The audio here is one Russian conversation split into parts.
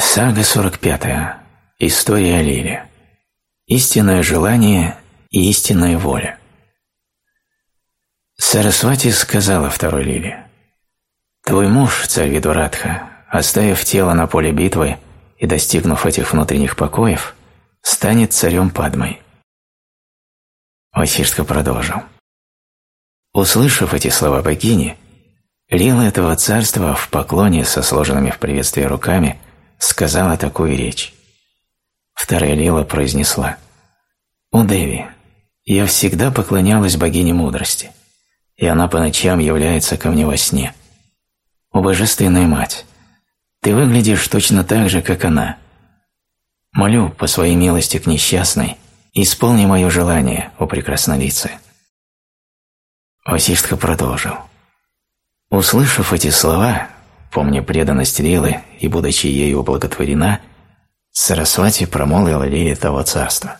Сага 45. История Лили. Истинное желание и истинная воля. Сарасвати сказала второй Лиле, «Твой муж, царь Видурадха, оставив тело на поле битвы и достигнув этих внутренних покоев, станет царем Падмой». Васиштха продолжил. Услышав эти слова богини, Лила этого царства в поклоне со сложенными в приветствии руками сказала такую речь. Вторая Лила произнесла «О, Деви, я всегда поклонялась богине мудрости, и она по ночам является ко мне во сне. О, божественная мать, ты выглядишь точно так же, как она. Молю по своей милости к несчастной, исполни мое желание, о прекраснолицая». Васиштха продолжил. Услышав эти слова, помня преданность Лилы и будучи ею благотворена, Сарасвати промолвила Лиле того царства.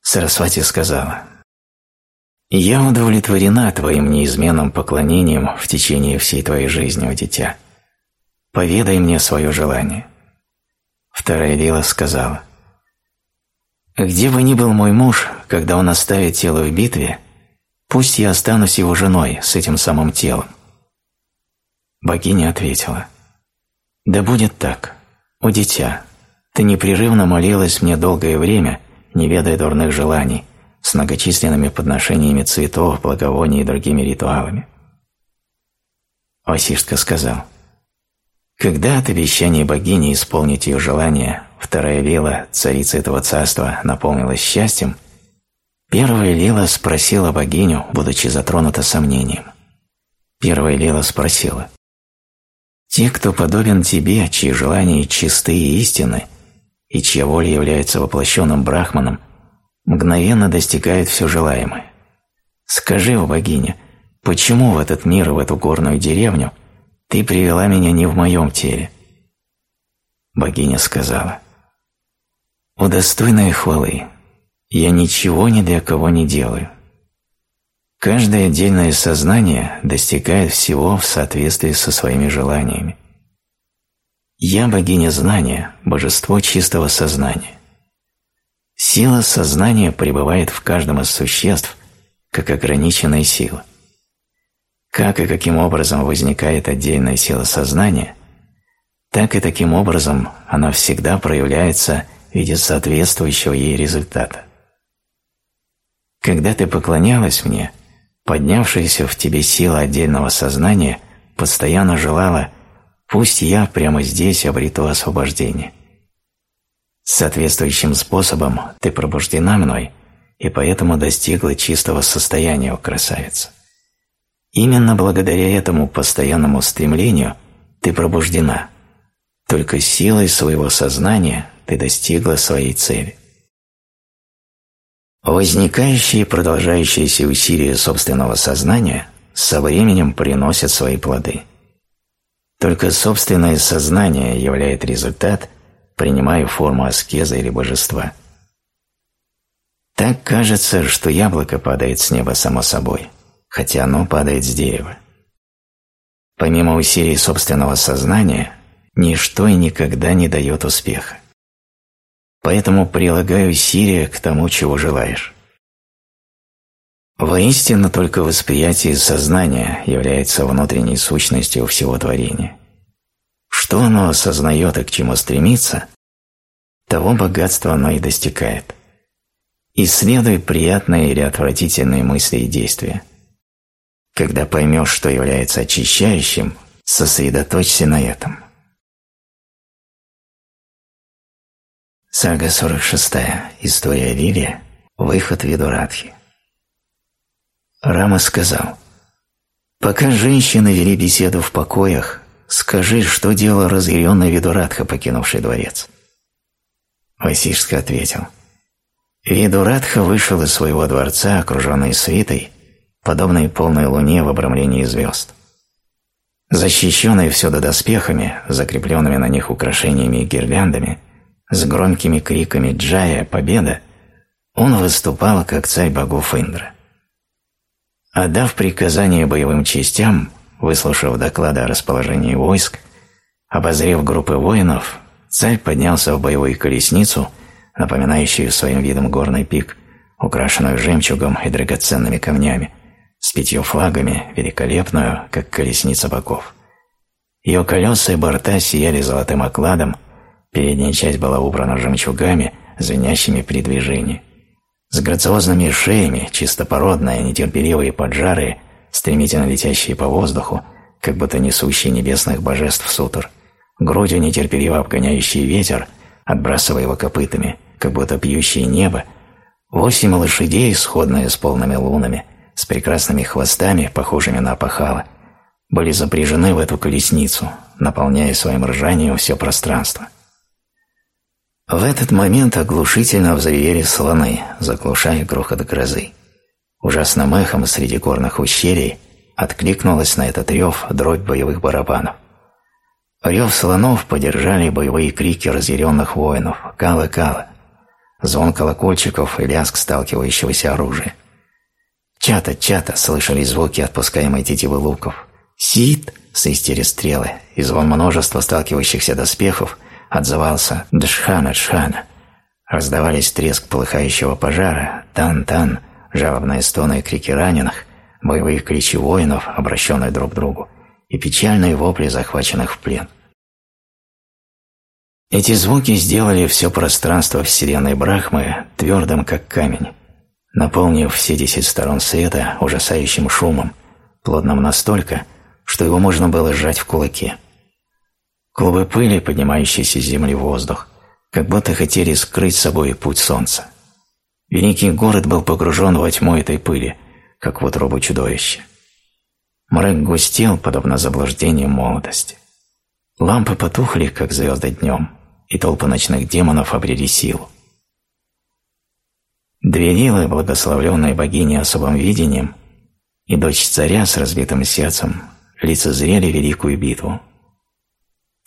Сарасвати сказала, «Я удовлетворена твоим неизменным поклонением в течение всей твоей жизни, о дитя. Поведай мне свое желание». Вторая Лила сказала, «Где бы ни был мой муж, когда он оставит тело в битве, Пусть я останусь его женой с этим самым телом. Богиня ответила, «Да будет так. О, дитя, ты непрерывно молилась мне долгое время, не ведая дурных желаний, с многочисленными подношениями цветов, благовоний и другими ритуалами». Васиштка сказал, «Когда от обещания богини исполнить ее желание вторая Лила, царица этого царства, наполнилась счастьем, Первая Лила спросила богиню, будучи затронута сомнением. Первая Лила спросила, «Те, кто подобен тебе, чьи желания чисты и истинны, и чья воля является воплощенным брахманом, мгновенно достигают все желаемое. Скажи, о богиня, почему в этот мир, в эту горную деревню, ты привела меня не в моем теле?» Богиня сказала, «Удостойная хвалы, я ничего ни для кого не делаю. Каждое отдельное сознание достигает всего в соответствии со своими желаниями. Я богиня знания, божество чистого сознания. Сила сознания пребывает в каждом из существ, как ограниченная сила. Как и каким образом возникает отдельная сила сознания, так и таким образом она всегда проявляется в виде соответствующего ей результата. Когда ты поклонялась мне, поднявшаяся в тебе сила отдельного сознания постоянно желала «пусть я прямо здесь обрету освобождение». Соответствующим способом ты пробуждена мной и поэтому достигла чистого состояния, о красавица. Именно благодаря этому постоянному стремлению ты пробуждена. Только силой своего сознания ты достигла своей цели. Возникающие и продолжающиеся усилия собственного сознания со временем приносят свои плоды. Только собственное сознание являет результат, принимая форму аскеза или божества. Так кажется, что яблоко падает с неба само собой, хотя оно падает с дерева. Помимо усилий собственного сознания, ничто и никогда не дает успеха поэтому прилагай усилия к тому, чего желаешь. Воистину только восприятие сознания является внутренней сущностью всего творения. Что оно осознает и к чему стремится, того богатства оно и достигает. Исследуй приятные или отвратительные мысли и действия. Когда поймешь, что является очищающим, сосредоточься на этом. Сага 46. История Лилия. Выход Видурадхи. Рама сказал, «Пока женщины вели беседу в покоях, скажи, что делал разъяренный Видурадха, покинувший дворец?» Васишска ответил, «Видурадха вышел из своего дворца, окруженный свитой, подобной полной луне в обрамлении звезд. Защищенный всюду доспехами, закрепленными на них украшениями и гирляндами, с громкими криками «Джая! Победа!» он выступал как царь богов Индра. Отдав приказание боевым частям, выслушав доклады о расположении войск, обозрев группы воинов, царь поднялся в боевую колесницу, напоминающую своим видом горный пик, украшенную жемчугом и драгоценными камнями, с пятью флагами, великолепную, как колесница боков. Ее колеса и борта сияли золотым окладом, передняя часть была убрана жемчугами, звенящими при движении. С грациозными шеями, чистопородные, нетерпеливые поджарые, стремительно летящие по воздуху, как будто несущие небесных божеств сутр, грудью нетерпеливо обгоняющий ветер, отбрасывая его копытами, как будто пьющие небо, восемь лошадей, сходные с полными лунами, с прекрасными хвостами, похожими на опахала, были запряжены в эту колесницу, наполняя своим ржанием все пространство. В этот момент оглушительно взревели слоны, заглушая грохот грозы. Ужасным эхом среди горных ущелий откликнулась на этот рев дробь боевых барабанов. Рев слонов поддержали боевые крики разъяренных воинов «Кала-кала!», звон колокольчиков и лязг сталкивающегося оружия. Чата-чата слышали звуки отпускаемой тетивы луков. «Сит!» — свистели стрелы, и звон множества сталкивающихся доспехов отзывался «Джхана-джхана». Раздавались треск полыхающего пожара, тан-тан, жалобные стоны и крики раненых, боевые кричи воинов, обращенные друг к другу, и печальные вопли захваченных в плен. Эти звуки сделали все пространство Вселенной Брахмы твердым, как камень, наполнив все десять сторон света ужасающим шумом, плотным настолько, что его можно было сжать в кулаке. Клубы пыли, поднимающиеся с земли в воздух, как будто хотели скрыть собой путь солнца. Великий город был погружен во тьму этой пыли, как в утробу чудовища. Мрак густел, подобно заблуждению молодости. Лампы потухли, как звезды днем, и толпы ночных демонов обрели силу. Две Лилы, благословленные богиней особым видением, и дочь царя с разбитым сердцем лицезрели великую битву.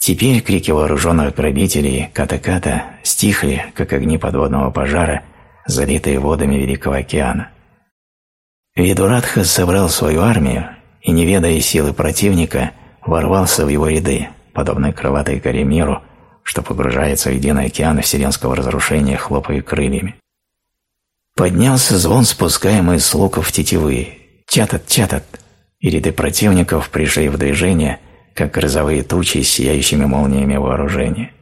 Теперь крики вооруженных грабителей ката-ката стихли, как огни подводного пожара, залитые водами Великого океана. Видурадха собрал свою армию и, не ведая силы противника, ворвался в его ряды, подобно крылатой горе миру, что погружается в единый океан вселенского разрушения, хлопая крыльями. Поднялся звон, спускаемый с луков тетивы. Чатат-чатат, и ряды противников пришли в движение, как грозовые тучи с сияющими молниями вооружения.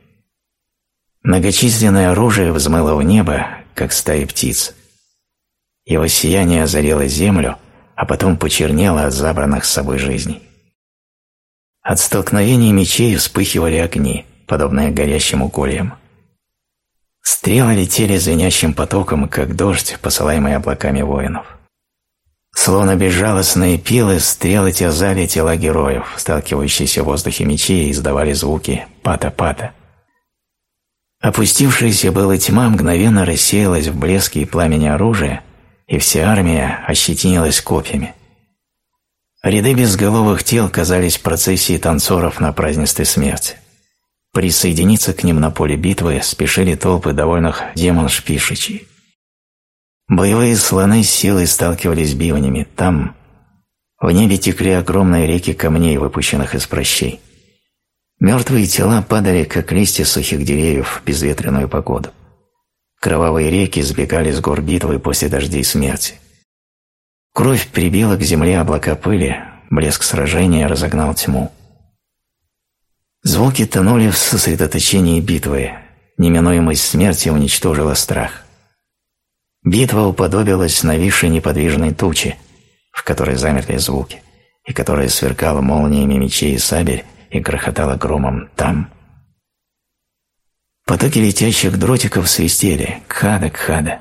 Многочисленное оружие взмыло в небо, как стаи птиц. Его сияние озарило землю, а потом почернело от забранных с собой жизней. От столкновений мечей вспыхивали огни, подобные горящим угольям. Стрелы летели звенящим потоком, как дождь, посылаемый облаками воинов. Словно безжалостные пилы, стрелы терзали тела героев, сталкивающиеся в воздухе мечи издавали звуки «пата-пата». Опустившаяся была тьма мгновенно рассеялась в блеске и пламени оружия, и вся армия ощетинилась копьями. Ряды безголовых тел казались процессией танцоров на празднестве смерти. Присоединиться к ним на поле битвы спешили толпы довольных демон-шпишичей. Боевые слоны с силой сталкивались с бивнями. Там, в небе текли огромные реки камней, выпущенных из прощей. Мертвые тела падали, как листья сухих деревьев в безветренную погоду. Кровавые реки сбегали с гор битвы после дождей смерти. Кровь прибила к земле облака пыли, блеск сражения разогнал тьму. Звуки тонули в сосредоточении битвы, неминуемость смерти уничтожила страх. Битва уподобилась нависшей неподвижной туче, в которой замерли звуки, и которая сверкала молниями мечей и сабель и грохотала громом там. Потоки летящих дротиков свистели «Кхада-кхада».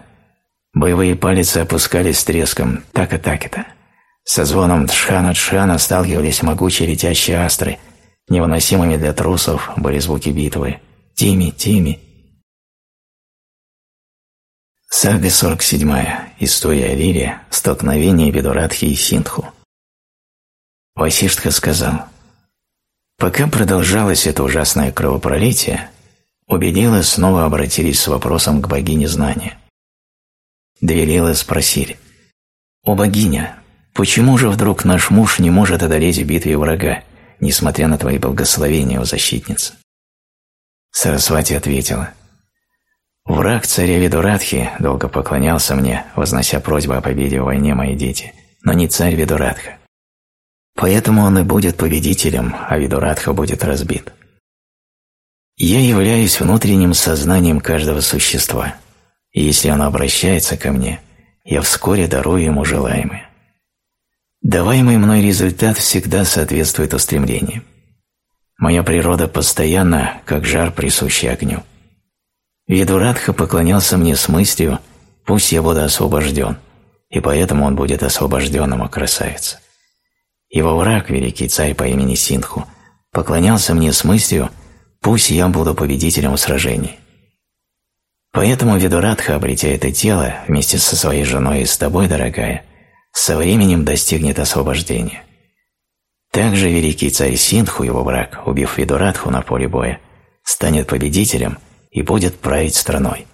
Боевые палицы опускались с треском «Така-такета». Со звоном «Тшхана-тшхана» сталкивались могучие летящие астры. Невыносимыми для трусов были звуки битвы. «Тими, Тими». Сага 47. История Лили. Столкновение Видурадхи и Синдху. Васиштха сказал, «Пока продолжалось это ужасное кровопролитие, убедилы снова обратились с вопросом к богине знания. Две лилы спросили, «О богиня, почему же вдруг наш муж не может одолеть в битве врага, несмотря на твои благословения, о защитница?» Сарасвати ответила. «Враг царя Видурадхи долго поклонялся мне, вознося просьбу о победе в войне мои дети, но не царь Видурадха. Поэтому он и будет победителем, а Видурадха будет разбит. Я являюсь внутренним сознанием каждого существа, и если оно обращается ко мне, я вскоре дарую ему желаемое. Даваемый мной результат всегда соответствует устремлениям. Моя природа постоянно, как жар, присущий огню. Видурадха поклонялся мне с мыслью «пусть я буду освобожден», и поэтому он будет освобожденным, о красавица. Его враг, великий царь по имени Синху, поклонялся мне с мыслью «пусть я буду победителем в сражении». Поэтому Видурадха, обретя это тело, вместе со своей женой и с тобой, дорогая, со временем достигнет освобождения. Также великий царь Синху, его враг, убив Видурадху на поле боя, станет победителем и будет править страной.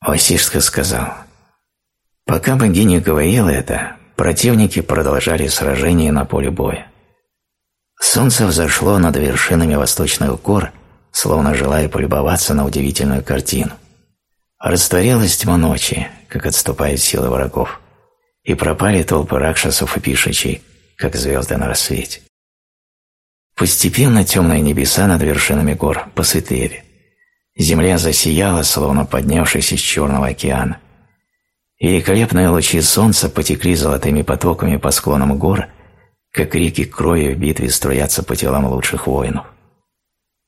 Васишка сказал, «Пока богиня говорила это, противники продолжали сражение на поле боя. Солнце взошло над вершинами восточных гор, словно желая полюбоваться на удивительную картину. Растворилась тьма ночи, как отступают силы врагов, и пропали толпы ракшасов и пишичей, как звезды на рассвете. Постепенно темные небеса над вершинами гор посветлели. Земля засияла, словно поднявшись из Черного океана. Великолепные лучи солнца потекли золотыми потоками по склонам гор, как реки крови в битве струятся по телам лучших воинов.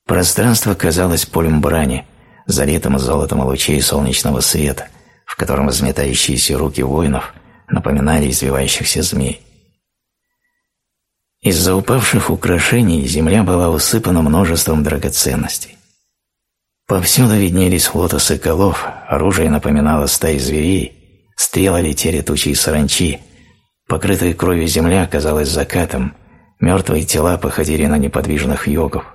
Пространство казалось полем брани, залитым золотом лучей солнечного света, в котором взметающиеся руки воинов напоминали извивающихся змей. Из-за упавших украшений земля была усыпана множеством драгоценностей. Повсюду виднелись лотосы колов, оружие напоминало стаи зверей, стрелы летели тучи саранчи, покрытая кровью земля казалась закатом, мертвые тела походили на неподвижных йогов.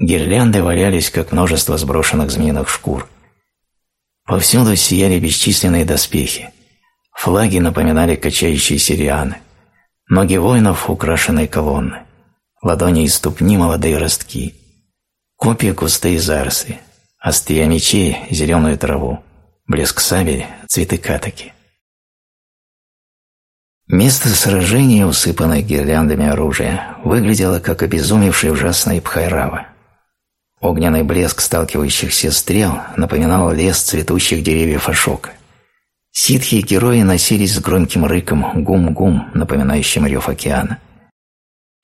Гирлянды валялись, как множество сброшенных змеиных шкур. Повсюду сияли бесчисленные доспехи. Флаги напоминали качающиеся рианы. Ноги воинов – украшенные колонны. Ладони и ступни – молодые ростки. Копья – густые заросли. Острия мечей – зеленую траву. Блеск сабель – цветы катаки. Место сражения, усыпанное гирляндами оружия, выглядело как обезумевший ужасный Пхайрава. Огненный блеск сталкивающихся стрел напоминал лес цветущих деревьев Ашока. Ситхи и герои носились с громким рыком гум-гум, напоминающим рев океана.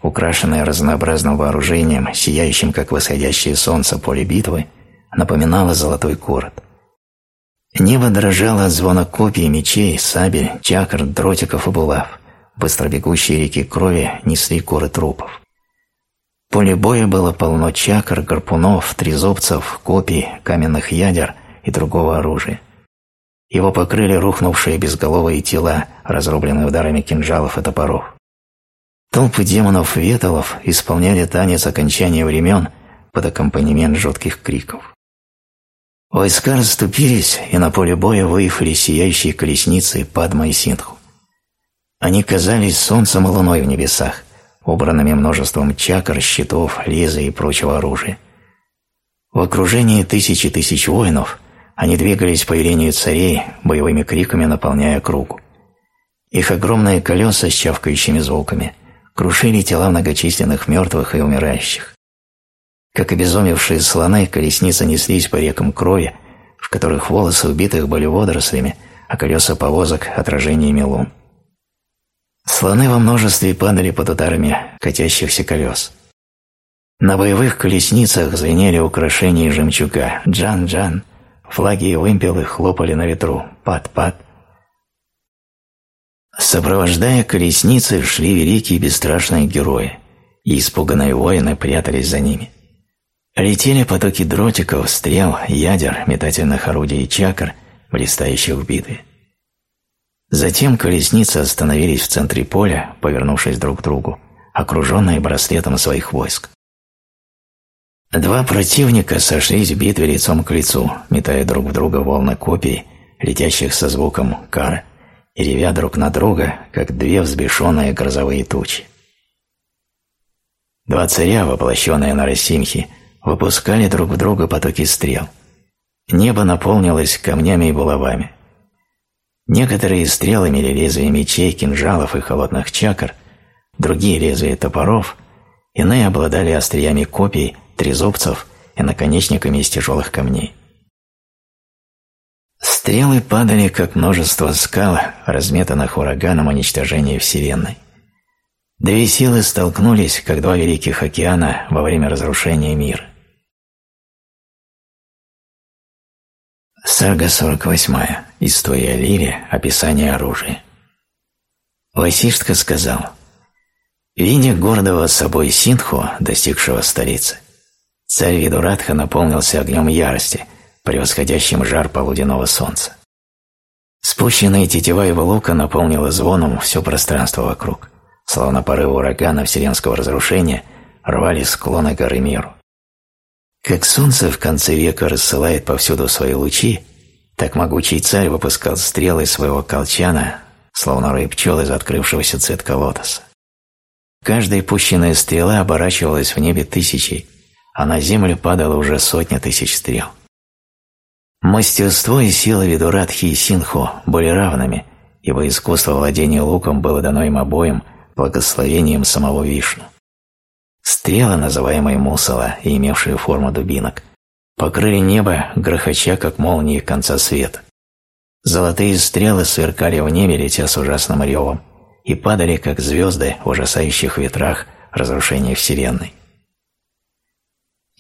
Украшенное разнообразным вооружением, сияющим как восходящее солнце поле битвы, напоминало золотой город. Небо дрожало от звона копий, мечей, сабель, чакр, дротиков и булав. Быстро бегущие реки крови несли горы трупов. Поле боя было полно чакр, гарпунов, трезубцев, копий, каменных ядер и другого оружия. Его покрыли рухнувшие безголовые тела, разрубленные ударами кинжалов и топоров. Толпы демонов-ветолов исполняли танец окончания времен под аккомпанемент жутких криков. Войска расступились, и на поле боя выехали сияющие колесницы Падма и Синху. Они казались солнцем и луной в небесах, убранными множеством чакр, щитов, лезвий и прочего оружия. В окружении тысячи тысяч воинов они двигались по велению царей, боевыми криками наполняя круг. Их огромные колеса с чавкающими звуками крушили тела многочисленных мертвых и умирающих. Как обезумевшие слоны, колесницы неслись по рекам крови, в которых волосы убитых были водорослями, а колеса повозок – отражениями лун. Слоны во множестве падали под ударами катящихся колес. На боевых колесницах звенели украшения жемчуга «Джан-Джан», флаги и вымпелы хлопали на ветру «Пат-пат». Сопровождая колесницы, шли великие бесстрашные герои, и испуганные воины прятались за ними. Летели потоки дротиков, стрел, ядер, метательных орудий и чакр, блистающих в битве. Затем колесницы остановились в центре поля, повернувшись друг к другу, окруженные браслетом своих войск. Два противника сошлись в битве лицом к лицу, метая друг в друга волны копий, летящих со звуком «кар», и ревя друг на друга, как две взбешенные грозовые тучи. Два царя, воплощенные на Рассимхе, выпускали друг в друга потоки стрел. Небо наполнилось камнями и булавами. Некоторые стрелы имели лезвия мечей, кинжалов и холодных чакр, другие – лезвия топоров, иные обладали остриями копий, трезубцев и наконечниками из тяжелых камней. Стрелы падали, как множество скал, разметанных ураганом уничтожения Вселенной. Две силы столкнулись, как два великих океана во время разрушения мира. Сага 48. История Лири. Описание оружия. Васиштха сказал, «Видя гордого собой Синху, достигшего столицы, царь Видуратха наполнился огнем ярости, превосходящим жар полуденного солнца. Спущенная тетива его лука наполнила звоном все пространство вокруг, словно порывы урагана вселенского разрушения рвали склоны горы миру. Как солнце в конце века рассылает повсюду свои лучи, так могучий царь выпускал стрелы своего колчана, словно рой пчел из открывшегося цветка лотоса. Каждая пущенная стрела оборачивалась в небе тысячей, а на землю падало уже сотня тысяч стрел. Мастерство и сила Видурадхи и Синху были равными, ибо искусство владения луком было дано им обоим благословением самого Вишну. Стрелы, называемые мусала и имевшие форму дубинок, покрыли небо, грохоча, как молнии конца света. Золотые стрелы сверкали в небе, летя с ужасным ревом, и падали, как звезды в ужасающих ветрах разрушения Вселенной.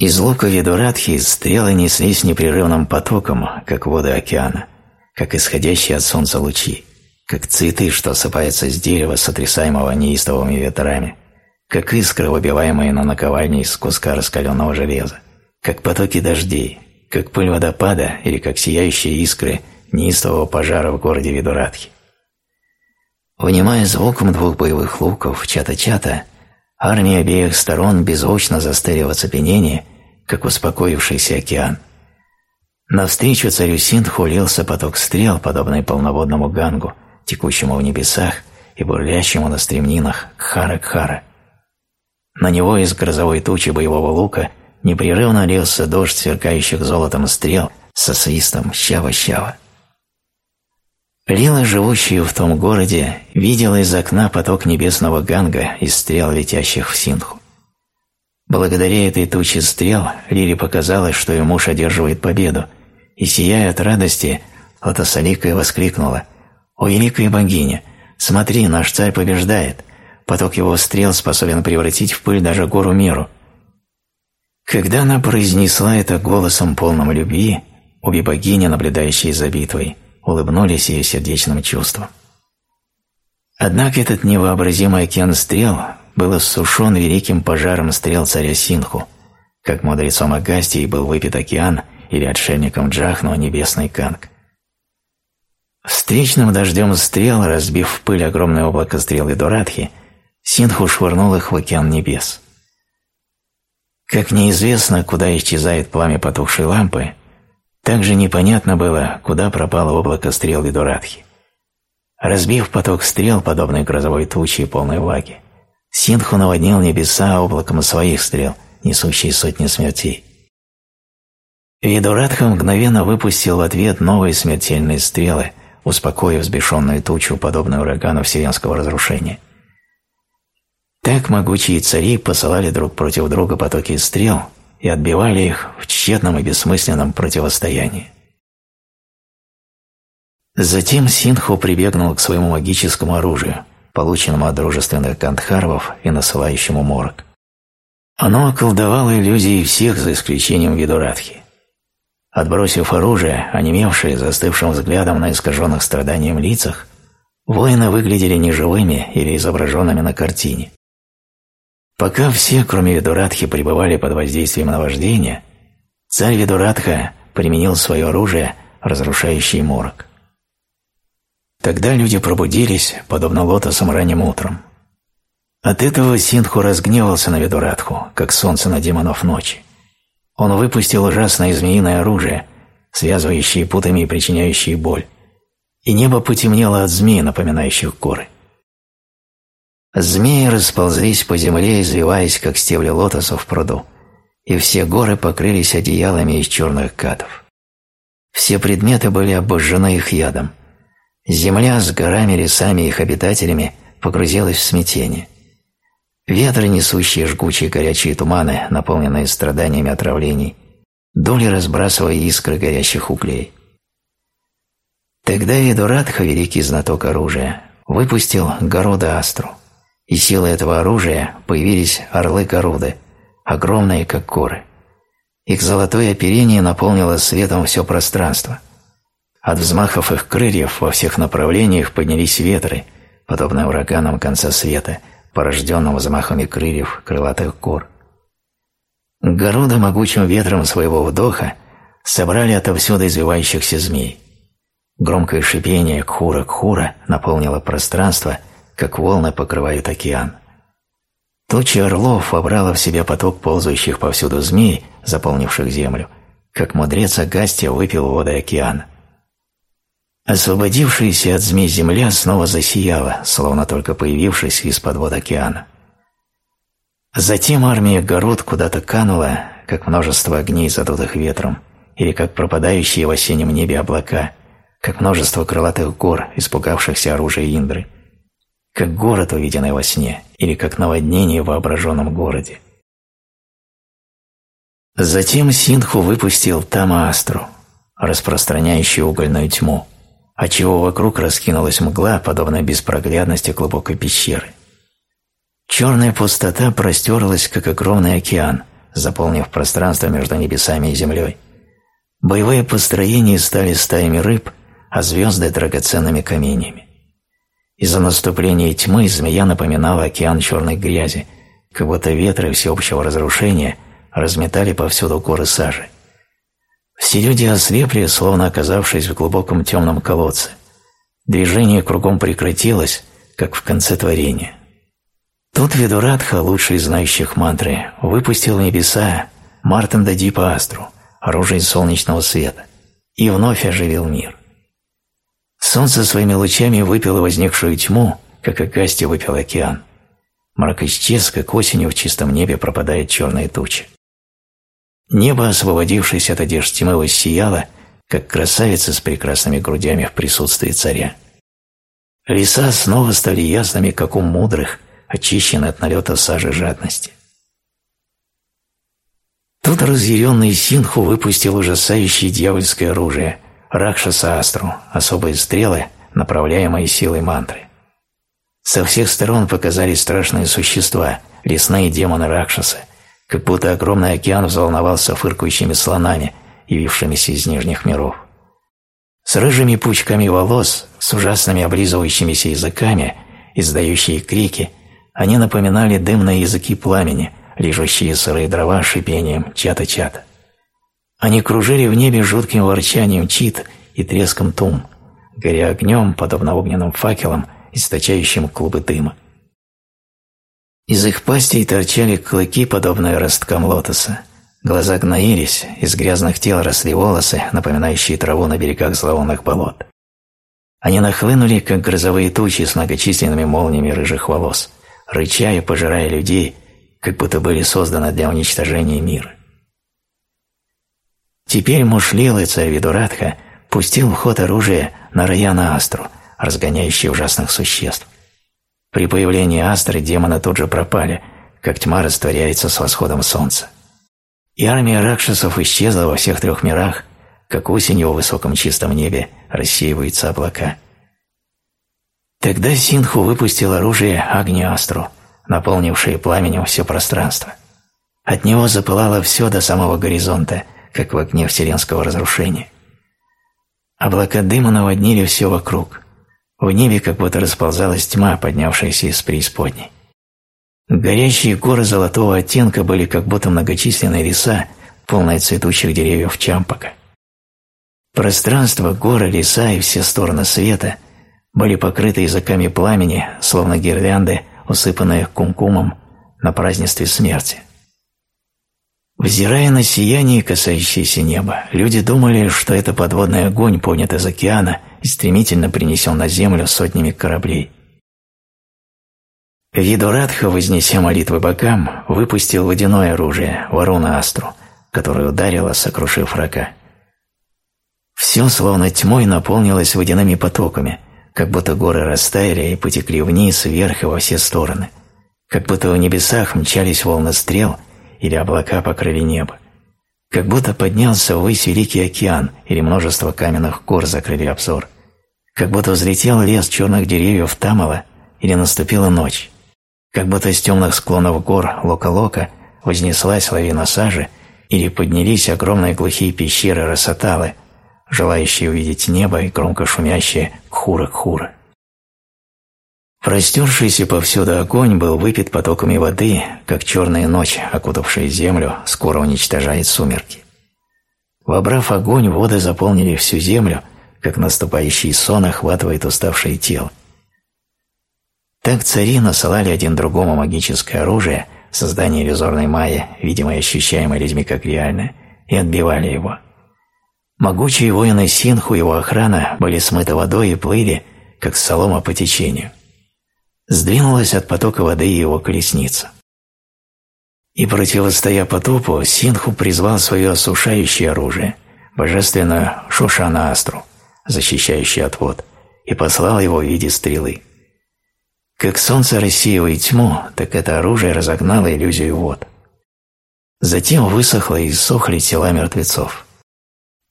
Из лука Видурадхи стрелы неслись непрерывным потоком, как воды океана, как исходящие от солнца лучи, как цветы, что осыпаются с дерева, сотрясаемого неистовыми ветрами, как искры, выбиваемые на наковальне из куска раскаленного железа, как потоки дождей, как пыль водопада или как сияющие искры неистового пожара в городе Видурадхи. Внимая звуком двух боевых луков чата-чата, армия обеих сторон беззвучно застыли в оцепенении, как успокоившийся океан. Навстречу царю Синдху лился поток стрел, подобный полноводному гангу, текущему в небесах и бурлящему на стремнинах Кхара-Кхара. На него из грозовой тучи боевого лука непрерывно лился дождь сверкающих золотом стрел со свистом «щава-щава». Лила, живущая в том городе, видела из окна поток небесного ганга из стрел, летящих в Синху. Благодаря этой туче стрел Лиле показалось, что ее муж одерживает победу, и, сияя от радости, Лотосалика воскликнула «О, великая богиня, смотри, наш царь побеждает! Поток его стрел способен превратить в пыль даже гору миру. Когда она произнесла это голосом полным любви, обе богини, наблюдающие за битвой, улыбнулись ее сердечным чувством. Однако этот невообразимый океан стрел был иссушен великим пожаром стрел царя Синху, как мудрецом Агастии был выпит океан или отшельником Джахну небесный Канг. Встречным дождем стрел, разбив в пыль огромное облако стрел и Дурадхи, Синху швырнул их в океан небес. Как неизвестно, куда исчезает пламя потухшей лампы, так же непонятно было, куда пропало облако стрел Видурадхи. Разбив поток стрел, подобной грозовой туче и полной влаги, Синху наводнил небеса облаком своих стрел, несущие сотни смертей. Видурадха мгновенно выпустил в ответ новые смертельные стрелы, успокоив взбешенную тучу, подобную урагану вселенского разрушения – так могучие цари посылали друг против друга потоки стрел и отбивали их в тщетном и бессмысленном противостоянии. Затем Синху прибегнул к своему магическому оружию, полученному от дружественных гандхарвов и насылающему морок. Оно околдовало иллюзии всех, за исключением Видурадхи. Отбросив оружие, онемевшие застывшим взглядом на искаженных страданием лицах, воины выглядели неживыми или изображенными на картине. Пока все, кроме Видурадхи, пребывали под воздействием наваждения, царь Видурадха применил свое оружие, разрушающий морок. Тогда люди пробудились, подобно лотосам ранним утром. От этого Синху разгневался на Видурадху, как солнце на демонов ночи. Он выпустил ужасное змеиное оружие, связывающее путами и причиняющее боль, и небо потемнело от змей, напоминающих горы. Змеи расползлись по земле, извиваясь, как стебли лотоса в пруду, и все горы покрылись одеялами из черных катов. Все предметы были обожжены их ядом. Земля с горами, лесами и их обитателями погрузилась в смятение. Ветры, несущие жгучие горячие туманы, наполненные страданиями отравлений, дули, разбрасывая искры горящих углей. Тогда Видурадха, великий знаток оружия, выпустил Гаруда Астру, и силой этого оружия появились орлы-горуды, огромные как горы. Их золотое оперение наполнило светом все пространство. От взмахов их крыльев во всех направлениях поднялись ветры, подобные ураганам конца света, порожденным взмахами крыльев крылатых гор. Города могучим ветром своего вдоха собрали отовсюду извивающихся змей. Громкое шипение кхура-кхура наполнило пространство, как волны покрывают океан. Туча орлов вобрала в себя поток ползающих повсюду змей, заполнивших землю, как мудрец Агастия выпил воды океана. Освободившаяся от змей земля снова засияла, словно только появившись из-под вод океана. Затем армия город куда-то канула, как множество огней, задутых ветром, или как пропадающие в осеннем небе облака, как множество крылатых гор, испугавшихся оружия Индры – как город, увиденный во сне, или как наводнение в воображенном городе. Затем Синху выпустил Тамаастру, распространяющую угольную тьму, отчего вокруг раскинулась мгла, подобная беспроглядности глубокой пещеры. Черная пустота простерлась, как огромный океан, заполнив пространство между небесами и землей. Боевые построения стали стаями рыб, а звезды – драгоценными каменьями. Из-за наступления тьмы змея напоминала океан черной грязи, как будто ветры всеобщего разрушения разметали повсюду горы сажи. Все люди ослепли, словно оказавшись в глубоком темном колодце. Движение кругом прекратилось, как в конце творения. Тут Видурадха, лучший из знающих мантры, выпустил в небеса Мартанда Дипа Астру, оружие солнечного света, и вновь оживил мир. Солнце своими лучами выпило возникшую тьму, как Агасти выпил океан. Мрак исчез, как осенью в чистом небе пропадает черная туча. Небо, освободившись от одежд тьмы, воссияло, как красавица с прекрасными грудями в присутствии царя. Леса снова стали ясными, как у мудрых, очищены от налета сажи жадности. Тут разъяренный Синху выпустил ужасающее дьявольское оружие – Ракшаса Астру, особые стрелы, направляемые силой мантры. Со всех сторон показались страшные существа, лесные демоны Ракшасы, как будто огромный океан взволновался фыркающими слонами, явившимися из нижних миров. С рыжими пучками волос, с ужасными облизывающимися языками, издающие крики, они напоминали дымные языки пламени, лежащие сырые дрова шипением чата-чата. Они кружили в небе жутким ворчанием чит и треском тум, горя огнем, подобно огненным факелам, источающим клубы дыма. Из их пастей торчали клыки, подобные росткам лотоса. Глаза гноились, из грязных тел росли волосы, напоминающие траву на берегах зловонных болот. Они нахлынули, как грозовые тучи с многочисленными молниями рыжих волос, рыча и пожирая людей, как будто были созданы для уничтожения мира. Теперь Мушлил царь Видурадха пустил в ход оружие на Раяна Астру, разгоняющий ужасных существ. При появлении Астры демоны тут же пропали, как тьма растворяется с восходом солнца. И армия ракшасов исчезла во всех трех мирах, как осенью в высоком чистом небе рассеиваются облака. Тогда Синху выпустил оружие Агни-Астру, наполнившее пламенем все пространство. От него запылало все до самого горизонта – как в огне вселенского разрушения. Облака дыма наводнили все вокруг. В небе как будто расползалась тьма, поднявшаяся из преисподней. Горящие горы золотого оттенка были как будто многочисленные леса, полные цветущих деревьев Чампака. Пространство, горы, леса и все стороны света были покрыты языками пламени, словно гирлянды, усыпанные кумкумом на празднестве смерти. Взирая на сияние, касающееся неба, люди думали, что это подводный огонь поднят из океана и стремительно принесен на землю сотнями кораблей. Видурадха, вознеся молитвы богам, выпустил водяное оружие, ворону Астру, которая ударила, сокрушив врага. Все, словно тьмой, наполнилось водяными потоками, как будто горы растаяли и потекли вниз, вверх и во все стороны, как будто в небесах мчались волны стрел или облака покрыли небо, как будто поднялся ввысь великий океан или множество каменных гор закрыли обзор, как будто взлетел лес черных деревьев Тамала или наступила ночь, как будто с темных склонов гор Лока-Лока вознеслась лавина сажи или поднялись огромные глухие пещеры Росаталы, желающие увидеть небо и громко шумящие Кхура-Кхура. Простершийся повсюду огонь был выпит потоками воды, как черная ночь, окутавшая землю, скоро уничтожает сумерки. Вобрав огонь, воды заполнили всю землю, как наступающий сон охватывает уставшее тело. Так цари насылали один другому магическое оружие, создание иллюзорной майи, видимо и ощущаемое людьми как реальное, и отбивали его. Могучие воины Синху и его охрана были смыты водой и плыли, как солома по течению. Сдвинулась от потока воды его колесница. И, противостоя потопу, Синху призвал свое осушающее оружие, божественную Шушана-Астру, защищающую от вод, и послал его в виде стрелы. Как солнце рассеивает тьму, так это оружие разогнало иллюзию вод. Затем высохло и иссохли тела мертвецов.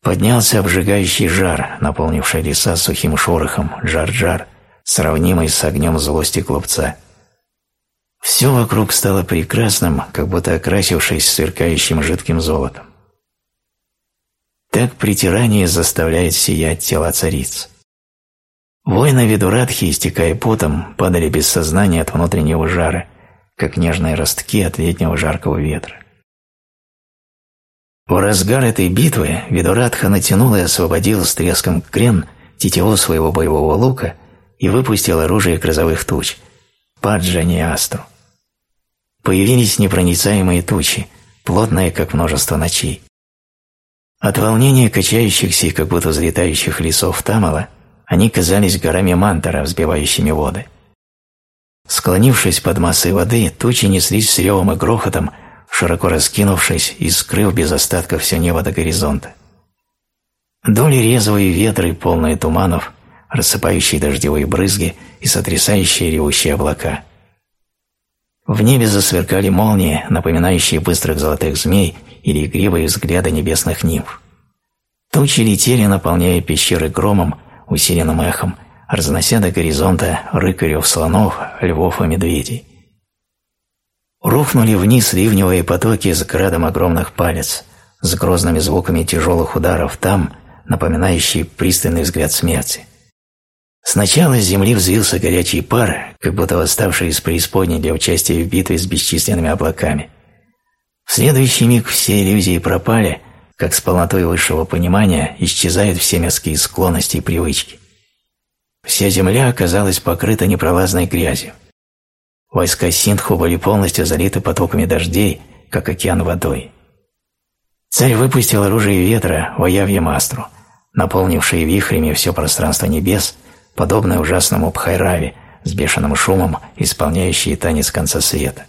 Поднялся обжигающий жар, наполнивший леса сухим шорохом, жар-жар, сравнимый с огнем злости клубца. Все вокруг стало прекрасным, как будто окрасившись сверкающим жидким золотом. Так притирание заставляет сиять тела цариц. Воины Видурадхи, истекая потом, падали без сознания от внутреннего жара, как нежные ростки от летнего жаркого ветра. В разгар этой битвы Видурадха натянул и освободил с треском крен тетиву своего боевого лука и выпустил оружие грозовых туч – Паджани Астру. Появились непроницаемые тучи, плотные, как множество ночей. От волнения качающихся и как будто взлетающих лесов Тамала – они казались горами мантора, взбивающими воды. Склонившись под массой воды, тучи неслись с ревом и грохотом, широко раскинувшись и скрыв без остатка все небо до горизонта. Доли резвые ветры, полные туманов, рассыпающие дождевые брызги и сотрясающие ревущие облака. В небе засверкали молнии, напоминающие быстрых золотых змей или игривые взгляды небесных нимф. Тучи летели, наполняя пещеры громом, усиленным эхом, разнося до горизонта рыкарев слонов, львов и медведей. Рухнули вниз ливневые потоки с градом огромных палец, с грозными звуками тяжелых ударов там, напоминающие пристальный взгляд смерти. Сначала с земли взвился горячий пар, как будто восставший из преисподней для участия в битве с бесчисленными облаками. В следующий миг все иллюзии пропали, как с полнотой высшего понимания исчезают все мирские склонности и привычки. Вся земля оказалась покрыта непролазной грязью. Войска Синдху были полностью залиты потоками дождей, как океан водой. Царь выпустил оружие ветра, вояв мастру, наполнившие вихрями все пространство небес, подобное ужасному Пхайраве с бешеным шумом, исполняющий танец конца света.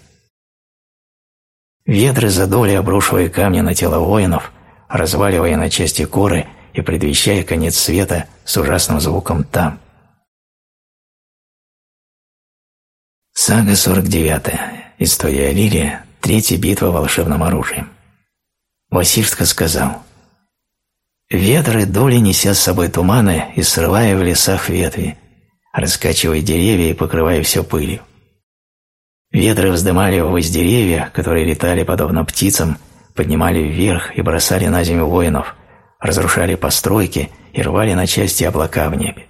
Ветры задули, обрушивая камни на тело воинов, разваливая на части коры и предвещая конец света с ужасным звуком там. Сага 49. История Лилия. Третья битва волшебным оружием. Васиштха сказал, «Ветры дули, неся с собой туманы и срывая в лесах ветви, раскачивая деревья и покрывая все пылью. Ветры вздымали ввысь деревья, которые летали подобно птицам, поднимали вверх и бросали на землю воинов, разрушали постройки и рвали на части облака в небе.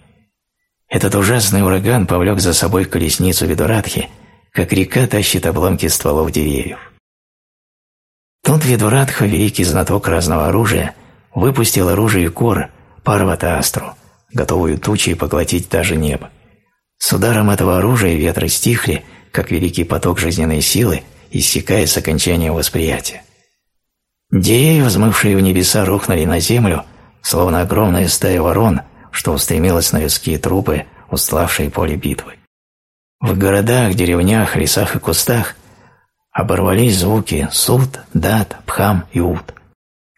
Этот ужасный ураган повлек за собой колесницу Видурадхи, как река тащит обломки стволов деревьев. Тут Видурадха, великий знаток разного оружия, выпустил оружие Кор, Парвата Астру, готовую тучей поглотить даже небо. С ударом этого оружия ветры стихли, как великий поток жизненной силы, иссякая с окончания восприятия. Деревья, взмывшие в небеса, рухнули на землю, словно огромная стая ворон, что устремилась на людские трупы, устлавшие поле битвы. В городах, деревнях, лесах и кустах оборвались звуки суд, дат, пхам и ут,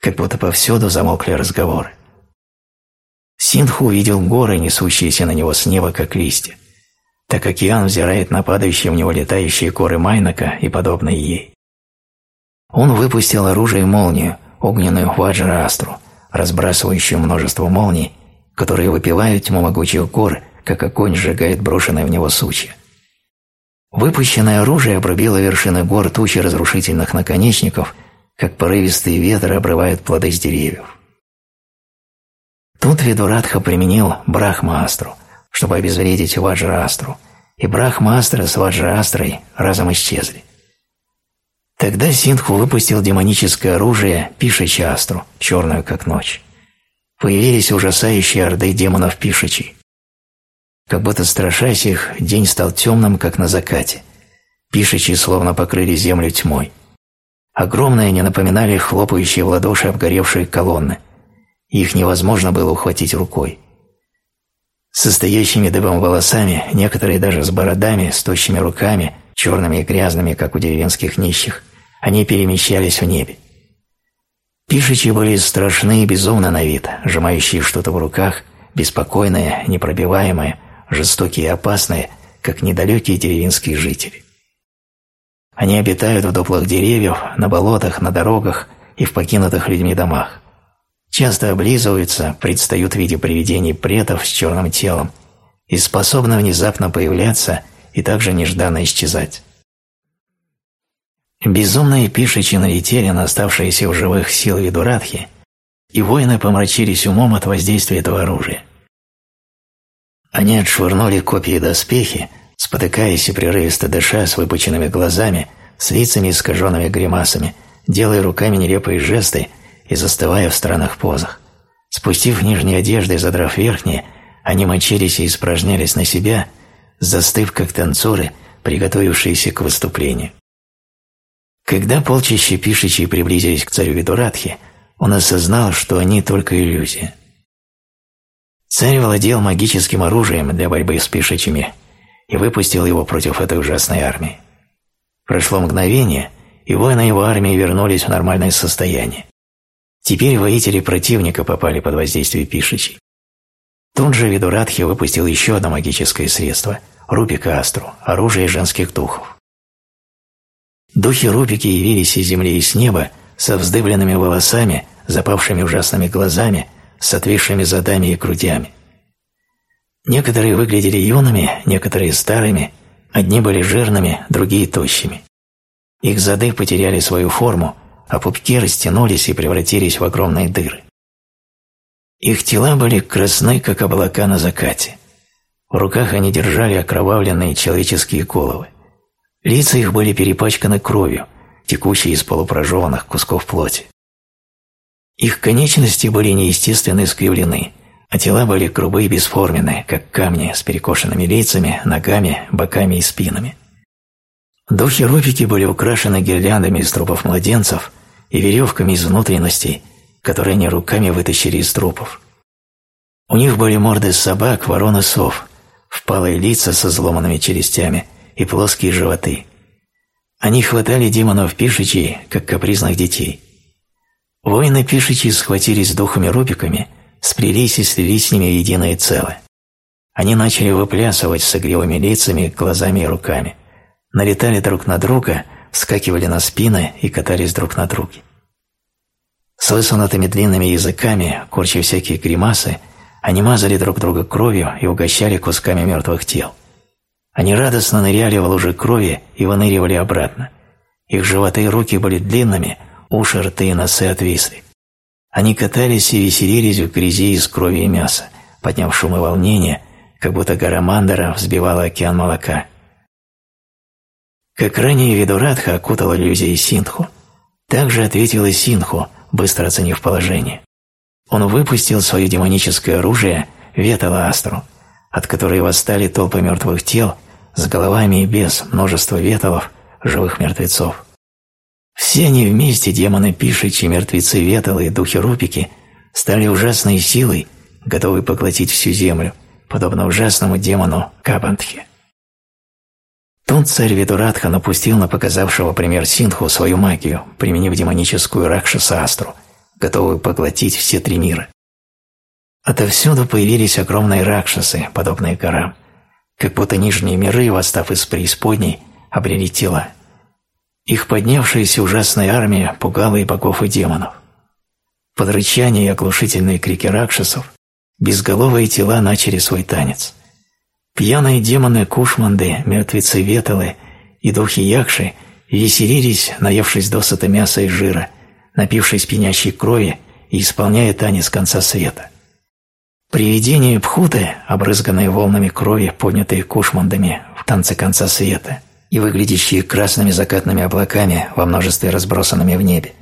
как будто повсюду замолкли разговоры. Синдху увидел горы, несущиеся на него с неба, как листья, так океан взирает на падающие в него летающие горы Майнака и подобные ей. Он выпустил оружие молнию, огненную Ваджра-астру, разбрасывающую множество молний, которые выпивают тьму могучих гор, как огонь сжигает брошенное в него сучья. Выпущенное оружие обрубило вершины гор тучи разрушительных наконечников, как порывистые ветры обрывают плоды с деревьев. Тут Видурадха применил Брахма-астру, чтобы обезвредить Ваджра-астру, и Брахма-астра с Ваджра-астрой разом исчезли. Тогда Синдху выпустил демоническое оружие Пишачи-астру, черную как ночь. Появились ужасающие орды демонов Пишачи. Как будто страшась их, день стал темным, как на закате. Пишичи словно покрыли землю тьмой. Огромные они напоминали хлопающие в ладоши обгоревшие колонны. Их невозможно было ухватить рукой. С состоящими дыбом волосами, некоторые даже с бородами, с тощими руками, черными и грязными, как у деревенских нищих, они перемещались в небе. Пишичи были страшны и безумно на вид, сжимающие что-то в руках, беспокойные, непробиваемые, жестокие и опасные, как недалекие деревенские жители. Они обитают в дуплах деревьев, на болотах, на дорогах и в покинутых людьми домах. Часто облизываются, предстают в виде привидений предов с черным телом и способны внезапно появляться и также нежданно исчезать. Безумные пишичи налетели на оставшиеся в живых силы Видурадхи, и воины помрачились умом от воздействия этого оружия. Они отшвырнули копии и доспехи, спотыкаясь и прерывисто дыша с выпученными глазами, с лицами искаженными гримасами, делая руками нелепые жесты и застывая в странных позах. Спустив нижние одежды и задрав верхние, они мочились и испражнялись на себя, застыв как танцоры, приготовившиеся к выступлению. Когда полчища пишичей приблизились к царю Видурадхи, он осознал, что они только иллюзия. Царь владел магическим оружием для борьбы с пишичами и выпустил его против этой ужасной армии. Прошло мгновение, и воины его армии вернулись в нормальное состояние. Теперь воители противника попали под воздействие пишичей. Тут же Видурадхи выпустил еще одно магическое средство – Рупика Астру, оружие женских духов. Духи Рупики явились из земли и с неба со вздыбленными волосами, запавшими ужасными глазами – с отвисшими задами и грудями. Некоторые выглядели юными, некоторые старыми, одни были жирными, другие тощими. Их зады потеряли свою форму, а пупки растянулись и превратились в огромные дыры. Их тела были красны, как облака на закате. В руках они держали окровавленные человеческие головы. Лица их были перепачканы кровью, текущей из полупрожеванных кусков плоти. Их конечности были неестественно искривлены, а тела были грубые и бесформенные, как камни с перекошенными лицами, ногами, боками и спинами. Духи-рупики были украшены гирляндами из трупов младенцев и веревками из внутренностей, которые они руками вытащили из трупов. У них были морды собак, ворон и сов, впалые лица со сломанными челюстями и плоские животы. Они хватали демонов пишичей, как капризных детей – Воины Пишичи схватились духами-рубиками, сплелись и слились с ними в единое целое. Они начали выплясывать с игривыми лицами, глазами и руками. Налетали друг на друга, вскакивали на спины и катались друг на друге. С высунутыми длинными языками, корча всякие гримасы, они мазали друг друга кровью и угощали кусками мертвых тел. Они радостно ныряли в лужи крови и выныривали обратно. Их животы и руки были длинными – уши, рты и носы отвисли. Они катались и веселились в грязи из крови и мяса, подняв шум и волнение, как будто гора Мандара взбивала океан молока. Как ранее Видурадха окутала иллюзией Синху, так же ответила Синху, быстро оценив положение. Он выпустил свое демоническое оружие Ветала Астру, от которой восстали толпы мертвых тел с головами и без множества веталов, живых мертвецов. Все они вместе, демоны Пишичи, мертвецы Ветала духи Рупики, стали ужасной силой, готовой поглотить всю землю, подобно ужасному демону Кабантхе. Тут царь Видурадха напустил на показавшего пример Синху свою магию, применив демоническую Ракшаса-астру, готовую поглотить все три мира. Отовсюду появились огромные ракшасы, подобные горам, как будто нижние миры, восстав из преисподней, обрели тела. Их поднявшаяся ужасная армия пугала и богов, и демонов. Под рычание и оглушительные крики ракшасов безголовые тела начали свой танец. Пьяные демоны Кушманды, мертвецы Веталы и духи Якши веселились, наевшись досыта мяса и жира, напившись пьянящей крови и исполняя танец конца света. Привидения Пхуты, обрызганные волнами крови, поднятые кушмандами в танце конца света и выглядящие красными закатными облаками во множестве разбросанными в небе,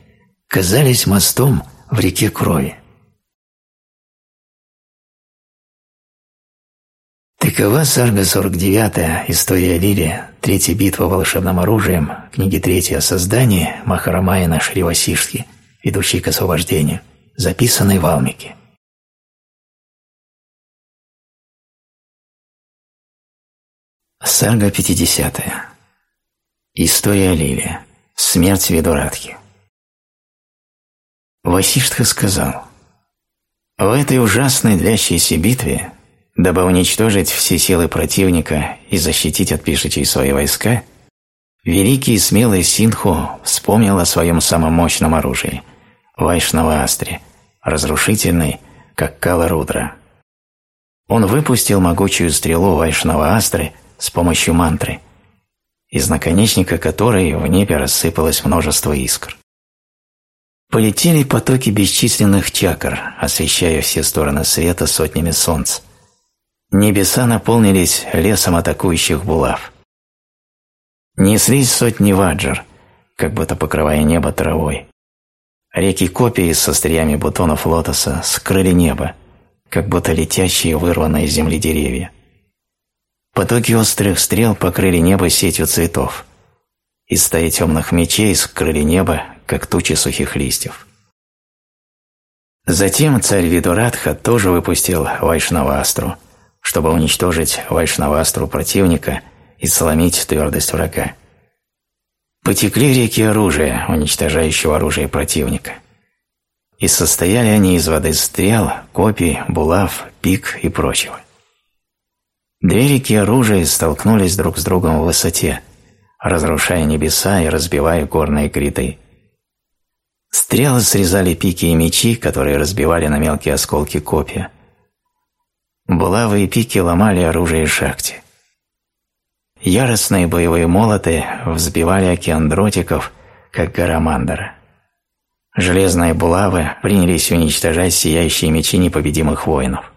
казались мостом в реке крови. Такова сарга 49, история Лили, третья битва волшебным оружием, книги третья о создании Махарамаяна Шривасишки, ведущей к освобождению, записанной в Алмике. Сарга 50. История Лилия. Смерть Ведурадхи. Васиштха сказал, «В этой ужасной длящейся битве, дабы уничтожить все силы противника и защитить от пишичей свои войска, великий и смелый Синху вспомнил о своем самом мощном оружии – Вайшнава Астре, разрушительной, как Кала Рудра. Он выпустил могучую стрелу Вайшнава Астры – с помощью мантры, из наконечника которой в небе рассыпалось множество искр. Полетели потоки бесчисленных чакр, освещая все стороны света сотнями солнц. Небеса наполнились лесом атакующих булав. Неслись сотни ваджар, как будто покрывая небо травой. Реки копии со стриями бутонов лотоса скрыли небо, как будто летящие вырванные из земли деревья. Потоки острых стрел покрыли небо сетью цветов. Из стаи темных мечей скрыли небо, как тучи сухих листьев. Затем царь Видурадха тоже выпустил Вайшнавастру, чтобы уничтожить Вайшнавастру противника и сломить твердость врага. Потекли реки оружия, уничтожающего оружие противника. И состояли они из воды стрел, копий, булав, пик и прочего. Две реки оружия столкнулись друг с другом в высоте, разрушая небеса и разбивая горные гряды. Стрелы срезали пики и мечи, которые разбивали на мелкие осколки копья. Булавы и пики ломали оружие шахти. Яростные боевые молоты взбивали океан дротиков, как гора Мандара. Железные булавы принялись уничтожать сияющие мечи непобедимых воинов.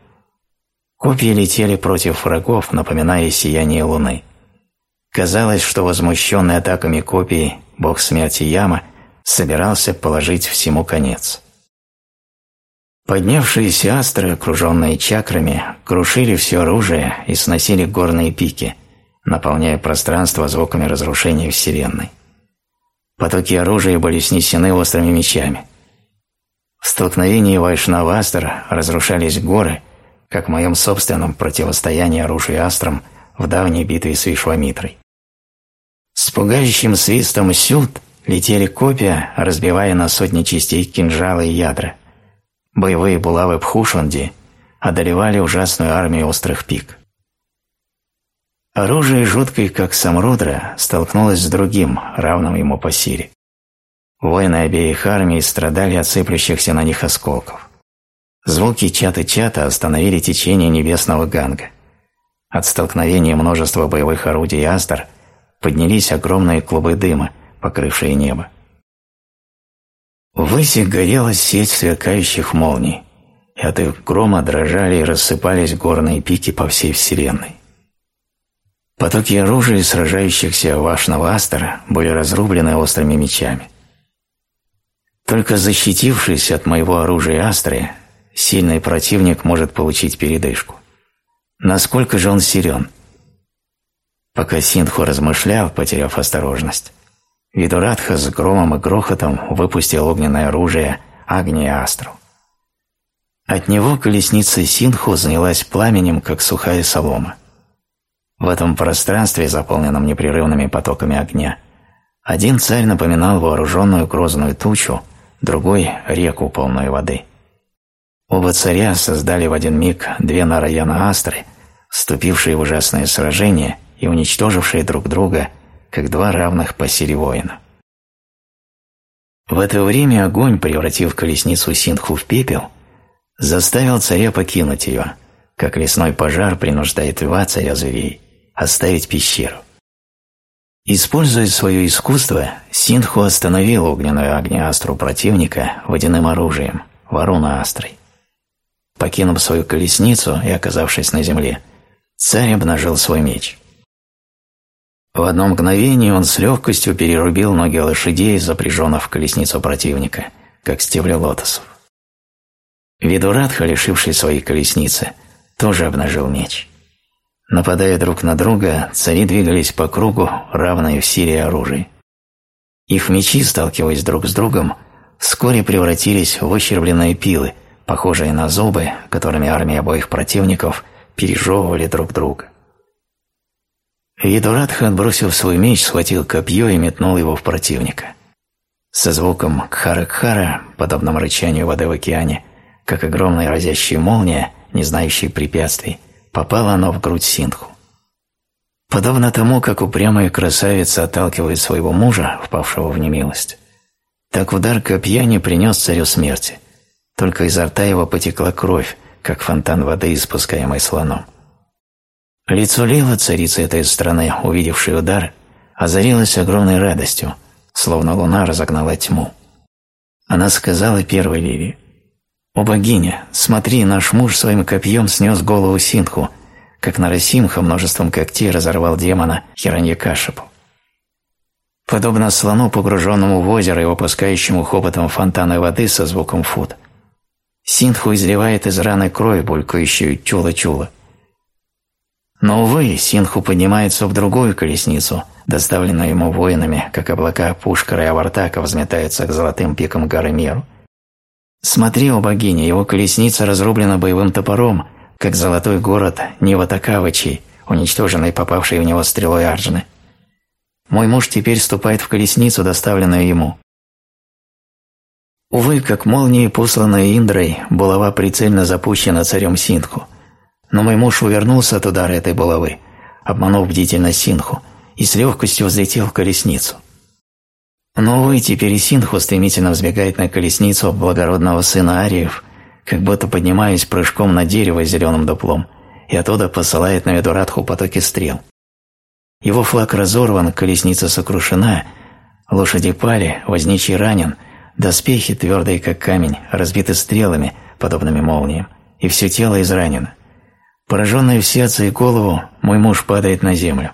Копья летели против врагов, напоминая сияние луны. Казалось, что возмущенный атаками копий бог смерти Яма собирался положить всему конец. Поднявшиеся астры, окруженные чакрами, крушили все оружие и сносили горные пики, наполняя пространство звуками разрушения Вселенной. Потоки оружия были снесены острыми мечами. В столкновении Вайшнавастр разрушались горы – как в моем собственном противостоянии оружию астрам в давней битве с Вишвамитрой. С пугающим свистом сют летели копья, разбивая на сотни частей кинжалы и ядра. Боевые булавы Пхушанди одолевали ужасную армию острых пик. Оружие, жуткое как Самрудра, столкнулось с другим, равным ему по силе. Воины обеих армий страдали от сыплющихся на них осколков. Звуки чата-чата остановили течение небесного ганга. От столкновения множества боевых орудий астр поднялись огромные клубы дыма, покрывшие небо. Ввыси горела сеть сверкающих молний, и от их грома дрожали и рассыпались горные пики по всей вселенной. Потоки оружия сражающихся Вашного Астера были разрублены острыми мечами. Только защитившись от моего оружия Астры, сильный противник может получить передышку. Насколько же он силен? Пока Синху размышлял, потеряв осторожность, Видурадха с громом и грохотом выпустил огненное оружие Агния Астру. От него колесница Синху занялась пламенем, как сухая солома. В этом пространстве, заполненном непрерывными потоками огня, один царь напоминал вооруженную грозную тучу, другой – реку, полную воды. Оба царя создали в один миг две Нараяна Астры, вступившие в ужасное сражение и уничтожившие друг друга, как два равных по силе воина. В это время огонь, превратив колесницу Синху в пепел, заставил царя покинуть ее, как лесной пожар принуждает льва царя зверей оставить пещеру. Используя свое искусство, Синху остановил огненную огнеастру противника водяным оружием, варуна астрой. Покинув свою колесницу и оказавшись на земле, царь обнажил свой меч. В одно мгновение он с легкостью перерубил ноги лошадей, запряженных в колесницу противника, как стебли лотосов. Видурадха, лишивший своей колесницы, тоже обнажил меч. Нападая друг на друга, цари двигались по кругу, равные в силе оружия. Их мечи, сталкиваясь друг с другом, вскоре превратились в ощербленные пилы, похожие на зубы, которыми армии обоих противников пережевывали друг друга. Видурадха, отбросив свой меч, схватил копье и метнул его в противника. Со звуком кхара-кхара, подобным рычанию воды в океане, как огромная разящая молния, не знающая препятствий, попало оно в грудь Синху. Подобно тому, как упрямая красавица отталкивает своего мужа, впавшего в немилость, так удар копья не принес царю смерти, только изо рта его потекла кровь, как фонтан воды, испускаемый слоном. Лицо Лила, царицы этой страны, увидевшей удар, озарилось огромной радостью, словно луна разогнала тьму. Она сказала первой Ливе, «О богиня, смотри, наш муж своим копьем снес голову Синху, как Нарасимха множеством когтей разорвал демона Хираньякашипу. Подобно слону, погруженному в озеро и выпускающему хоботом фонтаны воды со звуком фут, Синху изливает из раны кровь, булькающую чула-чула. Но, увы, Синху поднимается в другую колесницу, доставленную ему воинами, как облака Пушкара и Авартака взметаются к золотым пикам горы Миру. Смотри, о богиня, его колесница разрублена боевым топором, как золотой город Ниватакавычей, уничтоженный попавшей в него стрелой Арджины. Мой муж теперь ступает в колесницу, доставленную ему. Увы, как молнией, посланная Индрой, булава прицельно запущена царем Синху. Но мой муж увернулся от удара этой булавы, обманув бдительность Синху, и с легкостью взлетел в колесницу. Но, увы, теперь и Синху стремительно взбегает на колесницу благородного сына Ариев, как будто поднимаясь прыжком на дерево с зеленым дуплом, и оттуда посылает на Ведурадху потоки стрел. Его флаг разорван, колесница сокрушена, лошади пали, возничий ранен, доспехи, твердые как камень, разбиты стрелами, подобными молниям, и все тело изранено. Пораженный в сердце и голову, мой муж падает на землю.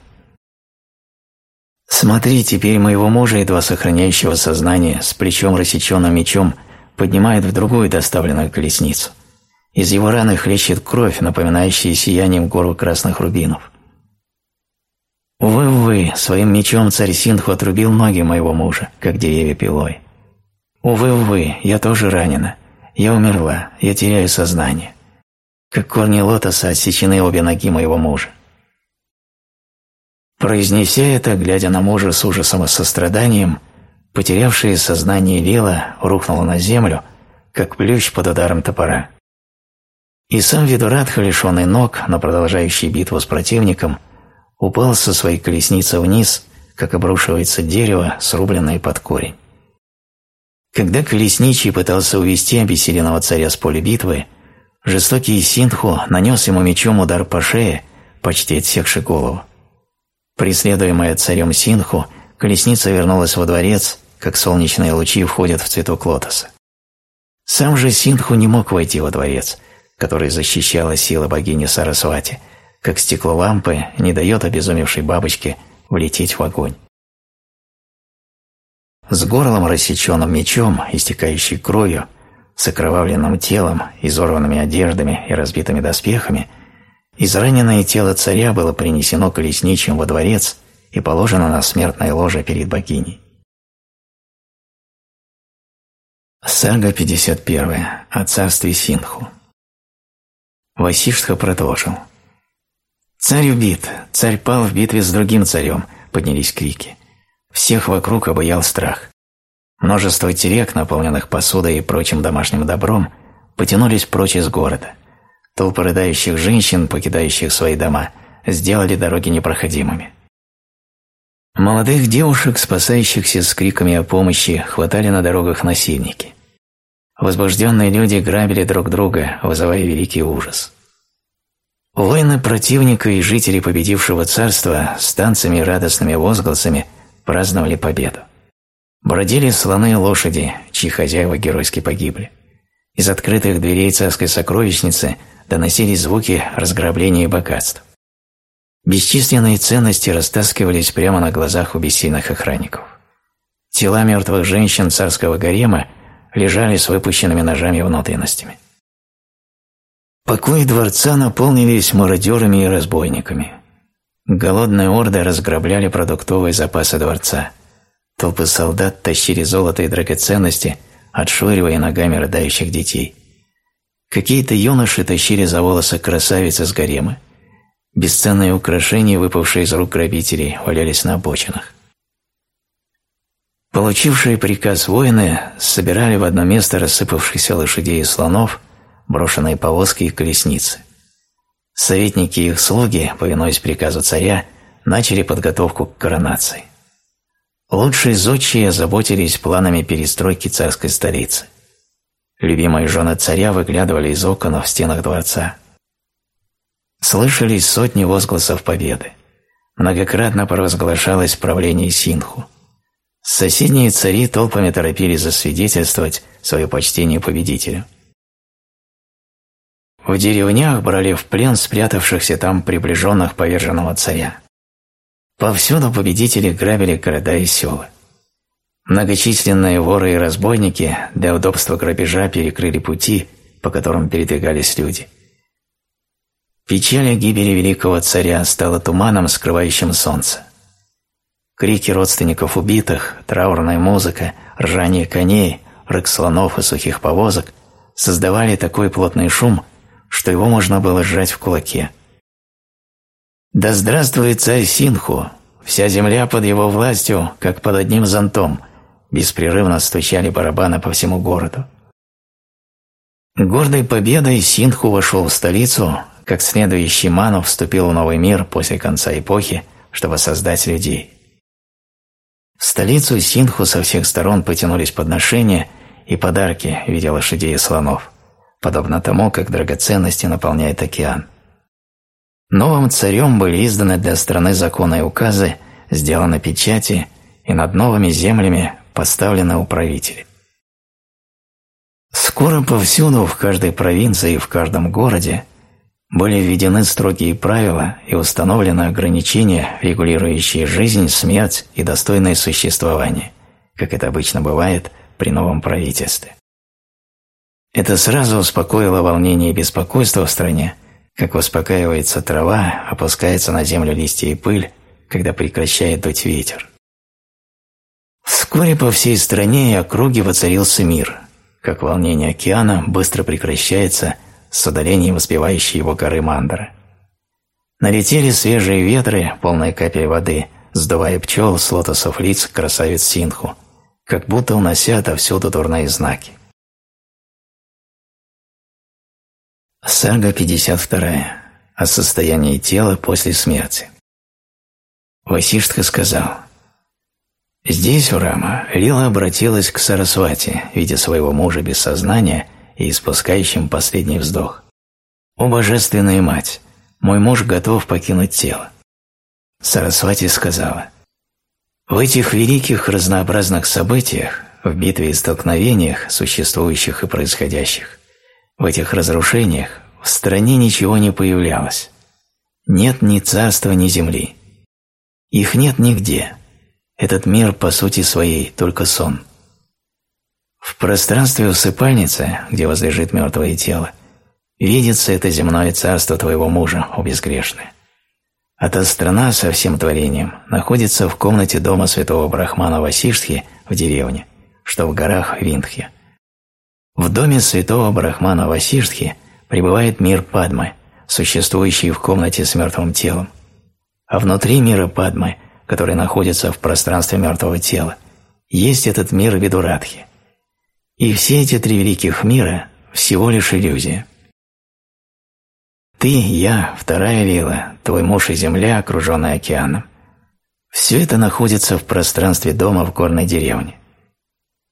Смотри, теперь моего мужа, едва сохраняющего сознание, с плечом рассеченным мечом, поднимает в другую доставленную колесницу. Из его раны хлещет кровь, напоминающая сиянием гору красных рубинов. Увы, увы, своим мечом царь Синху отрубил ноги моего мужа, как деревья пилой. Увы, увы, я тоже ранена. Я умерла, я теряю сознание. Как корни лотоса отсечены обе ноги моего мужа. Произнеся это, глядя на мужа с ужасом и состраданием, потерявшее сознание Лила рухнуло на землю, как плющ под ударом топора. И сам Видурадха, лишенный ног, но продолжающий битву с противником, упал со своей колесницы вниз, как обрушивается дерево, срубленное под корень. Когда колесничий пытался увести обессиленного царя с поля битвы, жестокий Синху нанес ему мечом удар по шее, почти отсекший голову. Преследуемая царем Синху, колесница вернулась во дворец, как солнечные лучи входят в цветок лотоса. Сам же Синху не мог войти во дворец, который защищала сила богини Сарасвати, как стекло лампы не дает обезумевшей бабочке влететь в огонь. С горлом рассеченным мечом, истекающей кровью, с окровавленным телом, изорванными одеждами и разбитыми доспехами – Израненное тело царя было принесено колесничим во дворец и положено на смертное ложе перед богиней. Сага 51. О царстве Синху. Васиштха продолжил. «Царь убит! Царь пал в битве с другим царем!» – поднялись крики. Всех вокруг обуял страх. Множество терек, наполненных посудой и прочим домашним добром, потянулись прочь из города. Толпы рыдающих женщин, покидающих свои дома, сделали дороги непроходимыми. Молодых девушек, спасающихся с криками о помощи, хватали на дорогах насильники. Возбужденные люди грабили друг друга, вызывая великий ужас. Воины противника и жители победившего царства с танцами и радостными возгласами праздновали победу. Бродили слоны и лошади, чьи хозяева геройски погибли. Из открытых дверей царской сокровищницы доносились звуки разграбления и богатств. Бесчисленные ценности растаскивались прямо на глазах у бессильных охранников. Тела мертвых женщин царского гарема лежали с выпущенными ножами внутренностями. Покои дворца наполнились мародерами и разбойниками. Голодные орды разграбляли продуктовые запасы дворца. Толпы солдат тащили золото и драгоценности, отшвыривая ногами рыдающих детей. Какие-то юноши тащили за волосы красавицы с гарема. Бесценные украшения, выпавшие из рук грабителей, валялись на обочинах. Получившие приказ воины собирали в одно место рассыпавшихся лошадей и слонов, брошенные повозки и колесницы. Советники и их слуги, повинуясь приказу царя, начали подготовку к коронации. Лучшие зодчие заботились планами перестройки царской столицы. Любимые жены царя выглядывали из окон в стенах дворца. Слышались сотни возгласов победы. Многократно провозглашалось правление Синху. Соседние цари толпами торопились засвидетельствовать свое почтение победителю. В деревнях брали в плен спрятавшихся там приближенных поверженного царя. Повсюду победители грабили города и села. Многочисленные воры и разбойники для удобства грабежа перекрыли пути, по которым передвигались люди. Печаль о гибели великого царя стала туманом, скрывающим солнце. Крики родственников убитых, траурная музыка, ржание коней, рык слонов и сухих повозок создавали такой плотный шум, что его можно было сжать в кулаке. «Да здравствует царь Синху! Вся земля под его властью, как под одним зонтом!» Беспрерывно стучали барабаны по всему городу. Гордой победой Синху вошел в столицу, как следующий Ману вступил в новый мир после конца эпохи, чтобы создать людей. В столицу Синху со всех сторон потянулись подношения и подарки в виде лошадей и слонов подобно тому, как драгоценности наполняют океан. Новым царем были изданы для страны законы и указы, сделаны печати, и над новыми землями поставлены управители. Скоро повсюду, в каждой провинции и в каждом городе, были введены строгие правила и установлены ограничения, регулирующие жизнь, смерть и достойное существование, как это обычно бывает при новом правительстве. Это сразу успокоило волнение и беспокойство в стране, как успокаивается трава, опускается на землю листья и пыль, когда прекращает дуть ветер. Вскоре по всей стране и округе воцарился мир, как волнение океана быстро прекращается с удалением воспевающей его горы Мандара. Налетели свежие ветры, полные капель воды, сдувая пчел с лотосов лиц красавиц Синху, как будто унося отовсюду дурные знаки. Сага 52. О состоянии тела после смерти. Васиштха сказал, «Здесь, у Рама, Лила обратилась к Сарасвати, видя своего мужа без сознания и испускающим последний вздох. «О, Божественная Мать, мой муж готов покинуть тело». Сарасвати сказала, «В этих великих разнообразных событиях, в битве и столкновениях, существующих и происходящих, в этих разрушениях в стране ничего не появлялось. Нет ни царства, ни земли. Их нет нигде. Этот мир по сути своей только сон. В пространстве усыпальницы, где возлежит мертвое тело, видится это земное царство твоего мужа, о безгрешное. А та страна со всем творением находится в комнате дома святого Брахмана Васиштхи в деревне, что в горах Виндхи. В доме святого Брахмана Васиштхи пребывает мир Падмы, существующие в комнате с мертвым телом, а внутри мира Падмы, который находится в пространстве мертвого тела, есть этот мир Видурадхи. И все эти три великих мира – всего лишь иллюзия. Ты, я, вторая Лила, твой муж и земля, окруженная океаном. Все это находится в пространстве дома в горной деревне.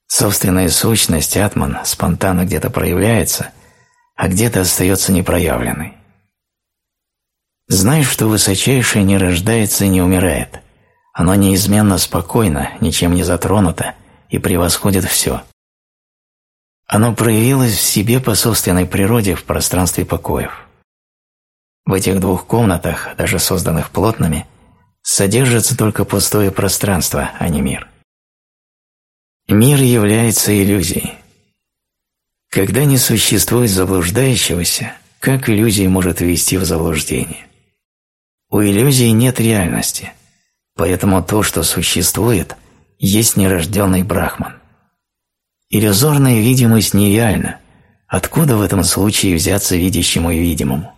Собственная сущность, атман, спонтанно где-то проявляется, а где-то остается непроявленной. Знаешь, что высочайшее не рождается и не умирает. Оно неизменно спокойно, ничем не затронуто и превосходит все. Оно проявилось в себе по собственной природе в пространстве покоев. В этих двух комнатах, даже созданных плотными, содержится только пустое пространство, а не мир. Мир является иллюзией. Когда не существует заблуждающегося, как иллюзия может ввести в заблуждение? У иллюзии нет реальности, поэтому то, что существует, есть нерожденный брахман. Иллюзорная видимость нереальна. Откуда в этом случае взяться видящему и видимому?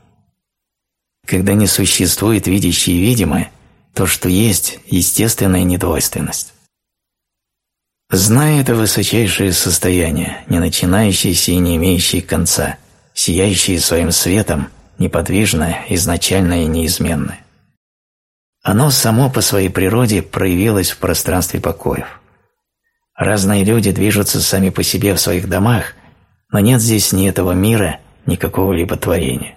Когда не существует видящее и видимое, то, что есть, естественная недвойственность. Зная это высочайшее состояние, не начинающееся и не имеющее конца, сияющее своим светом, неподвижное, изначальное и неизменное. Оно само по своей природе проявилось в пространстве покоев. Разные люди движутся сами по себе в своих домах, но нет здесь ни этого мира, ни какого-либо творения.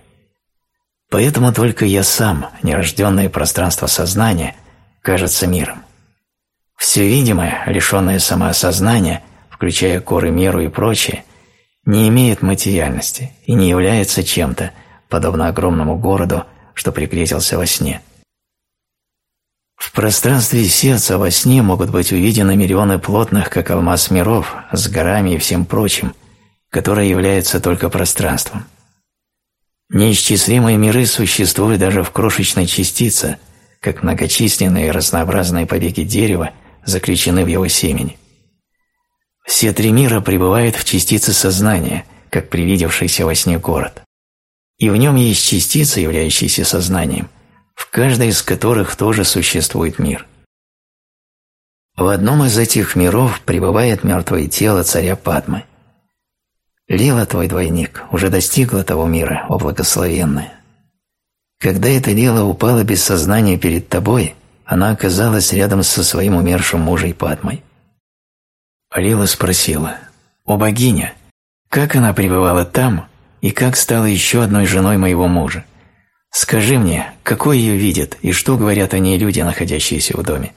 Поэтому только я сам, нерожденное пространство сознания, кажется миром. Все видимое, лишенное самоосознания, включая коры миру и прочее, не имеет материальности и не является чем-то, подобно огромному городу, что пригрезился во сне. В пространстве сердца во сне могут быть увидены миллионы плотных, как алмаз миров, с горами и всем прочим, которые являются только пространством. Неисчислимые миры существуют даже в крошечной частице, как многочисленные разнообразные побеги дерева заключены в его семени. Все три мира пребывают в частице сознания, как привидевшийся во сне город. И в нем есть частицы, являющиеся сознанием, в каждой из которых тоже существует мир. В одном из этих миров пребывает мертвое тело царя Падмы – Лила, твой двойник, уже достигла того мира, о благословенная. Когда эта Лила упала без сознания перед тобой, она оказалась рядом со своим умершим мужем Падмой. Лила спросила, «О богиня, как она пребывала там и как стала еще одной женой моего мужа? Скажи мне, какой ее видят и что говорят о ней люди, находящиеся в доме?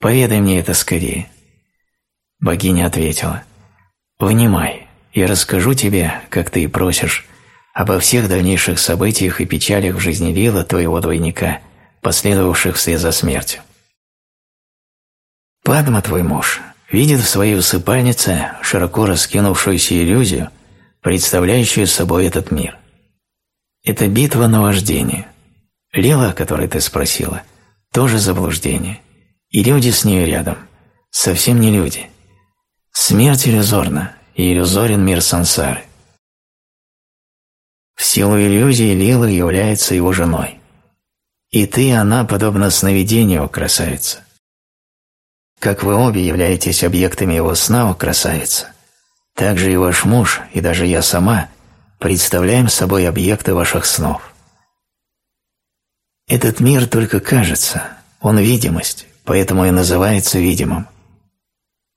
Поведай мне это скорее». Богиня ответила, «Внимай, я расскажу тебе, как ты и просишь, обо всех дальнейших событиях и печалях в жизни Лила, твоего двойника, последовавших вслед за смертью. Падма, твой муж, видит в своей усыпальнице широко раскинувшуюся иллюзию, представляющую собой этот мир. Это битва на вождение. Лила, о которой ты спросила, тоже заблуждение. И люди с ней рядом. Совсем не люди. Смерть иллюзорна, и иллюзорен мир сансары. В силу иллюзии Лила является его женой. И ты и она подобно сновидению, красавица. Как вы обе являетесь объектами его сна, о красавица, так же и ваш муж, и даже я сама, представляем собой объекты ваших снов. Этот мир только кажется, он видимость, поэтому и называется видимым.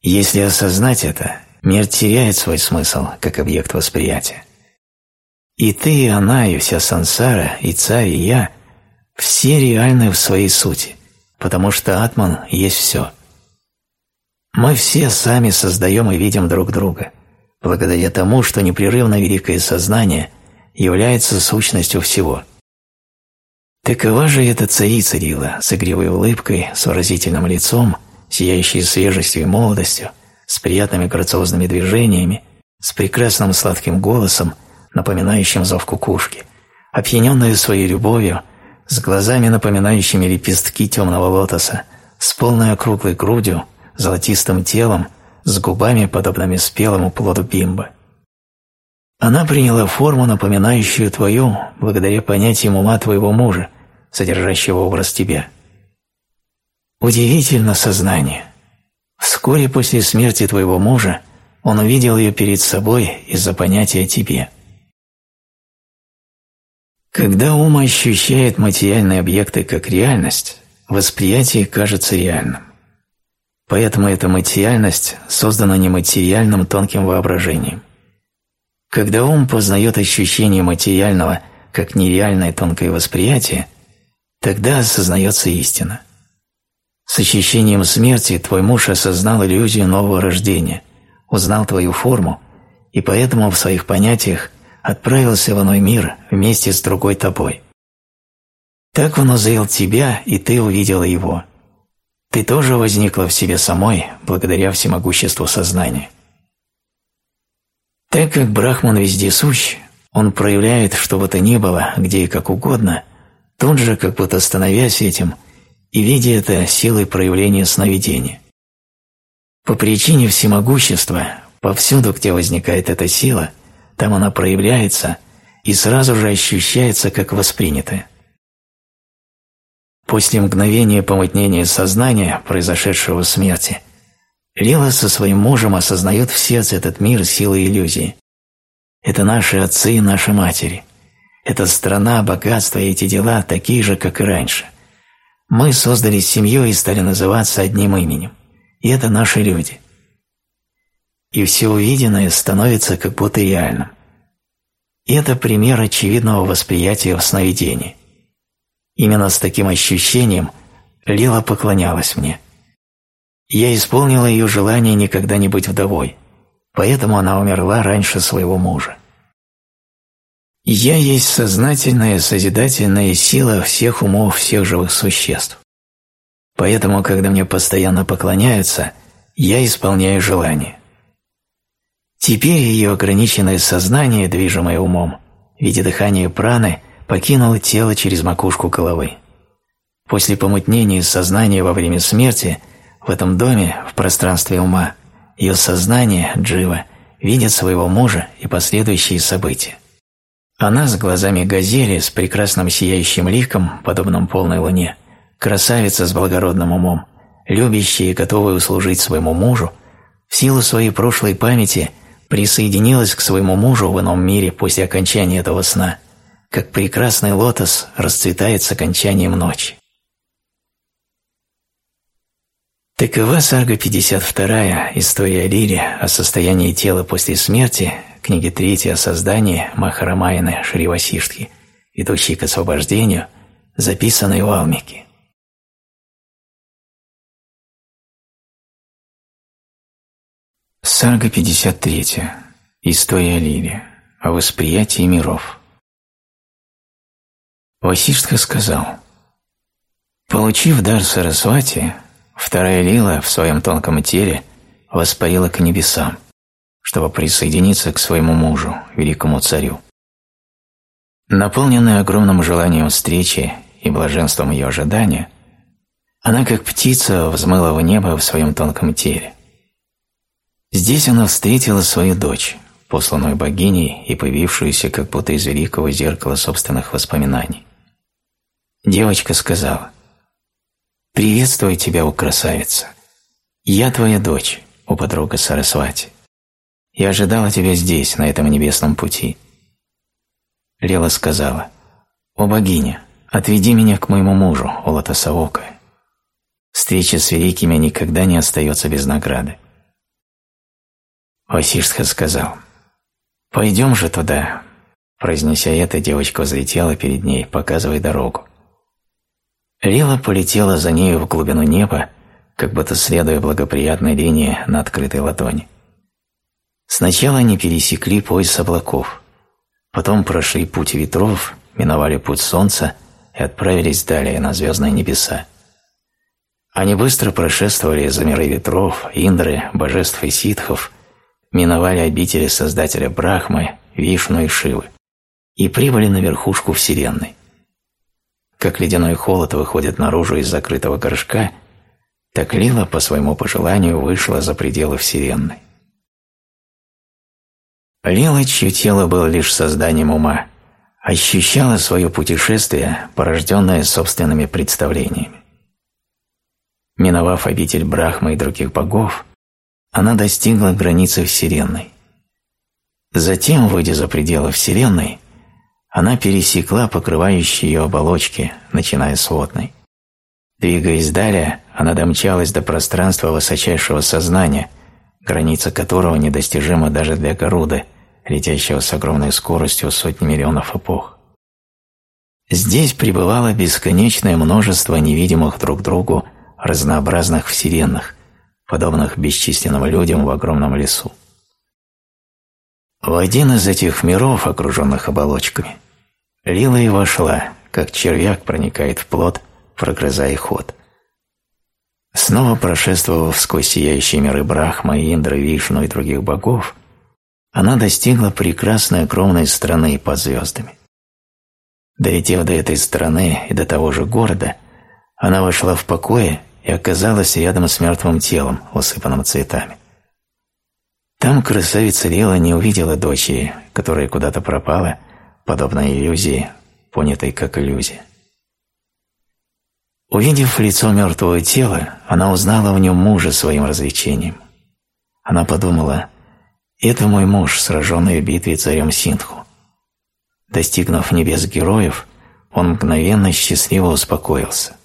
Если осознать это, Мир теряет свой смысл как объект восприятия. И ты, и она, и вся сансара, и царь, и я – все реальны в своей сути, потому что атман есть все. Мы все сами создаем и видим друг друга, благодаря тому, что непрерывно великое сознание является сущностью всего. Такова же эта царица Рила с игривой улыбкой, с выразительным лицом, сияющей свежестью и молодостью, с приятными грациозными движениями, с прекрасным сладким голосом, напоминающим зов кукушки, опьяненная своей любовью, с глазами, напоминающими лепестки темного лотоса, с полной округлой грудью, золотистым телом, с губами, подобными спелому плоду бимба. Она приняла форму, напоминающую твою, благодаря понятиям ума твоего мужа, содержащего образ тебя. Удивительно сознание. Вскоре после смерти твоего мужа он увидел ее перед собой из-за понятия тебе. Когда ум ощущает материальные объекты как реальность, восприятие кажется реальным. Поэтому эта материальность создана нематериальным тонким воображением. Когда ум познает ощущение материального как нереальное тонкое восприятие, тогда осознается истина. С ощущением смерти твой муж осознал иллюзию нового рождения, узнал твою форму и поэтому в своих понятиях отправился в иной мир вместе с другой тобой. Так он узрел тебя, и ты увидела его. Ты тоже возникла в себе самой, благодаря всемогуществу сознания. Так как Брахман везде сущ, он проявляет, что бы то ни было, где и как угодно, тут же, как будто становясь этим, и видя это силой проявления сновидения. По причине всемогущества, повсюду, где возникает эта сила, там она проявляется и сразу же ощущается как воспринятая. После мгновения помутнения сознания, произошедшего в смерти, Лила со своим мужем осознает в сердце этот мир силы иллюзии. Это наши отцы и наши матери. Это страна, богатство и эти дела такие же, как и раньше. Мы создали семью и стали называться одним именем. И это наши люди. И все увиденное становится как будто реальным. И это пример очевидного восприятия в сновидении. Именно с таким ощущением Лила поклонялась мне – я исполнила ее желание никогда не быть вдовой, поэтому она умерла раньше своего мужа. Я есть сознательная, созидательная сила всех умов всех живых существ. Поэтому, когда мне постоянно поклоняются, я исполняю желание. Теперь ее ограниченное сознание, движимое умом, в виде дыхания праны, покинуло тело через макушку головы. После помутнения сознания во время смерти в этом доме, в пространстве ума, ее сознание, Джива, видит своего мужа и последующие события. Она с глазами газели, с прекрасным сияющим ликом, подобным полной луне, красавица с благородным умом, любящая и готовая услужить своему мужу, в силу своей прошлой памяти присоединилась к своему мужу в ином мире после окончания этого сна, как прекрасный лотос расцветает с окончанием ночи. Такова сага 52 «История Лири о состоянии тела после смерти», книги 3 о создании Махарамаяны Шривасиштхи, идущей к освобождению, записанной в Алмике. Сага 53. История Лири о восприятии миров. Васиштха сказал, «Получив дар Сарасвати, Вторая лила в своем тонком теле воспарила к небесам, чтобы присоединиться к своему мужу, великому царю. Наполненная огромным желанием встречи и блаженством ее ожидания, она как птица взмыла в небо в своем тонком теле. Здесь она встретила свою дочь, посланную богиней и появившуюся как будто из великого зеркала собственных воспоминаний. Девочка сказала – «Приветствую тебя, о красавица! Я твоя дочь, о подруга Сарасвати. Я ожидала тебя здесь, на этом небесном пути». Лела сказала, «О богиня, отведи меня к моему мужу, о Лотосовока. Встреча с великими никогда не остается без награды». Васиштха сказал, «Пойдем же туда». Произнеся это, девочка взлетела перед ней, показывая дорогу. Лила полетела за нею в глубину неба, как будто следуя благоприятной линии на открытой ладони. Сначала они пересекли пояс облаков, потом прошли путь ветров, миновали путь солнца и отправились далее на звездные небеса. Они быстро прошествовали за миры ветров, Индры, божеств и ситхов, миновали обители Создателя Брахмы, Вишну и Шивы и прибыли на верхушку Вселенной. Как ледяной холод выходит наружу из закрытого горшка, так Лила по своему пожеланию вышла за пределы Вселенной. Лила, чье тело было лишь созданием ума, ощущала свое путешествие, порожденное собственными представлениями. Миновав обитель Брахмы и других богов, она достигла границы Вселенной. Затем, выйдя за пределы Вселенной, она пересекла покрывающие ее оболочки, начиная с водной. Двигаясь далее, она домчалась до пространства высочайшего сознания, граница которого недостижима даже для Гаруды, летящего с огромной скоростью сотни миллионов эпох. Здесь пребывало бесконечное множество невидимых друг другу разнообразных вселенных, подобных бесчисленным людям в огромном лесу. В один из этих миров, окруженных оболочками, Лила и вошла, как червяк проникает в плод, прогрызая ход. Снова прошествовав сквозь сияющие миры Брахма, Индры, Вишну и других богов, она достигла прекрасной огромной страны под звездами. Долетев до этой страны и до того же города, она вошла в покое и оказалась рядом с мертвым телом, усыпанным цветами. Там красавица Лила не увидела дочери, которая куда-то пропала, подобно иллюзии, понятой как иллюзия. Увидев лицо мертвого тела, она узнала в нем мужа своим развлечением. Она подумала, это мой муж, сраженный в битве царем Синху. Достигнув небес героев, он мгновенно счастливо успокоился.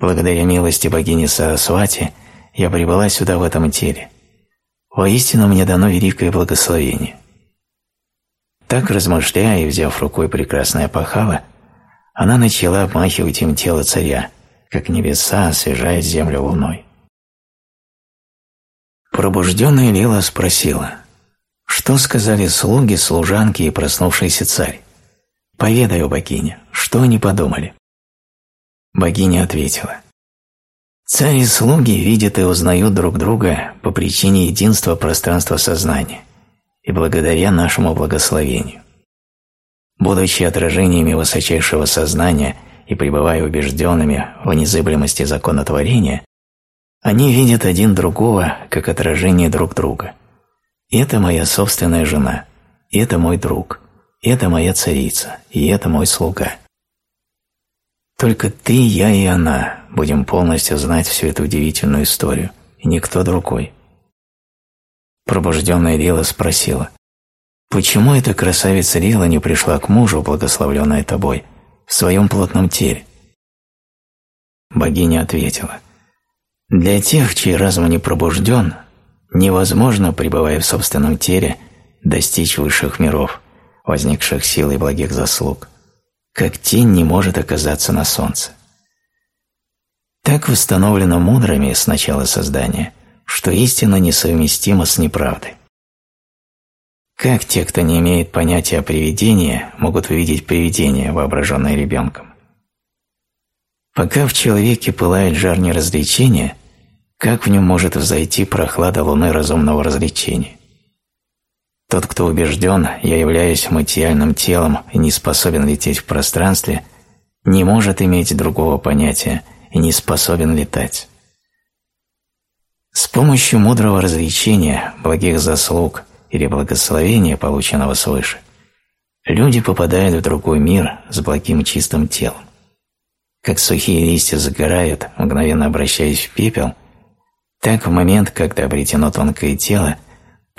Благодаря милости богини Сарасвати я прибыла сюда в этом теле. Воистину мне дано великое благословение. Так, размышляя и взяв рукой прекрасное пахало, она начала обмахивать им тело царя, как небеса освежают землю луной. Пробужденная Лила спросила, что сказали слуги, служанки и проснувшийся царь? Поведай, о что они подумали? Богиня ответила, царь и слуги видят и узнают друг друга по причине единства пространства сознания и благодаря нашему благословению. Будучи отражениями высочайшего сознания и пребывая убежденными в незыблемости закона творения, они видят один другого как отражение друг друга. Это моя собственная жена, это мой друг, это моя царица, и это мой слуга. Только ты, я и она будем полностью знать всю эту удивительную историю, и никто другой. Пробужденная Лила спросила, «Почему эта красавица Лила не пришла к мужу, благословленная тобой, в своем плотном теле?» Богиня ответила, для тех, чей разум не пробужден, невозможно, пребывая в собственном теле, достичь высших миров, возникших силой благих заслуг, как тень не может оказаться на солнце. Так восстановлено мудрыми с начала создания, что истина несовместима с неправдой. Как те, кто не имеет понятия о привидении, могут увидеть привидение, воображенное ребенком? Пока в человеке пылает жар неразличения, как в нем может взойти прохлада луны разумного развлечения? Тот, кто убежден, я являюсь материальным телом и не способен лететь в пространстве, не может иметь другого понятия и не способен летать. С помощью мудрого развлечения, благих заслуг или благословения, полученного свыше, люди попадают в другой мир с благим чистым телом. Как сухие листья загорают, мгновенно обращаясь в пепел, так в момент, когда обретено тонкое тело,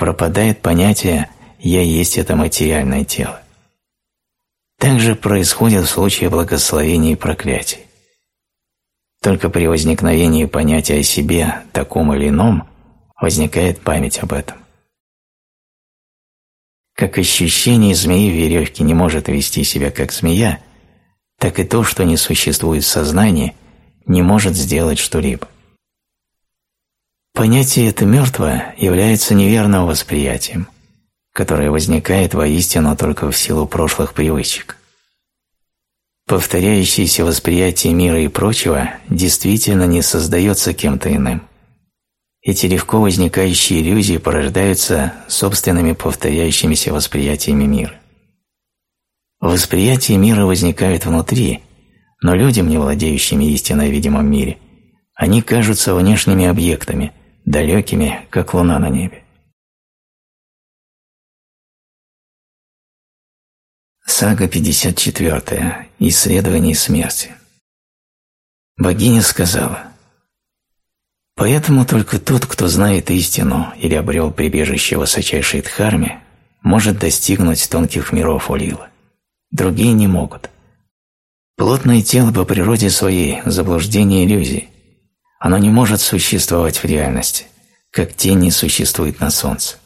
пропадает понятие «я есть это материальное тело». Так же происходит в случае благословения и проклятий. Только при возникновении понятия о себе, таком или ином, возникает память об этом. Как ощущение змеи в веревке не может вести себя как змея, так и то, что не существует в не может сделать что-либо. Понятие это мертвое является неверным восприятием, которое возникает воистину только в силу прошлых привычек. Повторяющееся восприятие мира и прочего действительно не создается кем-то иным. Эти легко возникающие иллюзии порождаются собственными повторяющимися восприятиями мира. Восприятие мира возникает внутри, но людям, не владеющим истинно видимом мире, они кажутся внешними объектами, далекими, как луна на небе. Сага 54. Исследование смерти. Богиня сказала, «Поэтому только тот, кто знает истину или обрел прибежище высочайшей Дхарме, может достигнуть тонких миров Улила. Другие не могут. Плотное тело по природе своей – заблуждение иллюзии. Оно не может существовать в реальности, как тень не существует на солнце.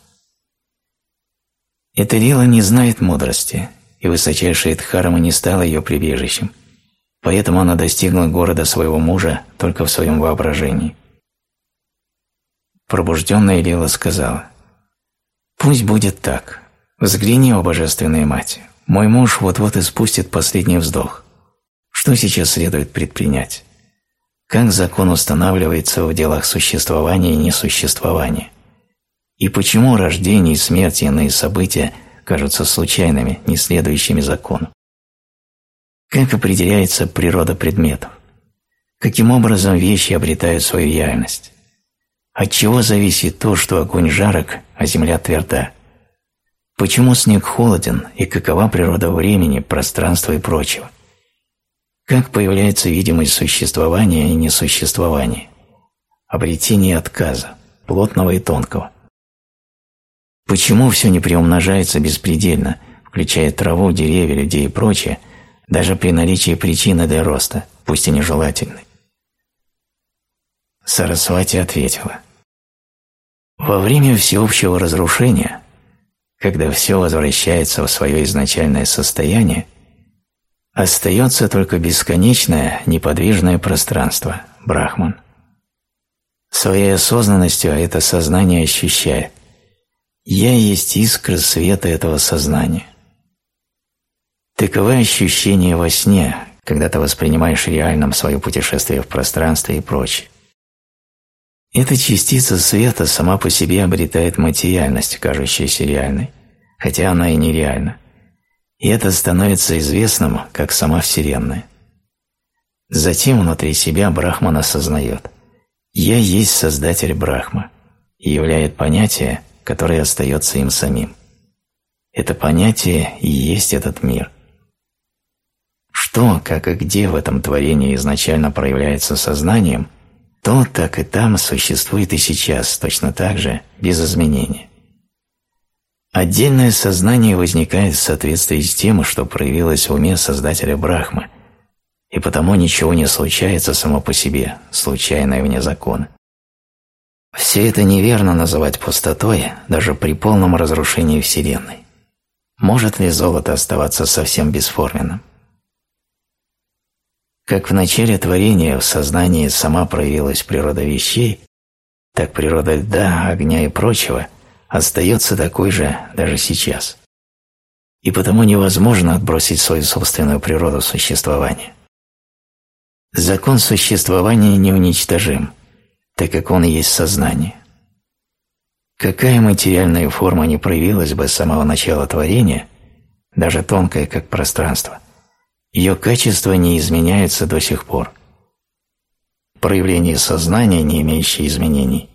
Эта Лила не знает мудрости, и высочайшая Дхарма не стала ее прибежищем, поэтому она достигла города своего мужа только в своем воображении. Пробужденная Лила сказала, «Пусть будет так. Взгляни, о Божественная Мать, мой муж вот-вот испустит последний вздох. Что сейчас следует предпринять? Как закон устанавливается в делах существования и несуществования? И почему рождение и смерть и иные события кажутся случайными, не следующими закону? Как определяется природа предметов? Каким образом вещи обретают свою реальность? От чего зависит то, что огонь жарок, а земля тверда? Почему снег холоден и какова природа времени, пространства и прочего? Как появляется видимость существования и несуществования? Обретение отказа, плотного и тонкого. Почему все не приумножается беспредельно, включая траву, деревья, людей и прочее, даже при наличии причины для роста, пусть и нежелательной? Сарасвати ответила. Во время всеобщего разрушения, когда все возвращается в свое изначальное состояние, Остается только бесконечное, неподвижное пространство – Брахман. Своей осознанностью это сознание ощущает. Я есть искра света этого сознания. Таковы ощущения во сне, когда ты воспринимаешь реальным свое путешествие в пространстве и прочее. Эта частица света сама по себе обретает материальность, кажущуюся реальной, хотя она и нереальна и это становится известным, как сама Вселенная. Затем внутри себя Брахман осознает «Я есть Создатель Брахма» и являет понятие, которое остается им самим. Это понятие и есть этот мир. Что, как и где в этом творении изначально проявляется сознанием, то так и там существует и сейчас, точно так же, без изменения. Отдельное сознание возникает в соответствии с тем, что проявилось в уме Создателя Брахмы, и потому ничего не случается само по себе, случайное вне закона. Все это неверно называть пустотой даже при полном разрушении Вселенной. Может ли золото оставаться совсем бесформенным? Как в начале творения в сознании сама проявилась природа вещей, так природа льда, огня и прочего – остается такой же даже сейчас. И потому невозможно отбросить свою собственную природу существования. Закон существования неуничтожим, так как он есть сознание. Какая материальная форма не проявилась бы с самого начала творения, даже тонкая, как пространство, ее качества не изменяются до сих пор. Проявление сознания, не имеющее изменений,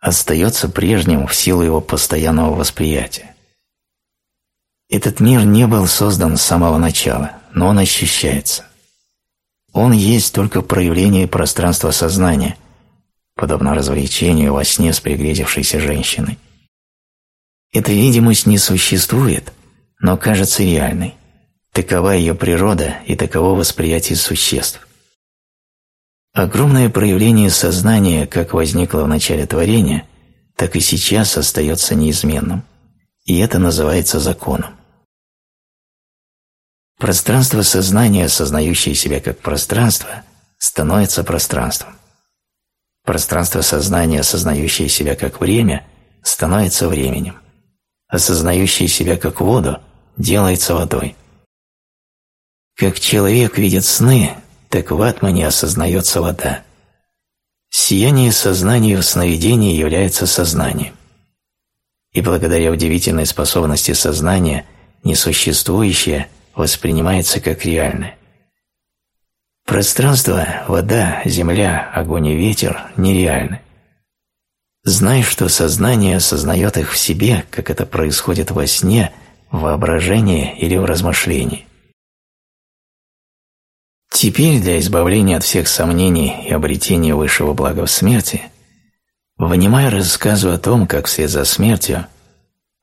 остается прежним в силу его постоянного восприятия. Этот мир не был создан с самого начала, но он ощущается. Он есть только проявление пространства сознания, подобно развлечению во сне с приглядевшейся женщиной. Эта видимость не существует, но кажется реальной. Такова ее природа и таково восприятие существ. Огромное проявление сознания как возникло в начале творения, так и сейчас остается неизменным, и это называется законом. Пространство сознания, осознающее себя как пространство, становится пространством. Пространство сознания, осознающее себя как время, становится временем. Осознающее себя как воду, делается водой. Как человек видит сны, так в атмане осознается вода. Сияние сознания в сновидении является сознанием. И благодаря удивительной способности сознания несуществующее воспринимается как реальное. Пространство, вода, земля, огонь и ветер нереальны. Знай, что сознание осознает их в себе, как это происходит во сне, в воображении или в размышлении. Теперь для избавления от всех сомнений и обретения высшего блага в смерти, вынимая рассказу о том, как вслед за смертью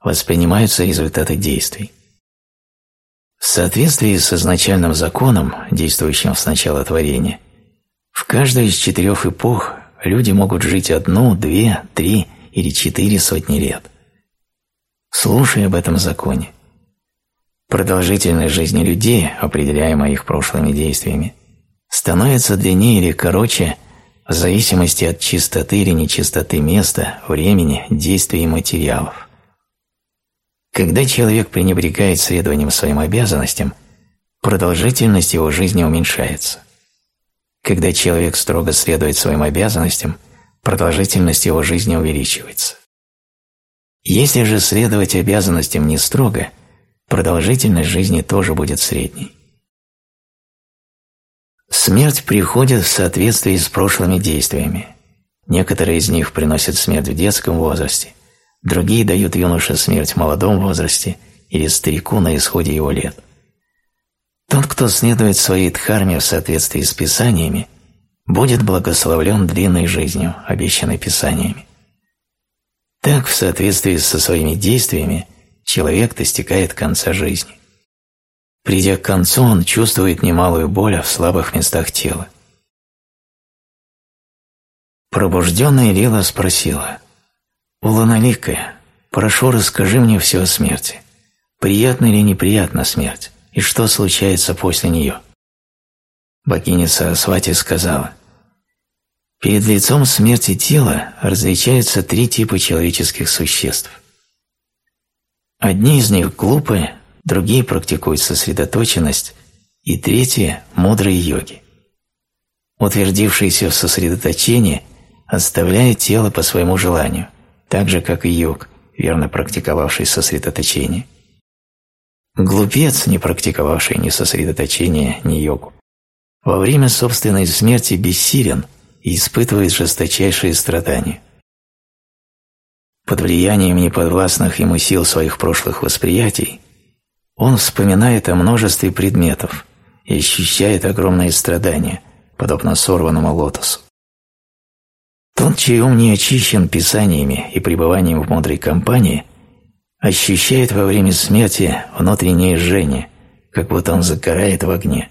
воспринимаются результаты действий. В соответствии с изначальным законом, действующим с начала творения, в каждой из четырех эпох люди могут жить одну, две, три или четыре сотни лет. Слушай об этом законе. Продолжительность жизни людей, определяемая их прошлыми действиями, становится длиннее или короче в зависимости от чистоты или нечистоты места, времени, действий и материалов. Когда человек пренебрегает следованием своим обязанностям, продолжительность его жизни уменьшается. Когда человек строго следует своим обязанностям, продолжительность его жизни увеличивается. Если же следовать обязанностям не строго – продолжительность жизни тоже будет средней. Смерть приходит в соответствии с прошлыми действиями. Некоторые из них приносят смерть в детском возрасте, другие дают юноше смерть в молодом возрасте или старику на исходе его лет. Тот, кто следует своей дхарме в соответствии с Писаниями, будет благословлен длинной жизнью, обещанной Писаниями. Так, в соответствии со своими действиями, человек достигает конца жизни. Придя к концу, он чувствует немалую боль в слабых местах тела. Пробужденная Лила спросила, «Уланаликая, прошу, расскажи мне все о смерти. Приятна или неприятна смерть, и что случается после нее?» Богиня Сарасвати сказала, «Перед лицом смерти тела различаются три типа человеческих существ – Одни из них глупые, другие практикуют сосредоточенность, и третьи – мудрые йоги. Утвердившиеся в сосредоточении оставляют тело по своему желанию, так же, как и йог, верно практиковавший сосредоточение. Глупец, не практиковавший ни сосредоточение, ни йогу, во время собственной смерти бессилен и испытывает жесточайшие страдания. Под влиянием неподвластных ему сил своих прошлых восприятий он вспоминает о множестве предметов и ощущает огромные страдания, подобно сорванному лотосу. Тот, чей ум не очищен писаниями и пребыванием в мудрой компании, ощущает во время смерти внутреннее жжение, как будто он загорает в огне.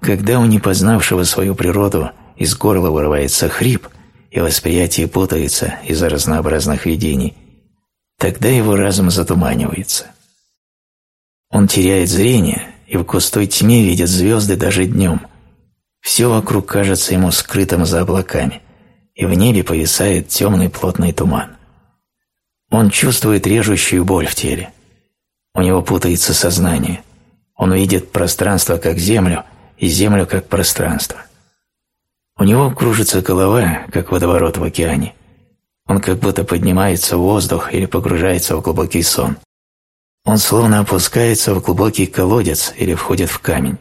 Когда у непознавшего свою природу из горла вырывается хрип, и восприятие путается из-за разнообразных видений, тогда его разум затуманивается. Он теряет зрение и в густой тьме видит звезды даже днем. Все вокруг кажется ему скрытым за облаками, и в небе повисает темный плотный туман. Он чувствует режущую боль в теле. У него путается сознание. Он видит пространство как землю и землю как пространство. У него кружится голова, как водоворот в океане. Он как будто поднимается в воздух или погружается в глубокий сон. Он словно опускается в глубокий колодец или входит в камень.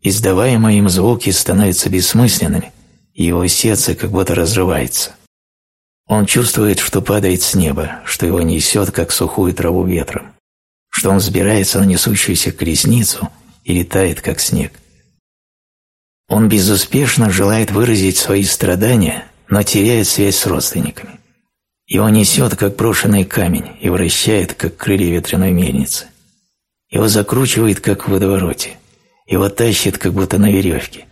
Издаваемые им звуки становятся бессмысленными, и его сердце как будто разрывается. Он чувствует, что падает с неба, что его несет, как сухую траву ветром, что он взбирается на несущуюся колесницу и летает, как снег. Он безуспешно желает выразить свои страдания, но теряет связь с родственниками. Его несет, как брошенный камень, и вращает, как крылья ветряной мельницы. Его закручивает, как в водовороте. Его тащит, как будто на веревке.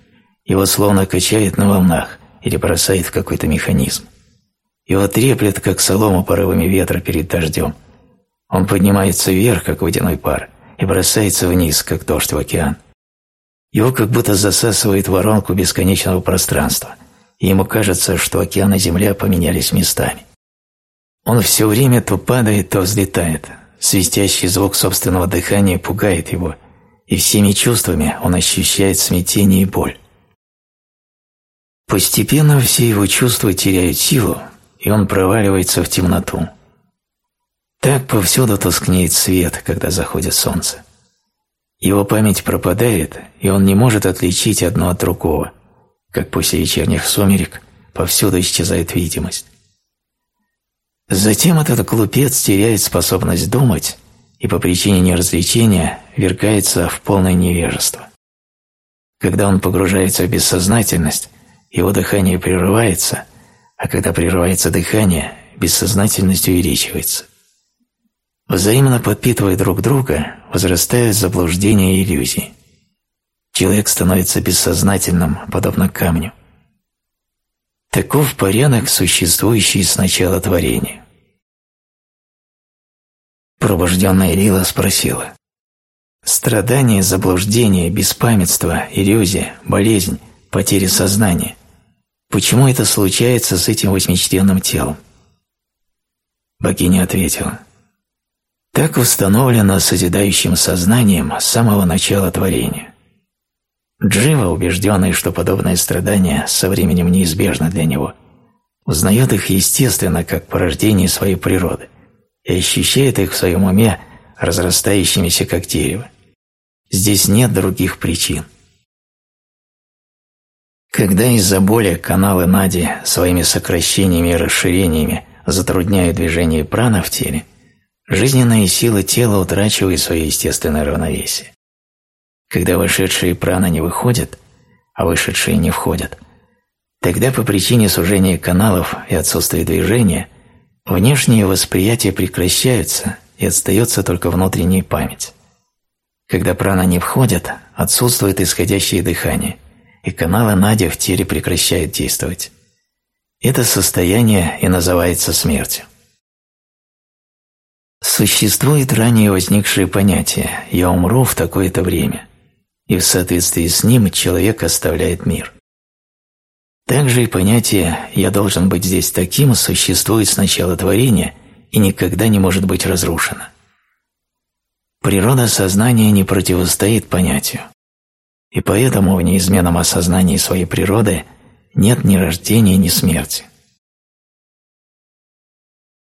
Его словно качает на волнах или бросает в какой-то механизм. Его треплет, как солому порывами ветра перед дождем. Он поднимается вверх, как водяной пар, и бросается вниз, как дождь в океан. Его как будто засасывает воронку бесконечного пространства, и ему кажется, что океан и земля поменялись местами. Он все время то падает, то взлетает. Свистящий звук собственного дыхания пугает его, и всеми чувствами он ощущает смятение и боль. Постепенно все его чувства теряют силу, и он проваливается в темноту. Так повсюду тускнеет свет, когда заходит солнце. Его память пропадает, и он не может отличить одно от другого, как после вечерних сумерек повсюду исчезает видимость. Затем этот глупец теряет способность думать и по причине неразвлечения вергается в полное невежество. Когда он погружается в бессознательность, его дыхание прерывается, а когда прерывается дыхание, бессознательность увеличивается. Взаимно подпитывая друг друга, возрастают заблуждения и иллюзии. Человек становится бессознательным, подобно камню. Таков порядок, существующий с начала творения. Пробужденная Лила спросила. Страдание, заблуждение, беспамятство, иллюзия, болезнь, потеря сознания. Почему это случается с этим восьмичтенным телом? Богиня ответила. Так установлено созидающим сознанием с самого начала творения. Джива, убежденный, что подобное страдание со временем неизбежно для него, узнает их естественно как порождение своей природы – и ощущает их в своем уме разрастающимися как дерево. Здесь нет других причин. Когда из-за боли каналы Нади своими сокращениями и расширениями затрудняют движение прана в теле, жизненные силы тела утрачивают свое естественное равновесие. Когда вышедшие прана не выходят, а вышедшие не входят, тогда по причине сужения каналов и отсутствия движения – Внешние восприятия прекращаются, и остается только внутренняя память. Когда прана не входит, отсутствует исходящее дыхание, и каналы Нади в теле прекращают действовать. Это состояние и называется смертью. Существует ранее возникшее понятие «я умру в такое-то время», и в соответствии с ним человек оставляет мир. Также и понятие «я должен быть здесь таким» существует с начала творения и никогда не может быть разрушено. Природа сознания не противостоит понятию, и поэтому в неизменном осознании своей природы нет ни рождения, ни смерти.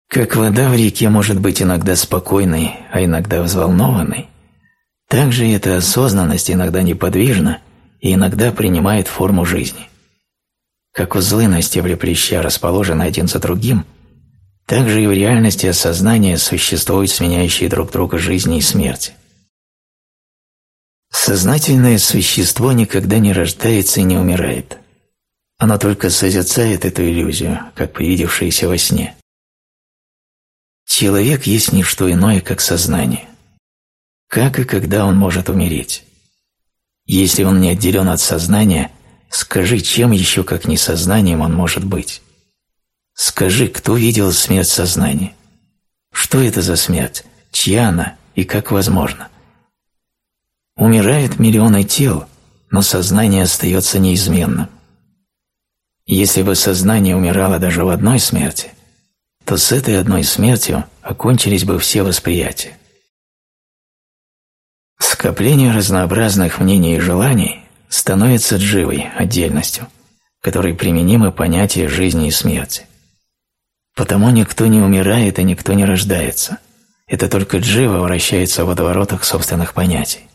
Как вода в реке может быть иногда спокойной, а иногда взволнованной, так же эта осознанность иногда неподвижна и иногда принимает форму жизни. Как узлы на стебле плеща расположены один за другим, так же и в реальности осознания существуют сменяющие друг друга жизни и смерти. Сознательное существо никогда не рождается и не умирает. Оно только созерцает эту иллюзию, как привидевшееся во сне. Человек есть не что иное, как сознание. Как и когда он может умереть? Если он не отделен от сознания, Скажи, чем еще, как не сознанием, он может быть? Скажи, кто видел смерть сознания? Что это за смерть? Чья она и как возможно? Умирают миллионы тел, но сознание остается неизменным. Если бы сознание умирало даже в одной смерти, то с этой одной смертью окончились бы все восприятия. Скопление разнообразных мнений и желаний становится дживой, отдельностью, которой применимы понятия жизни и смерти. Потому никто не умирает и никто не рождается. Это только джива вращается в водоворотах собственных понятий.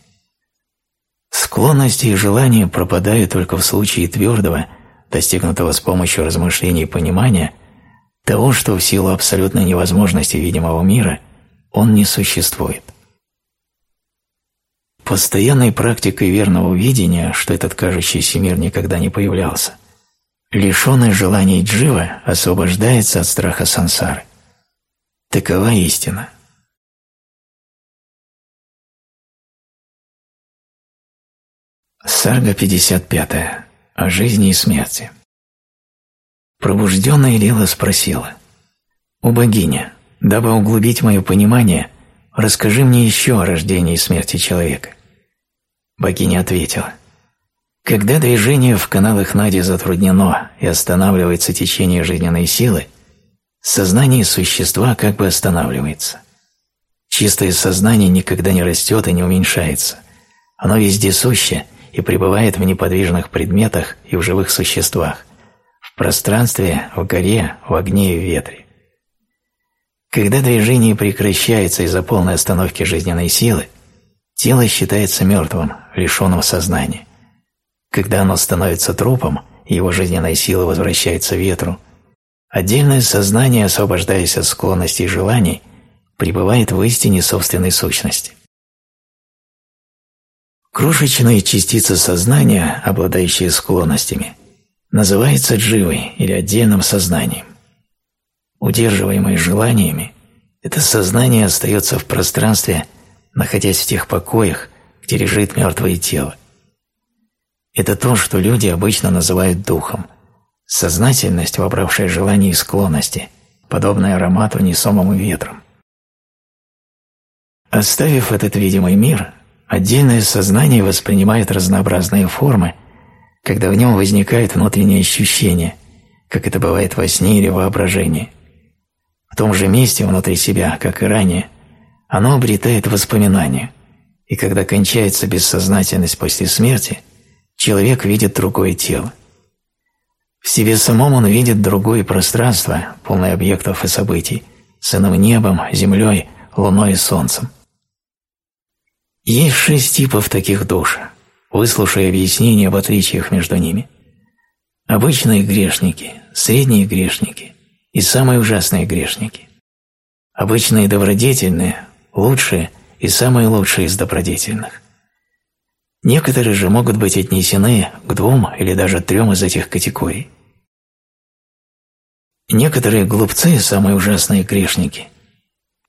Склонности и желания пропадают только в случае твердого, достигнутого с помощью размышлений и понимания, того, что в силу абсолютной невозможности видимого мира он не существует. Постоянной практикой верного видения, что этот кажущийся мир никогда не появлялся, лишенный желаний джива освобождается от страха сансары. Такова истина. Сарга 55. О жизни и смерти. Пробужденная Лила спросила, «О богиня, дабы углубить мое понимание, расскажи мне еще о рождении и смерти человека». Богиня ответила, «Когда движение в каналах Нади затруднено и останавливается течение жизненной силы, сознание существа как бы останавливается. Чистое сознание никогда не растет и не уменьшается. Оно везде суще и пребывает в неподвижных предметах и в живых существах, в пространстве, в горе, в огне и в ветре. Когда движение прекращается из-за полной остановки жизненной силы, тело считается мертвым, лишенным сознания. Когда оно становится трупом, его жизненная сила возвращается ветру, отдельное сознание, освобождаясь от склонностей и желаний, пребывает в истине собственной сущности. Крошечные частицы сознания, обладающие склонностями, называются дживой или отдельным сознанием. Удерживаемые желаниями, это сознание остается в пространстве, находясь в тех покоях, где лежит мертвое тело. Это то, что люди обычно называют духом, сознательность, вобравшая желания и склонности, подобная аромату несомому ветром. Оставив этот видимый мир, отдельное сознание воспринимает разнообразные формы, когда в нем возникает внутреннее ощущение, как это бывает во сне или воображении. В том же месте внутри себя, как и ранее, оно обретает воспоминания, и когда кончается бессознательность после смерти, человек видит другое тело. В себе самом он видит другое пространство, полное объектов и событий, с иным небом, землей, луной и солнцем. Есть шесть типов таких душ. Выслушай объяснения об отличиях между ними. Обычные грешники, средние грешники и самые ужасные грешники. Обычные добродетельные, лучшие и самые лучшие из добродетельных. Некоторые же могут быть отнесены к двум или даже трем из этих категорий. Некоторые глупцы, самые ужасные грешники,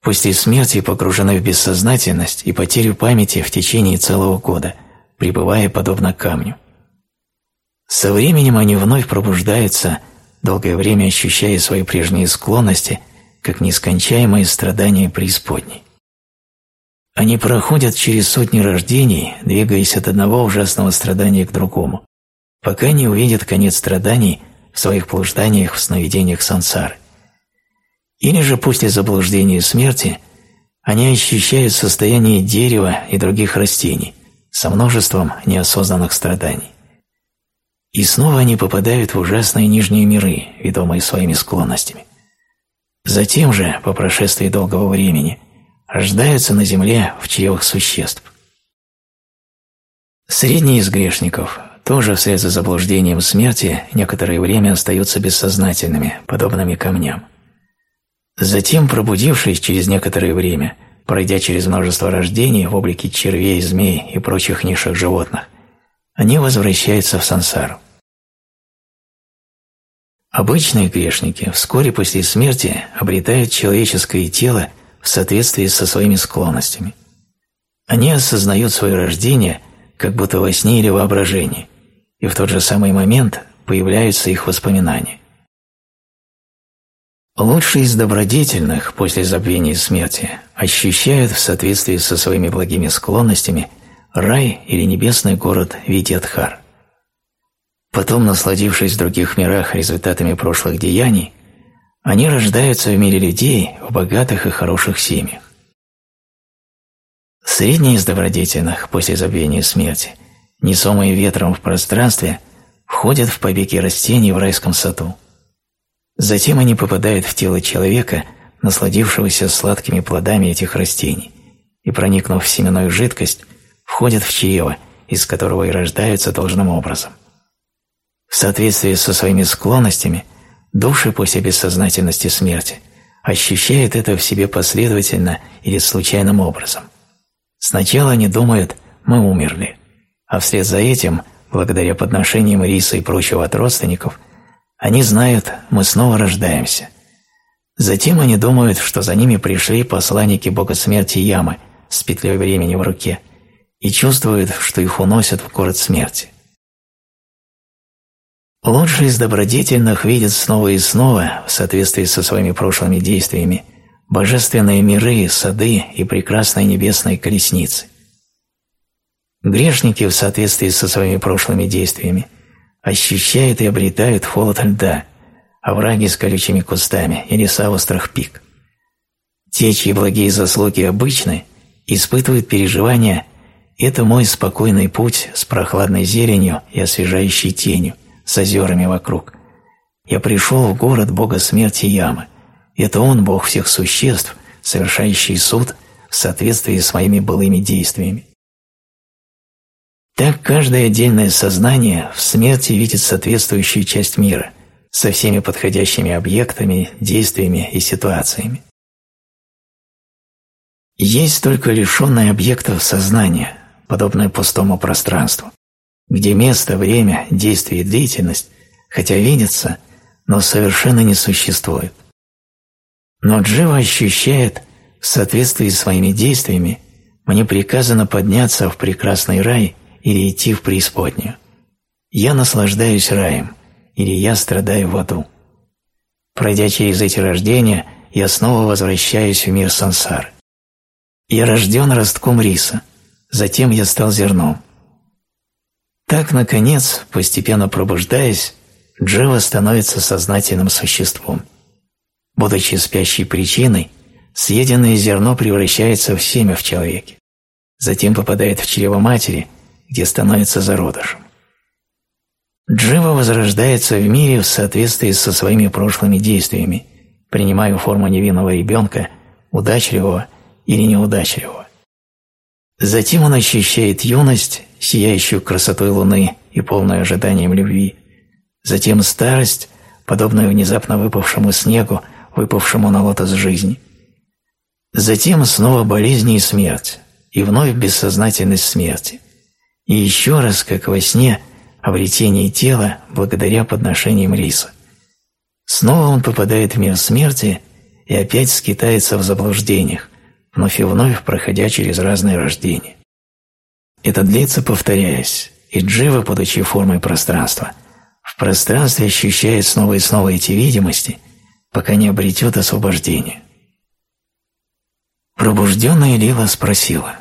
После смерти погружены в бессознательность и потерю памяти в течение целого года, пребывая подобно камню. Со временем они вновь пробуждаются, долгое время ощущая свои прежние склонности, как нескончаемые страдания преисподней. Они проходят через сотни рождений, двигаясь от одного ужасного страдания к другому, пока не увидят конец страданий в своих блужданиях в сновидениях сансары. Или же после заблуждения смерти они ощущают состояние дерева и других растений со множеством неосознанных страданий. И снова они попадают в ужасные нижние миры, ведомые своими склонностями. Затем же, по прошествии долгого времени, рождаются на земле в чьих существ. Средние из грешников тоже вслед за заблуждением смерти некоторое время остаются бессознательными, подобными камням. Затем, пробудившись через некоторое время, пройдя через множество рождений в облике червей, змей и прочих низших животных, они возвращаются в сансару. Обычные грешники вскоре после смерти обретают человеческое тело в соответствии со своими склонностями. Они осознают свое рождение как будто во сне или воображении, и в тот же самый момент появляются их воспоминания. Лучшие из добродетельных после забвения смерти ощущают в соответствии со своими благими склонностями рай или небесный город Видьядхар. Потом, насладившись в других мирах результатами прошлых деяний, они рождаются в мире людей в богатых и хороших семьях. Средние из добродетельных после забвения смерти, несомые ветром в пространстве, входят в побеги растений в райском саду. Затем они попадают в тело человека, насладившегося сладкими плодами этих растений, и, проникнув в семенную жидкость, входят в чрево, из которого и рождаются должным образом. В соответствии со своими склонностями, души после бессознательности смерти ощущают это в себе последовательно или случайным образом. Сначала они думают «мы умерли», а вслед за этим, благодаря подношениям риса и прочего от родственников – они знают, мы снова рождаемся. Затем они думают, что за ними пришли посланники бога смерти Ямы с петлей времени в руке и чувствуют, что их уносят в город смерти. Лучшие из добродетельных видят снова и снова, в соответствии со своими прошлыми действиями, божественные миры, сады и прекрасные небесные колесницы. Грешники в соответствии со своими прошлыми действиями ощущают и обретают холод льда, овраги с колючими кустами и леса острых пик. Те, чьи благие заслуги обычны, испытывают переживания «это мой спокойный путь с прохладной зеленью и освежающей тенью, с озерами вокруг. Я пришел в город бога смерти Ямы. Это он, бог всех существ, совершающий суд в соответствии с моими былыми действиями. Так каждое отдельное сознание в смерти видит соответствующую часть мира со всеми подходящими объектами, действиями и ситуациями. Есть только лишенное объектов сознания, подобное пустому пространству, где место, время, действие и длительность, хотя видятся, но совершенно не существуют. Но Джива ощущает, в соответствии с своими действиями, мне приказано подняться в прекрасный рай или идти в преисподнюю. Я наслаждаюсь раем, или я страдаю в аду. Пройдя через эти рождения, я снова возвращаюсь в мир сансары. Я рожден ростком риса, затем я стал зерном. Так, наконец, постепенно пробуждаясь, Джива становится сознательным существом. Будучи спящей причиной, съеденное зерно превращается в семя в человеке, затем попадает в чрево матери, где становится зародышем. Джива возрождается в мире в соответствии со своими прошлыми действиями, принимая форму невинного ребенка, удачливого или неудачливого. Затем он ощущает юность, сияющую красотой луны и полную ожиданием любви, затем старость, подобную внезапно выпавшему снегу, выпавшему на лотос жизни. Затем снова болезни и смерть, и вновь бессознательность смерти. И еще раз, как во сне, обретение тела благодаря подношениям риса. Снова он попадает в мир смерти и опять скитается в заблуждениях, вновь и вновь проходя через разные рождения. Это длится, повторяясь, и Джива, будучи формой пространства, в пространстве ощущает снова и снова эти видимости, пока не обретет освобождение. Пробужденная Лила спросила,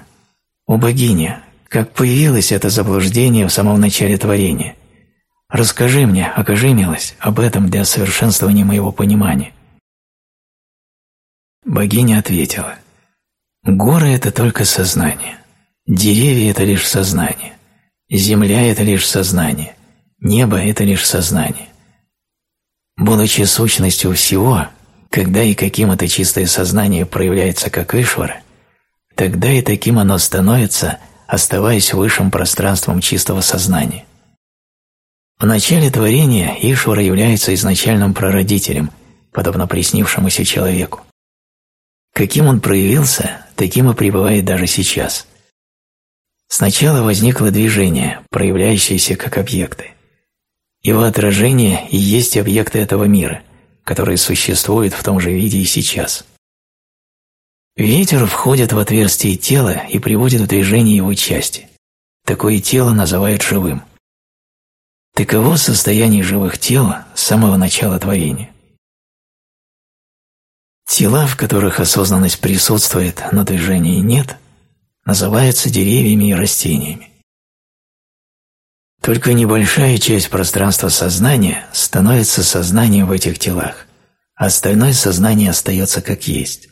«О богиня, как появилось это заблуждение в самом начале творения? Расскажи мне, окажи милость об этом для совершенствования моего понимания». Богиня ответила, «Горы – это только сознание, деревья – это лишь сознание, земля – это лишь сознание, небо – это лишь сознание. Будучи сущностью всего, когда и каким это чистое сознание проявляется как Ишвара, тогда и таким оно становится, оставаясь высшим пространством чистого сознания. В начале творения Ишвара является изначальным прародителем, подобно приснившемуся человеку. Каким он проявился, таким и пребывает даже сейчас. Сначала возникло движение, проявляющееся как объекты. Его отражение и есть объекты этого мира – которые существуют в том же виде и сейчас. Ветер входит в отверстие тела и приводит в движение его части. Такое тело называют живым. Таково состояние живых тел с самого начала творения. Тела, в которых осознанность присутствует, но движения нет, называются деревьями и растениями. Только небольшая часть пространства сознания становится сознанием в этих телах, а остальное сознание остается как есть.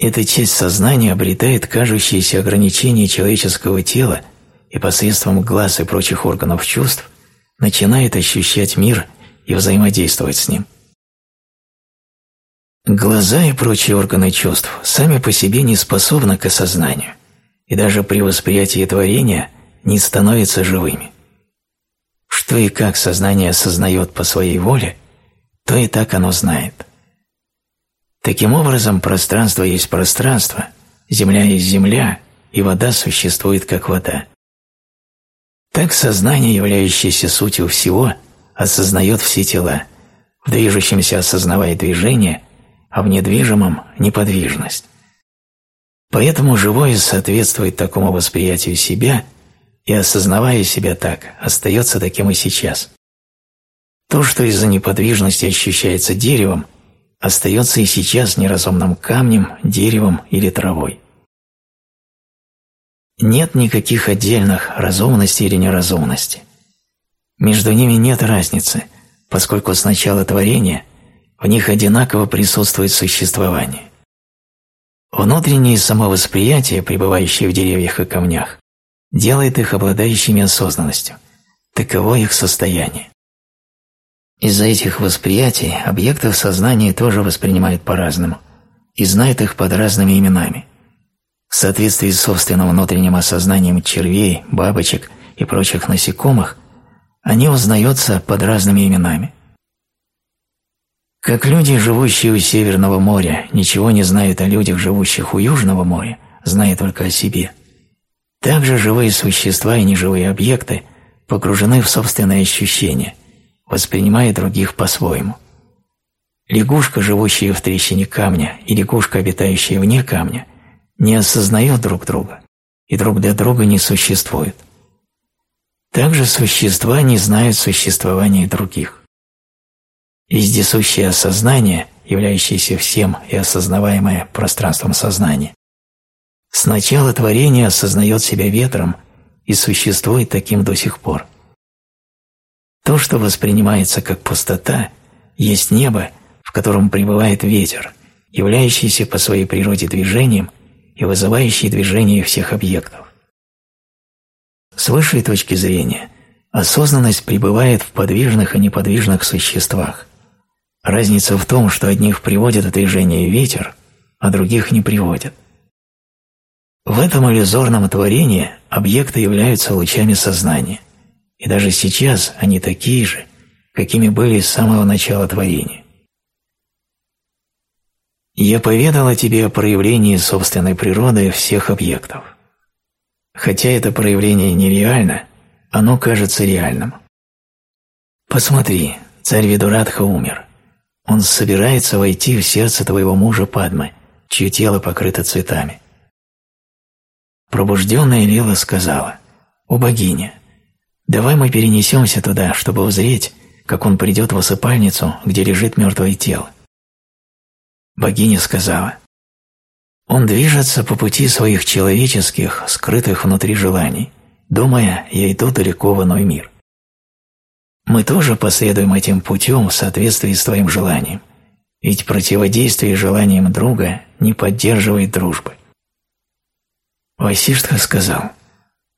Эта часть сознания обретает кажущиеся ограничения человеческого тела и посредством глаз и прочих органов чувств начинает ощущать мир и взаимодействовать с ним. Глаза и прочие органы чувств сами по себе не способны к осознанию, и даже при восприятии творения – не становятся живыми. Что и как сознание осознает по своей воле, то и так оно знает. Таким образом, пространство есть пространство, земля есть земля, и вода существует как вода. Так сознание, являющееся сутью всего, осознает все тела, в движущемся осознавая движение, а в недвижимом – неподвижность. Поэтому живое соответствует такому восприятию себя – и, осознавая себя так, остается таким и сейчас. То, что из-за неподвижности ощущается деревом, остается и сейчас неразумным камнем, деревом или травой. Нет никаких отдельных разумности или неразумности. Между ними нет разницы, поскольку с начала творения в них одинаково присутствует существование. Внутреннее самовосприятие, пребывающее в деревьях и камнях, делает их обладающими осознанностью. Таково их состояние. Из-за этих восприятий объектов сознания тоже воспринимают по-разному и знают их под разными именами. В соответствии с собственным внутренним осознанием червей, бабочек и прочих насекомых, они узнаются под разными именами. Как люди, живущие у Северного моря, ничего не знают о людях, живущих у Южного моря, зная только о себе, так же живые существа и неживые объекты погружены в собственные ощущения, воспринимая других по-своему. Лягушка, живущая в трещине камня, и лягушка, обитающая вне камня, не осознают друг друга и друг для друга не существуют. Также существа не знают существования других. Вездесущее осознание, являющееся всем и осознаваемое пространством сознания, с начала творения осознает себя ветром и существует таким до сих пор. То, что воспринимается как пустота, есть небо, в котором пребывает ветер, являющийся по своей природе движением и вызывающий движение всех объектов. С высшей точки зрения, осознанность пребывает в подвижных и неподвижных существах. Разница в том, что одних приводит в движение ветер, а других не приводит. В этом иллюзорном творении объекты являются лучами сознания, и даже сейчас они такие же, какими были с самого начала творения. Я поведала тебе о проявлении собственной природы всех объектов. Хотя это проявление нереально, оно кажется реальным. Посмотри, царь Видурадха умер. Он собирается войти в сердце твоего мужа Падмы, чье тело покрыто цветами. Пробужденная Лила сказала, «О богиня, давай мы перенесемся туда, чтобы узреть, как он придет в осыпальницу, где лежит мертвое тело». Богиня сказала, «Он движется по пути своих человеческих, скрытых внутри желаний, думая, я иду далеко в иной мир. Мы тоже последуем этим путем в соответствии с твоим желанием, ведь противодействие желаниям друга не поддерживает дружбы. Васиштха сказал,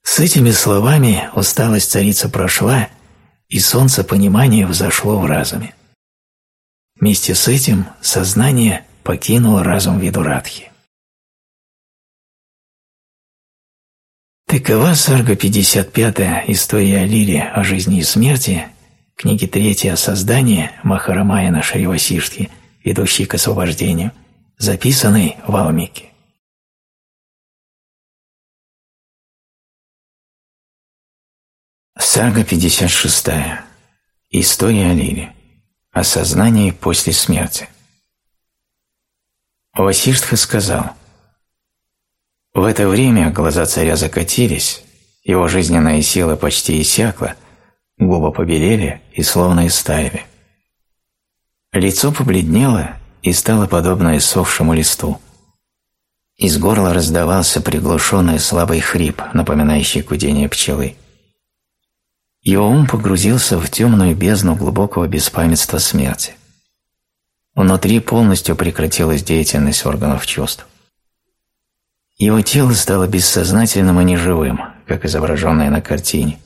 «С этими словами усталость царицы прошла, и солнце понимания взошло в разуме. Вместе с этим сознание покинуло разум Видурадхи. Такова сарга 55 «История о Лире о жизни и смерти», книги 3 о создании Махарамаяна Шривасиштхи, ведущей к освобождению, записанной в Алмике. Сага 56. История о Лиле. Осознание после смерти. Васиштха сказал, «В это время глаза царя закатились, его жизненная сила почти иссякла, губы побелели и словно истаяли. Лицо побледнело и стало подобно иссохшему листу. Из горла раздавался приглушенный слабый хрип, напоминающий гудение пчелы. Его ум погрузился в темную бездну глубокого беспамятства смерти. Внутри полностью прекратилась деятельность органов чувств. Его тело стало бессознательным и неживым, как изображенное на картине,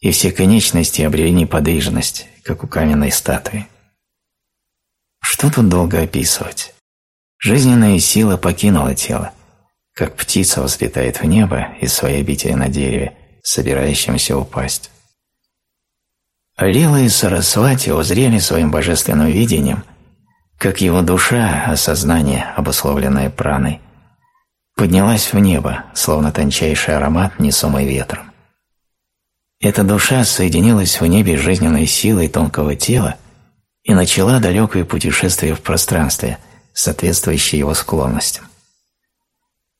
и все конечности обрели неподвижность, как у каменной статуи. Что тут долго описывать? Жизненная сила покинула тело, как птица взлетает в небо из своей обители на дереве, собирающемся упасть. Лила и Сарасвати узрели своим божественным видением, как его душа, осознание, обусловленное праной, поднялась в небо, словно тончайший аромат, несомый ветром. Эта душа соединилась в небе с жизненной силой тонкого тела и начала далекое путешествие в пространстве, соответствующее его склонностям.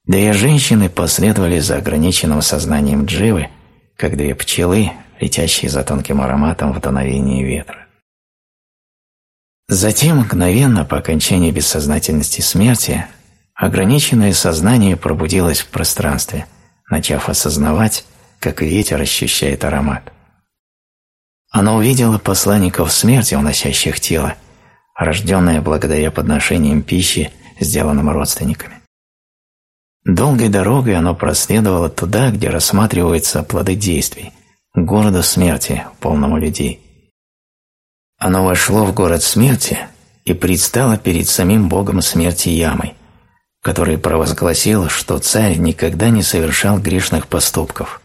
И женщины последовали за ограниченным сознанием дживы, как две пчелы, летящие за тонким ароматом в дуновении ветра. Затем, мгновенно по окончании бессознательности смерти, ограниченное сознание пробудилось в пространстве, начав осознавать, как ветер ощущает аромат. Оно увидело посланников смерти, уносящих тело, рожденное благодаря подношениям пищи, сделанным родственниками. Долгой дорогой оно проследовало туда, где рассматриваются плоды действий – городу смерти, полному людей. Оно вошло в город смерти и предстало перед самим богом смерти Ямой, который провозгласил, что царь никогда не совершал грешных поступков,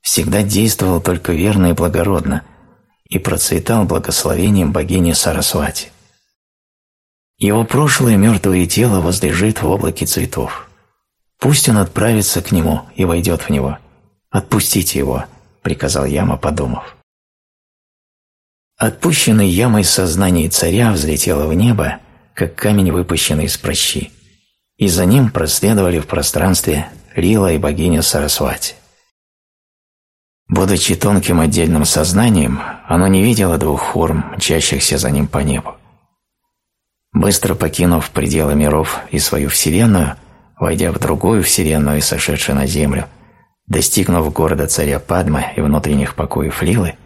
всегда действовал только верно и благородно и процветал благословением богини Сарасвати. Его прошлое мертвое тело возлежит в облаке цветов. Пусть он отправится к нему и войдет в него. Отпустите его, приказал Яма, подумав. Отпущенный Ямой сознание царя взлетело в небо, как камень, выпущенный из прощи, и за ним проследовали в пространстве Лила и богиня Сарасвати. Будучи тонким отдельным сознанием, оно не видело двух форм, мчащихся за ним по небу. Быстро покинув пределы миров и свою Вселенную, войдя в другую Вселенную и сошедшая на Землю, достигнув города царя Падмы и внутренних покоев Лилы,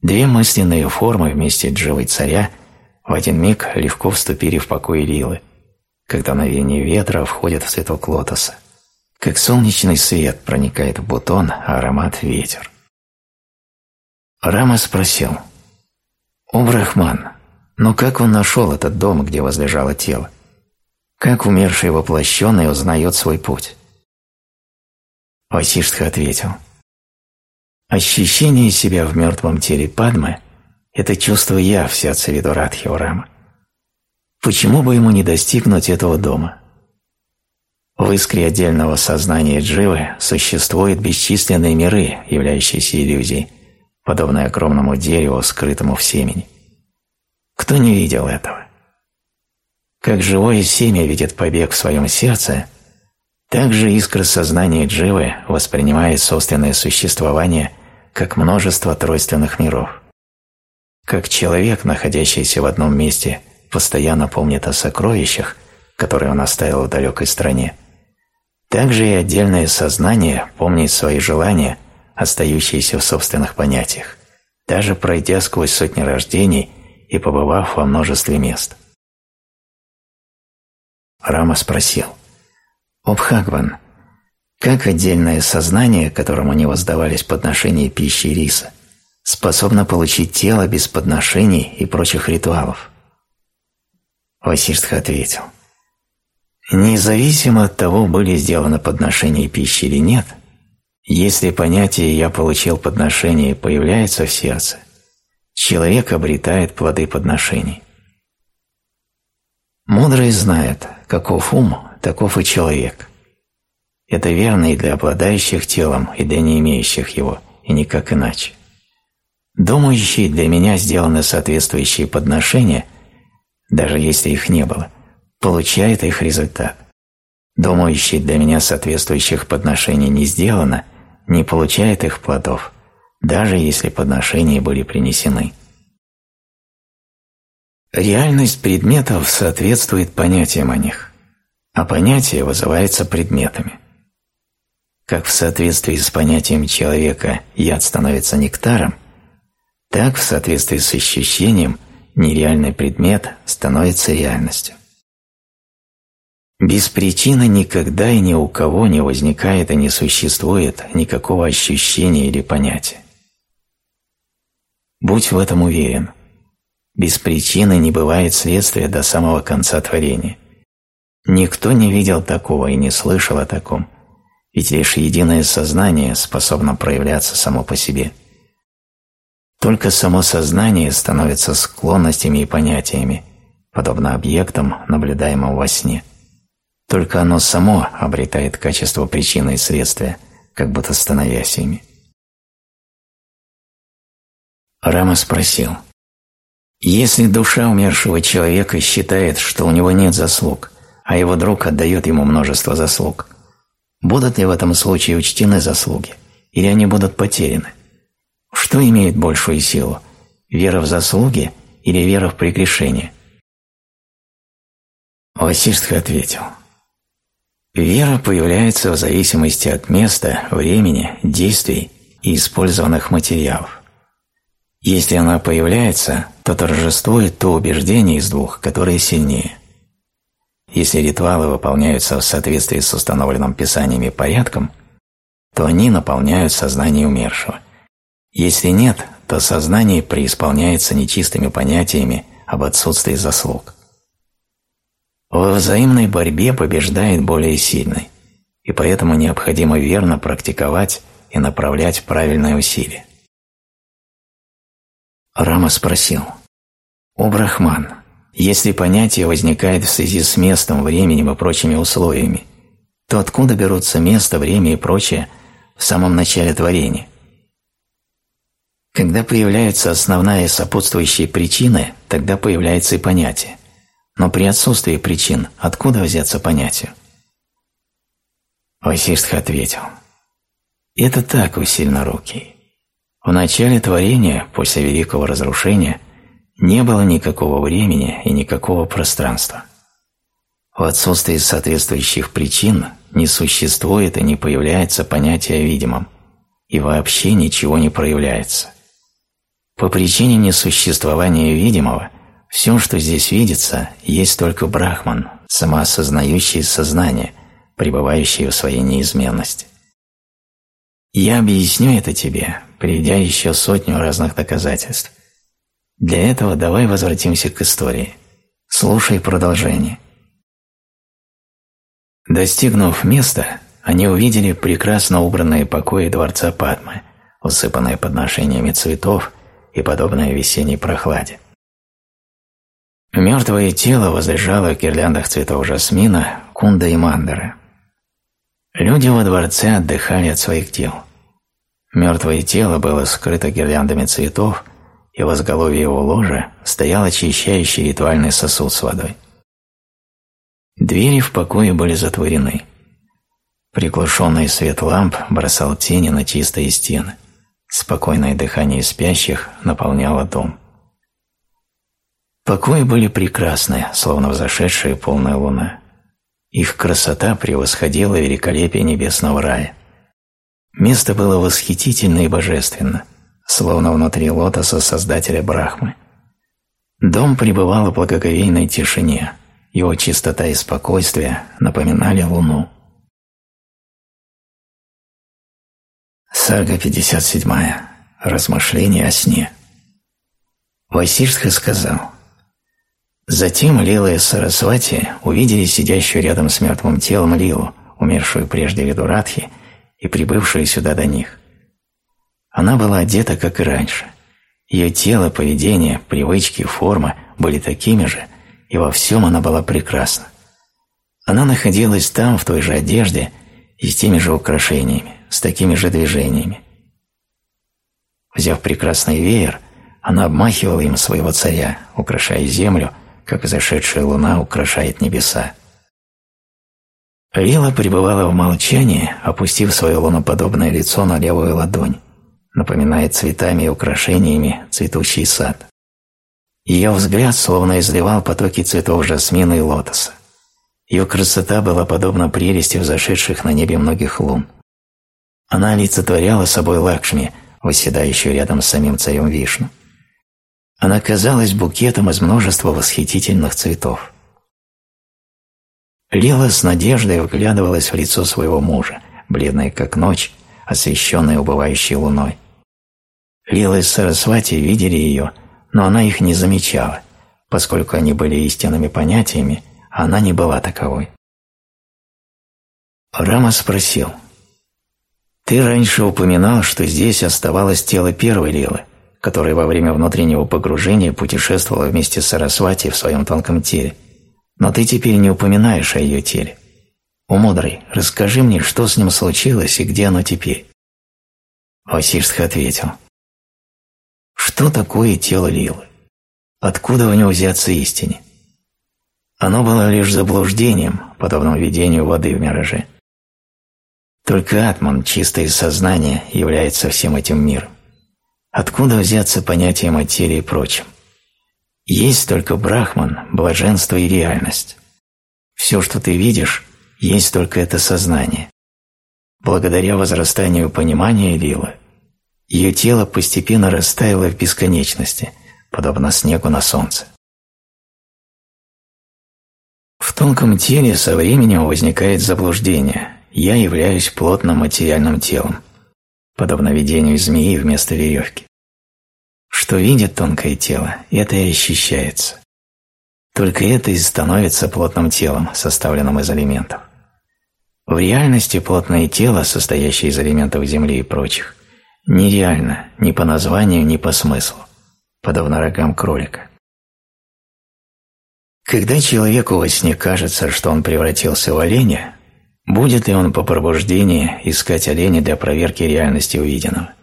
две мысленные формы вместе дживой царя в один миг легко вступили в покой Лилы, когда навеяние ветра входит в цветок лотоса. Как солнечный свет проникает в бутон, а аромат – ветер. Рама спросил, «О, Брахман, но как он нашел этот дом, где возлежало тело? Как умерший воплощенный узнает свой путь?» Васиштха ответил, «Ощущение себя в мертвом теле Падмы – это чувство «я» в сердце Видурадхи Рама. Почему бы ему не достигнуть этого дома?» В искре отдельного сознания Дживы существуют бесчисленные миры, являющиеся иллюзией, подобные огромному дереву, скрытому в семени. Кто не видел этого? Как живое семя видит побег в своем сердце, так же искра сознания Дживы воспринимает собственное существование как множество тройственных миров. Как человек, находящийся в одном месте, постоянно помнит о сокровищах, которые он оставил в далекой стране, также и отдельное сознание помнит свои желания, остающиеся в собственных понятиях, даже пройдя сквозь сотни рождений и побывав во множестве мест. Рама спросил, «О Бхагван, как отдельное сознание, которому не воздавались подношения пищи и риса, способно получить тело без подношений и прочих ритуалов?» Васиштха ответил, – Независимо от того, были сделаны подношения пищи или нет, если понятие «я получил подношение» появляется в сердце, человек обретает плоды подношений. Мудрые знают, каков ум, таков и человек. Это верно и для обладающих телом, и для не имеющих его, и никак иначе. Думающие для меня сделаны соответствующие подношения, даже если их не было – получает их результат. Думающий для меня соответствующих подношений не сделано, не получает их плодов, даже если подношения были принесены. Реальность предметов соответствует понятиям о них, а понятие вызывается предметами. Как в соответствии с понятием человека яд становится нектаром, так в соответствии с ощущением нереальный предмет становится реальностью. Без причины никогда и ни у кого не возникает и не существует никакого ощущения или понятия. Будь в этом уверен. Без причины не бывает следствия до самого конца творения. Никто не видел такого и не слышал о таком, ведь лишь единое сознание способно проявляться само по себе. Только само сознание становится склонностями и понятиями, подобно объектам, наблюдаемым во сне – только оно само обретает качество причины и следствия, как будто становясь ими. Рама спросил, «Если душа умершего человека считает, что у него нет заслуг, а его друг отдает ему множество заслуг, будут ли в этом случае учтены заслуги, или они будут потеряны? Что имеет большую силу, вера в заслуги или вера в прегрешение?» Васиштха ответил, Вера появляется в зависимости от места, времени, действий и использованных материалов. Если она появляется, то торжествует то убеждение из двух, которое сильнее. Если ритуалы выполняются в соответствии с установленным писаниями порядком, то они наполняют сознание умершего. Если нет, то сознание преисполняется нечистыми понятиями об отсутствии заслуг. Во взаимной борьбе побеждает более сильный, и поэтому необходимо верно практиковать и направлять правильные усилия. Рама спросил, «О, Брахман, Если понятие возникает в связи с местом, временем и прочими условиями, то откуда берутся место, время и прочее в самом начале творения? Когда появляются основная и сопутствующие причины, тогда появляется и понятие. Но при отсутствии причин откуда взяться понятию? Васиштха ответил. Это так, усильнорукий. В начале творения, после великого разрушения, не было никакого времени и никакого пространства. В отсутствии соответствующих причин не существует и не появляется понятие о видимом, и вообще ничего не проявляется. По причине несуществования видимого, все, что здесь видится, есть только Брахман, самоосознающий сознание, пребывающее в своей неизменности. Я объясню это тебе, приведя еще сотню разных доказательств. Для этого давай возвратимся к истории. Слушай продолжение. Достигнув места, они увидели прекрасно убранные покои дворца Падмы, усыпанные подношениями цветов и подобное весенней прохладе. Мертвое тело возлежало в гирляндах цветов жасмина, кунда и мандары. Люди во дворце отдыхали от своих тел. Мертвое тело было скрыто гирляндами цветов, и в изголовье его ложа стоял очищающий ритуальный сосуд с водой. Двери в покое были затворены. Приглушенный свет ламп бросал тени на чистые стены. Спокойное дыхание спящих наполняло дом. Покои были прекрасны, словно взошедшая полная луна. Их красота превосходила великолепие небесного рая. Место было восхитительно и божественно, словно внутри лотоса создателя Брахмы. Дом пребывал в благоговейной тишине, его чистота и спокойствие напоминали луну. Сага 57. Размышления о сне. Васиштха сказал, Затем Лила и Сарасвати увидели сидящую рядом с мертвым телом Лилу, умершую прежде Видурадхи и прибывшую сюда до них. Она была одета, как и раньше. Ее тело, поведение, привычки, форма были такими же, и во всем она была прекрасна. Она находилась там, в той же одежде и с теми же украшениями, с такими же движениями. Взяв прекрасный веер, она обмахивала им своего царя, украшая землю – как зашедшая луна украшает небеса. Лила пребывала в молчании, опустив свое луноподобное лицо на левую ладонь, напоминая цветами и украшениями цветущий сад. Ее взгляд словно изливал потоки цветов жасмина и лотоса. Ее красота была подобна прелести взошедших на небе многих лун. Она олицетворяла собой Лакшми, восседающую рядом с самим царем Вишну. Она казалась букетом из множества восхитительных цветов. Лила с надеждой вглядывалась в лицо своего мужа, бледное как ночь, освещенное убывающей луной. Лила и Сарасвати видели ее, но она их не замечала, поскольку они были истинными понятиями, а она не была таковой. Рама спросил, «Ты раньше упоминал, что здесь оставалось тело первой Лилы которая во время внутреннего погружения путешествовала вместе с Сарасвати в своем тонком теле. Но ты теперь не упоминаешь о ее теле. О, мудрый, расскажи мне, что с ним случилось и где оно теперь?» Васильстх ответил. «Что такое тело Лилы? Откуда в него взяться истине? Оно было лишь заблуждением, подобным видению воды в мираже. Только Атман, чистое сознание, является всем этим миром. Откуда взяться понятие материи и прочим? Есть только Брахман, блаженство и реальность. Все, что ты видишь, есть только это сознание. Благодаря возрастанию понимания Лилы, ее тело постепенно растаяло в бесконечности, подобно снегу на солнце. В тонком теле со временем возникает заблуждение «я являюсь плотным материальным телом», подобно видению змеи вместо веревки. Что видит тонкое тело, это и ощущается. Только это и становится плотным телом, составленным из элементов. В реальности плотное тело, состоящее из элементов Земли и прочих, нереально ни по названию, ни по смыслу, подобно рогам кролика. Когда человеку во сне кажется, что он превратился в оленя, будет ли он по пробуждении искать оленя для проверки реальности увиденного?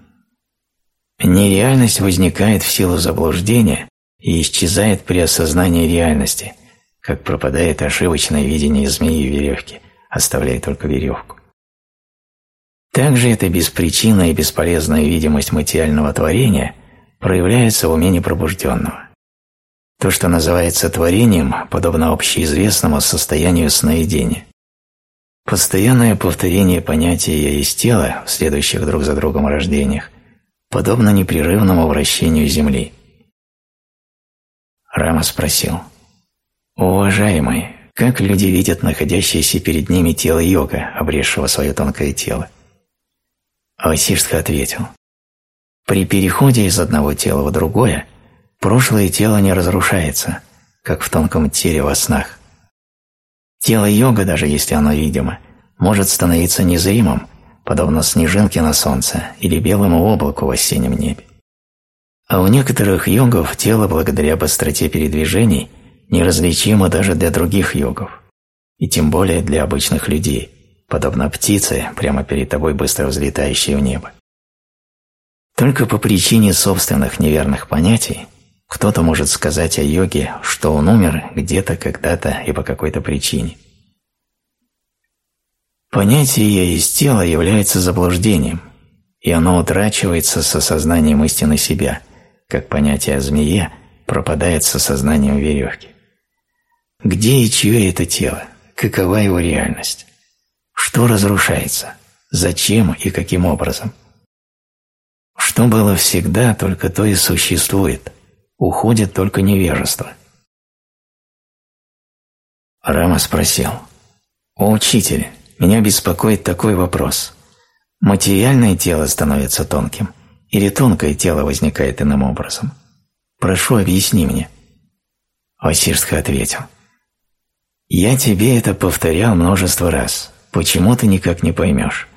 Нереальность возникает в силу заблуждения и исчезает при осознании реальности, как пропадает ошибочное видение змеи и веревки, оставляя только веревку. Также эта беспричинная и бесполезная видимость материального творения проявляется в уме непробужденного. То, что называется творением, подобно общеизвестному состоянию сновидения. Постоянное повторение понятия «я есть тело» в следующих друг за другом рождениях подобно непрерывному вращению Земли. Рама спросил, «Уважаемый, как люди видят находящееся перед ними тело йога, обрезшего свое тонкое тело?» Васиштха ответил, «При переходе из одного тела в другое прошлое тело не разрушается, как в тонком теле во снах. Тело йога, даже если оно видимо, может становиться незримым, подобно снежинке на солнце или белому облаку в осеннем небе. А у некоторых йогов тело, благодаря быстроте передвижений, неразличимо даже для других йогов, и тем более для обычных людей, подобно птице, прямо перед тобой быстро взлетающей в небо. Только по причине собственных неверных понятий кто-то может сказать о йоге, что он умер где-то, когда-то и по какой-то причине – Понятие «я есть тело» является заблуждением, и оно утрачивается с осознанием истины себя, как понятие о змее пропадает с осознанием веревки. Где и чье это тело? Какова его реальность? Что разрушается? Зачем и каким образом? Что было всегда, только то и существует. Уходит только невежество. Рама спросил, «О, учитель, меня беспокоит такой вопрос. Материальное тело становится тонким или тонкое тело возникает иным образом? Прошу, объясни мне. Васирстха ответил. Я тебе это повторял множество раз. Почему ты никак не поймешь?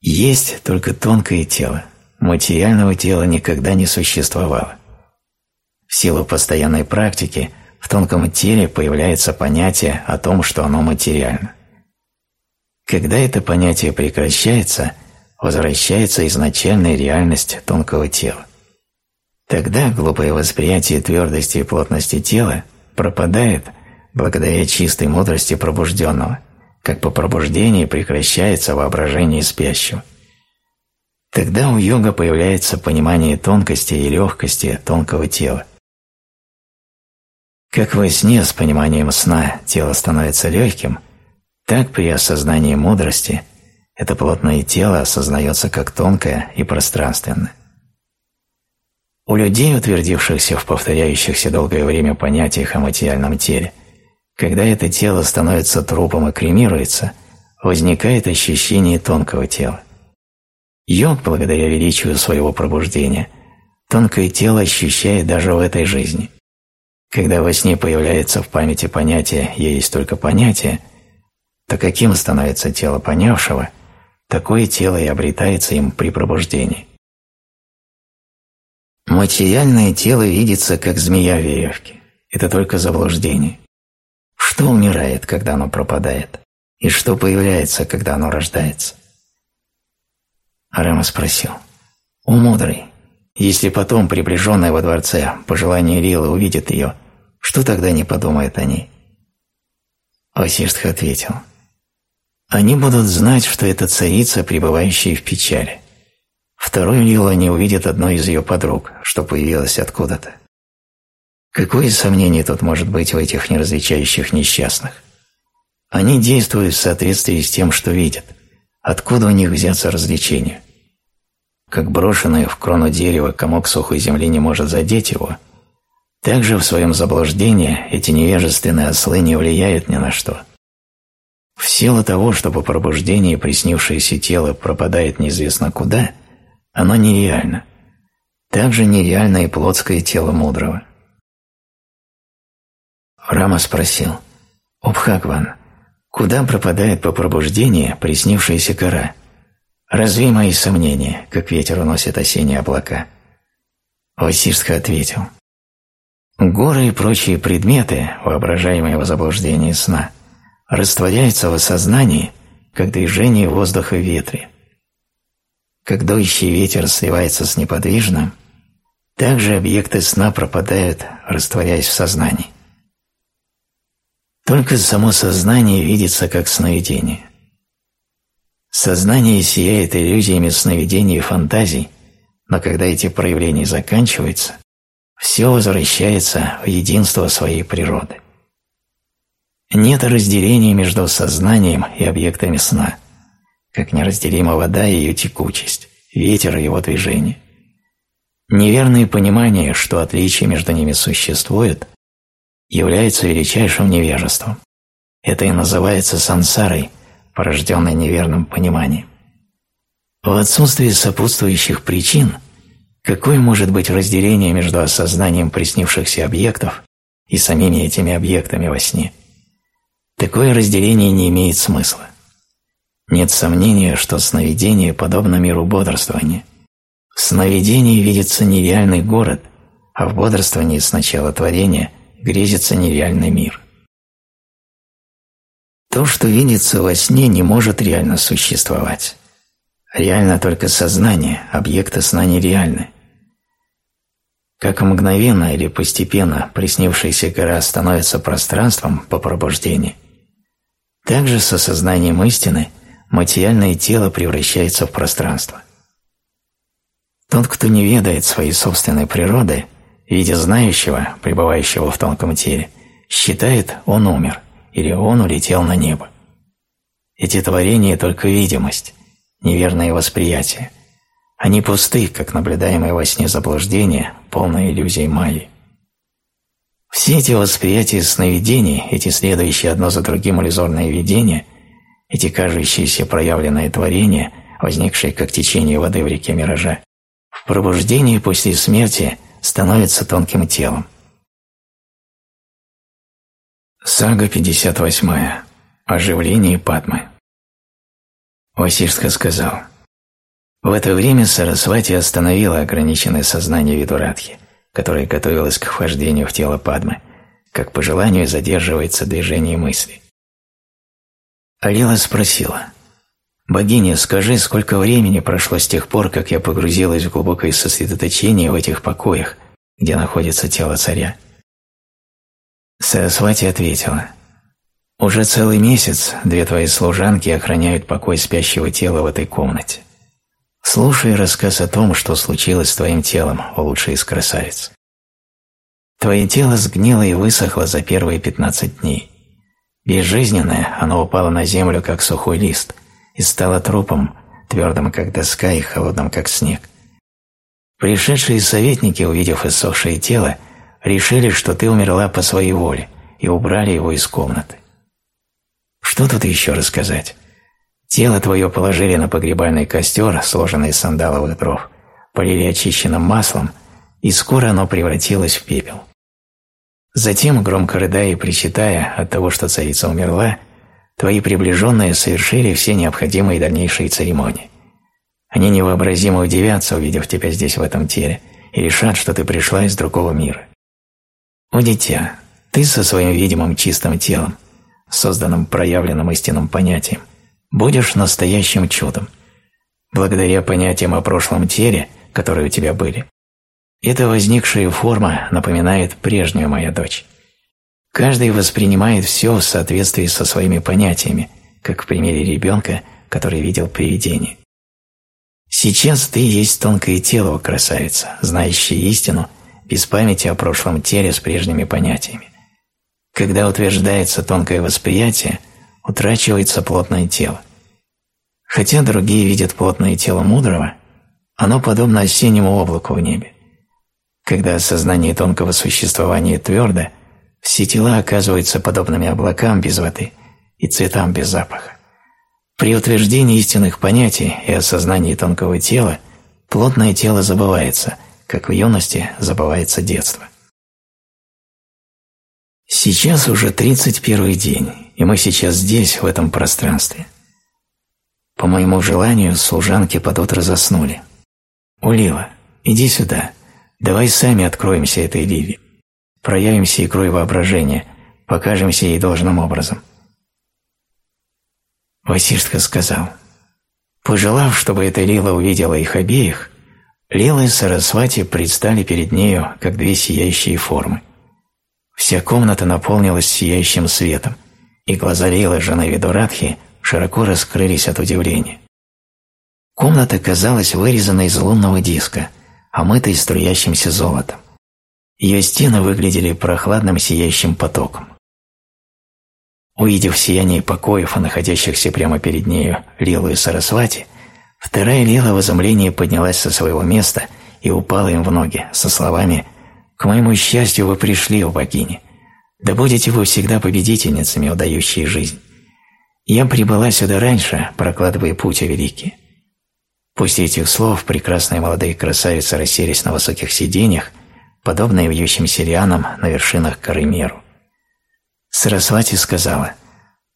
Есть только тонкое тело. Материального тела никогда не существовало. В силу постоянной практики в тонком теле появляется понятие о том, что оно материально. Когда это понятие прекращается, возвращается изначальная реальность тонкого тела. Тогда глупое восприятие твердости и плотности тела пропадает благодаря чистой мудрости пробужденного, как по пробуждении прекращается воображение спящего. Тогда у йога появляется понимание тонкости и легкости тонкого тела. Как во сне с пониманием сна тело становится легким, так при осознании мудрости это плотное тело осознается как тонкое и пространственное. У людей, утвердившихся в повторяющихся долгое время понятиях о материальном теле, когда это тело становится трупом и кремируется, возникает ощущение тонкого тела. Йог, благодаря величию своего пробуждения, тонкое тело ощущает даже в этой жизни. Когда во сне появляется в памяти понятие «я есть только понятие», то каким становится тело понявшего, такое тело и обретается им при пробуждении. Материальное тело видится как змея в веревке. Это только заблуждение. Что умирает, когда оно пропадает? И что появляется, когда оно рождается? Арама спросил. «О, мудрый, если потом приближенная во дворце по желанию Лилы увидит ее, что тогда не подумает о ней?» Васиштха ответил. Они будут знать, что это царица, пребывающая в печали. Второй Лилу они увидят одной из ее подруг, что появилась откуда-то. Какое сомнение тут может быть в этих неразличающих несчастных? Они действуют в соответствии с тем, что видят. Откуда у них взяться развлечения? Как брошенное в крону дерева комок сухой земли не может задеть его, также в своем заблуждении эти невежественные ослы не влияют ни на что – в силу того, что по пробуждении приснившееся тело пропадает неизвестно куда, оно нереально. Также нереально и плотское тело мудрого. Рама спросил, «Обхагван, куда пропадает по пробуждении приснившаяся кора? Разве мои сомнения, как ветер уносит осенние облака?» Васишска ответил, Горы и прочие предметы, воображаемые в заблуждении сна, растворяются в осознании, как движение воздуха в ветре. Как дующий ветер сливается с неподвижным, так же объекты сна пропадают, растворяясь в сознании. Только само сознание видится как сновидение. Сознание сияет иллюзиями сновидений и фантазий, но когда эти проявления заканчиваются, все возвращается в единство своей природы. Нет разделения между сознанием и объектами сна, как неразделима вода и ее текучесть, ветер и его движение. Неверное понимание, что отличие между ними существует, является величайшим невежеством. Это и называется сансарой, порожденной неверным пониманием. В отсутствии сопутствующих причин, какое может быть разделение между осознанием приснившихся объектов и самими этими объектами во сне? Такое разделение не имеет смысла. Нет сомнения, что сновидение подобно миру бодрствования. В сновидении видится нереальный город, а в бодрствовании с начала творения грезится нереальный мир. То, что видится во сне, не может реально существовать. Реально только сознание, объекты сна нереальны. Как мгновенно или постепенно приснившаяся гора становится пространством по пробуждению, так же с осознанием истины материальное тело превращается в пространство. Тот, кто не ведает своей собственной природы, видя знающего, пребывающего в тонком теле, считает, он умер или он улетел на небо. Эти творения – только видимость, неверное восприятие. Они пусты, как наблюдаемое во сне заблуждение, полное иллюзий майи. Все эти восприятия сновидений, эти следующие одно за другим иллюзорные видения, эти кажущиеся проявленные творения, возникшие как течение воды в реке миража, в пробуждении после смерти становится тонким телом. Сага 58. Оживление Падмы. Васишска сказал, «В это время Сарасвати остановила ограниченное сознание Видурадхи, которое готовилось к вхождению в тело Падмы, как по желанию задерживается движение мысли. Алила спросила, «Богиня, скажи, сколько времени прошло с тех пор, как я погрузилась в глубокое сосредоточение в этих покоях, где находится тело царя?» Сарасвати ответила, «Уже целый месяц две твои служанки охраняют покой спящего тела в этой комнате. Слушай рассказ о том, что случилось с твоим телом, о лучшей из красавиц. Твое тело сгнило и высохло за первые пятнадцать дней. Безжизненное, оно упало на землю, как сухой лист – и стала трупом, твердым как доска и холодным как снег. Пришедшие советники, увидев иссохшее тело, решили, что ты умерла по своей воле, и убрали его из комнаты. Что тут еще рассказать? Тело твое положили на погребальный костер, сложенный из сандаловых дров, полили очищенным маслом, и скоро оно превратилось в пепел. Затем, громко рыдая и причитая от того, что царица умерла, твои приближенные совершили все необходимые дальнейшие церемонии. Они невообразимо удивятся, увидев тебя здесь в этом теле, и решат, что ты пришла из другого мира. О, дитя, ты со своим видимым чистым телом, созданным проявленным истинным понятием, будешь настоящим чудом. Благодаря понятиям о прошлом теле, которые у тебя были, эта возникшая форма напоминает прежнюю моя дочь. Каждый воспринимает все в соответствии со своими понятиями, как в примере ребенка, который видел привидение. Сейчас ты есть тонкое тело, красавица, знающая истину, без памяти о прошлом теле с прежними понятиями. Когда утверждается тонкое восприятие, утрачивается плотное тело. Хотя другие видят плотное тело мудрого, оно подобно осеннему облаку в небе. Когда сознание тонкого существования твердо – все тела оказываются подобными облакам без воды и цветам без запаха. При утверждении истинных понятий и осознании тонкого тела плотное тело забывается, как в юности забывается детство. Сейчас уже 31 день, и мы сейчас здесь, в этом пространстве. По моему желанию, служанки под утро заснули. Улила, иди сюда, давай сами откроемся этой Ливе. Проявимся игрой воображения, покажемся ей должным образом. Васиштха сказал, пожелав, чтобы эта лила увидела их обеих, Лила и Сарасвати предстали перед нею, как две сияющие формы. Вся комната наполнилась сияющим светом, и глаза Лилы, жены Видурадхи, широко раскрылись от удивления. Комната казалась вырезанной из лунного диска, омытой струящимся золотом. Ее стены выглядели прохладным сияющим потоком. Увидев сияние покоев, находящихся прямо перед нею Лилу и Сарасвати, Вторая Лила в изумлении поднялась со своего места и упала им в ноги со словами «К моему счастью вы пришли, о богини! Да будете вы всегда победительницами, удающие жизнь! Я прибыла сюда раньше, прокладывая путь великий». После этих слов прекрасные молодые красавицы расселись на высоких сиденьях, подобные вьющимся лианам на вершинах горы Меру. Сарасвати сказала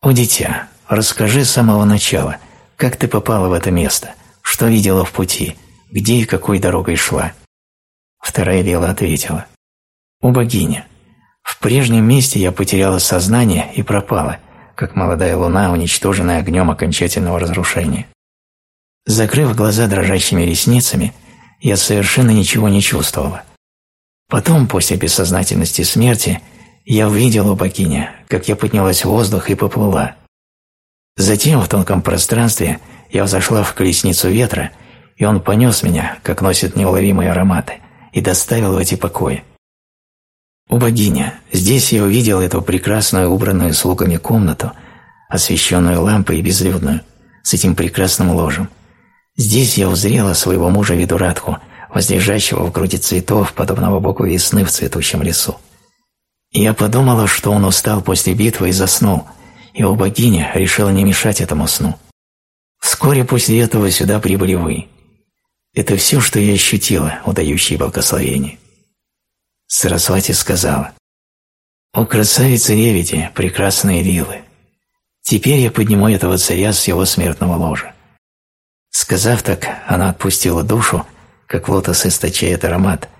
«О, дитя, расскажи с самого начала, как ты попала в это место, что видела в пути? Где и какой дорогой шла? Вторая Лила ответила. «О богиня! В прежнем месте я потеряла сознание и пропала, как молодая луна, уничтоженная огнем окончательного разрушения. Закрыв глаза дрожащими ресницами, я совершенно ничего не чувствовала. Потом, после бессознательности смерти, я увидела, богиня, как я поднялась в воздух и поплыла. Затем в тонком пространстве я взошла в колесницу ветра, и он понес меня, как носит неуловимые ароматы, и доставил в эти покои. У богиня, здесь я увидел эту прекрасную убранную слугами комнату, освещенную лампой и безлюдную, с этим прекрасным ложем. Здесь я узрела своего мужа Видурадху, возлежащего в груди цветов, подобного богу весны в цветущем лесу. Я подумала, что он устал после битвы и заснул, и у богиня решила не мешать этому сну. Вскоре после этого сюда прибыли вы. Это все, что я ощутила, удающие благословение. Сарасвати сказала, «О красавицы Ревити, прекрасные вилы! Теперь я подниму этого царя с его смертного ложа». Сказав так, она отпустила душу, как лотос источает аромат,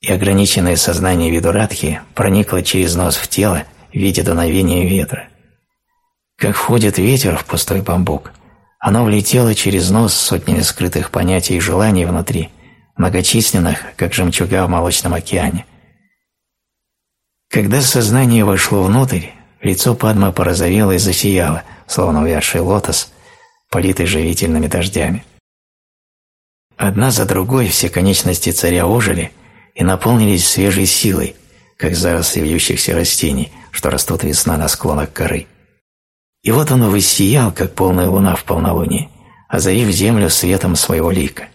и ограниченное сознание Видурадхи проникло через нос в тело в виде дуновения ветра. Как входит ветер в пустой бамбук – оно влетело через нос сотнями скрытых понятий и желаний внутри, многочисленных, как жемчуга в молочном океане. Когда сознание вошло внутрь, лицо Падмы порозовело и засияло, словно увядший лотос, политый живительными дождями. Одна за другой все конечности царя ожили и наполнились свежей силой, как заросли вьющихся растений, что растут весна на склонах горы. И вот он воссиял, как полная луна в полнолуние, озарив землю светом своего лика.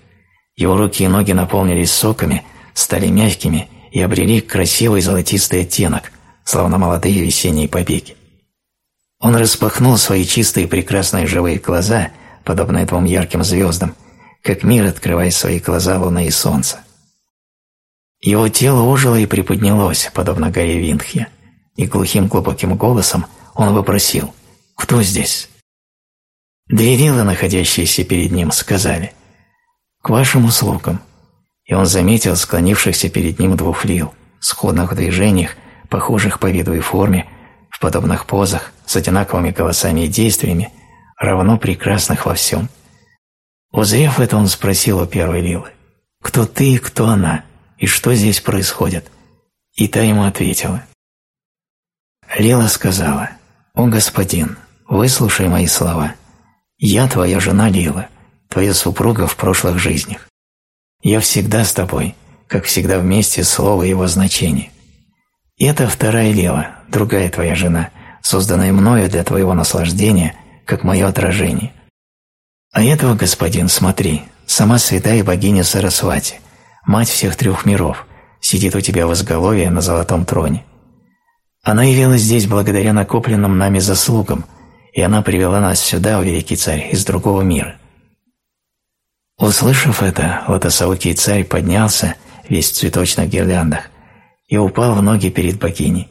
Его руки и ноги наполнились соками, стали мягкими и обрели красивый золотистый оттенок, словно молодые весенние побеги. Он распахнул свои чистые прекрасные живые глаза, подобные двум ярким звездам, как мир открывает свои глаза луны и солнца. Его тело ожило и приподнялось, подобно горе Виндхья, и глухим глубоким голосом он вопросил – кто здесь?» Две вилы, находящиеся перед ним, сказали «К вашим услугам». И он заметил склонившихся перед ним двух лил, сходных в движениях, похожих по виду и форме, в подобных позах, с одинаковыми голосами и действиями, равно прекрасных во всем. Узрев это, он спросил у первой лилы «Кто ты и кто она, и что здесь происходит?» И та ему ответила. Лила сказала «О, господин, Выслушай мои слова. Я твоя жена Лила, твоя супруга в прошлых жизнях. Я всегда с тобой, как всегда вместе слово его значения. И это вторая Лила, другая твоя жена, созданная мною для твоего наслаждения, как мое отражение. А этого, господин, смотри, сама святая богиня Сарасвати, мать всех трех миров, сидит у тебя в изголовье на золотом троне. Она явилась здесь благодаря накопленным нами заслугам – и она привела нас сюда, о великий царь, из другого мира. Услышав это, лотосовокий царь поднялся, весь в цветочных гирляндах, и упал в ноги перед богиней.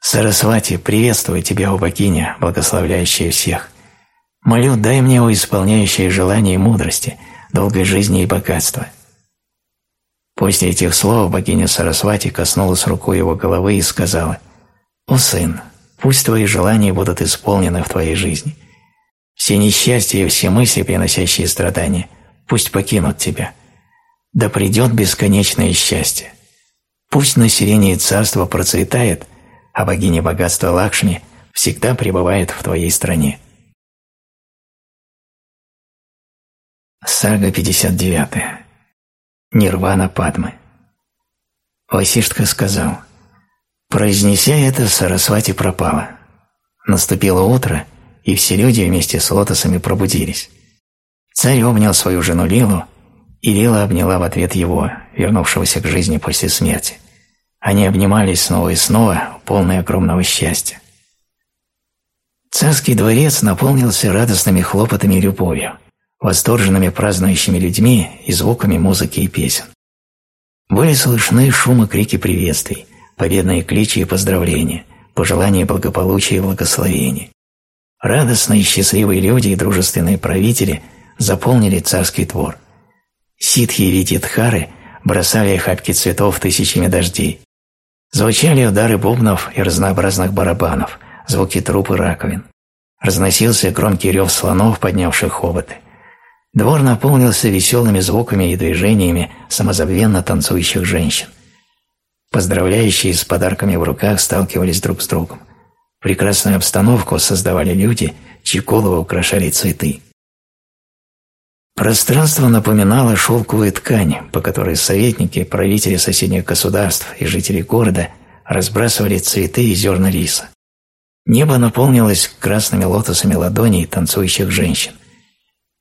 «Сарасвати, приветствую тебя, о богиня, благословляющая всех! Молю, дай мне, о исполняющее желание и мудрости, долгой жизни и богатства!» После этих слов богиня Сарасвати коснулась рукой его головы и сказала «О сын, пусть твои желания будут исполнены в твоей жизни. Все несчастья и все мысли, приносящие страдания, пусть покинут тебя. Да придет бесконечное счастье. Пусть население царства процветает, а богиня богатства Лакшми всегда пребывает в твоей стране». Сага 59. Нирвана Падмы. Васиштха сказал, произнеся это, Сарасвати пропала. Наступило утро, и все люди вместе с лотосами пробудились. Царь обнял свою жену Лилу, и Лила обняла в ответ его, вернувшегося к жизни после смерти. Они обнимались снова и снова, полные огромного счастья. Царский дворец наполнился радостными хлопотами и любовью восторженными празднующими людьми и звуками музыки и песен. Были слышны шумы крики приветствий, победные кличи и поздравления, пожелания благополучия и благословения. Радостные счастливые люди и дружественные правители заполнили царский двор. Ситхи и витидхары бросали хапки цветов тысячами дождей. Звучали удары бубнов и разнообразных барабанов, звуки труп и раковин. Разносился громкий рев слонов, поднявших хоботы. Двор наполнился веселыми звуками и движениями самозабвенно танцующих женщин. Поздравляющие с подарками в руках сталкивались друг с другом. Прекрасную обстановку создавали люди, чьи головы украшали цветы. Пространство напоминало шелковую ткань, по которой советники, правители соседних государств и жители города разбрасывали цветы и зерна риса. Небо наполнилось красными лотосами ладоней танцующих женщин.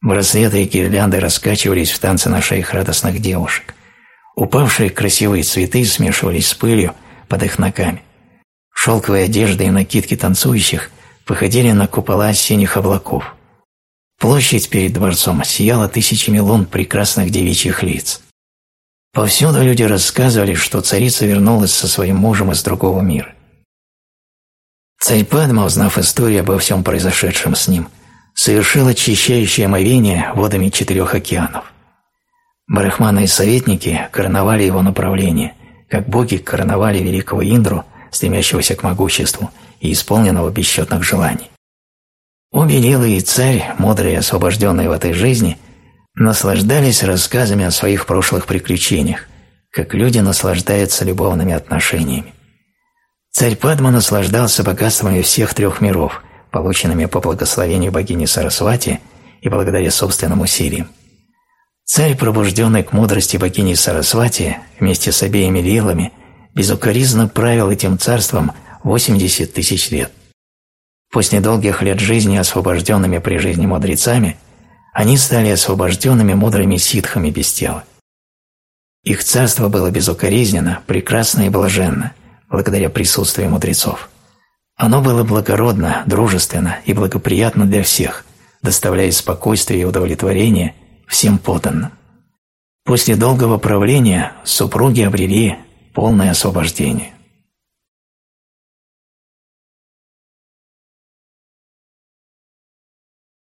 Браслеты и гирлянды раскачивались в танце на шеях радостных девушек. Упавшие красивые цветы смешивались с пылью под их ногами. Шелковые одежды и накидки танцующих походили на купола синих облаков. Площадь перед дворцом сияла тысячами лун прекрасных девичьих лиц. Повсюду люди рассказывали, что царица вернулась со своим мужем из другого мира. Царь Падма, узнав историю обо всем произошедшем с ним, совершил очищающее омовение водами четырех океанов. Брахманы и советники короновали его направление, как боги короновали великого Индру, стремящегося к могуществу и исполненного бесчетных желаний. Обе Лилы и царь, мудрые и освобожденные в этой жизни, наслаждались рассказами о своих прошлых приключениях, как люди наслаждаются любовными отношениями. Царь Падма наслаждался богатствами всех трех миров – полученными по благословению богини Сарасвати и благодаря собственным усилиям. Царь, пробужденный к мудрости богини Сарасвати, вместе с обеими лилами, безукоризненно правил этим царством 80 тысяч лет. После долгих лет жизни, освобожденными при жизни мудрецами, они стали освобожденными мудрыми ситхами без тела. Их царство было безукоризненно, прекрасно и блаженно, благодаря присутствию мудрецов. Оно было благородно, дружественно и благоприятно для всех, доставляя спокойствие и удовлетворение всем подданным. После долгого правления супруги обрели полное освобождение.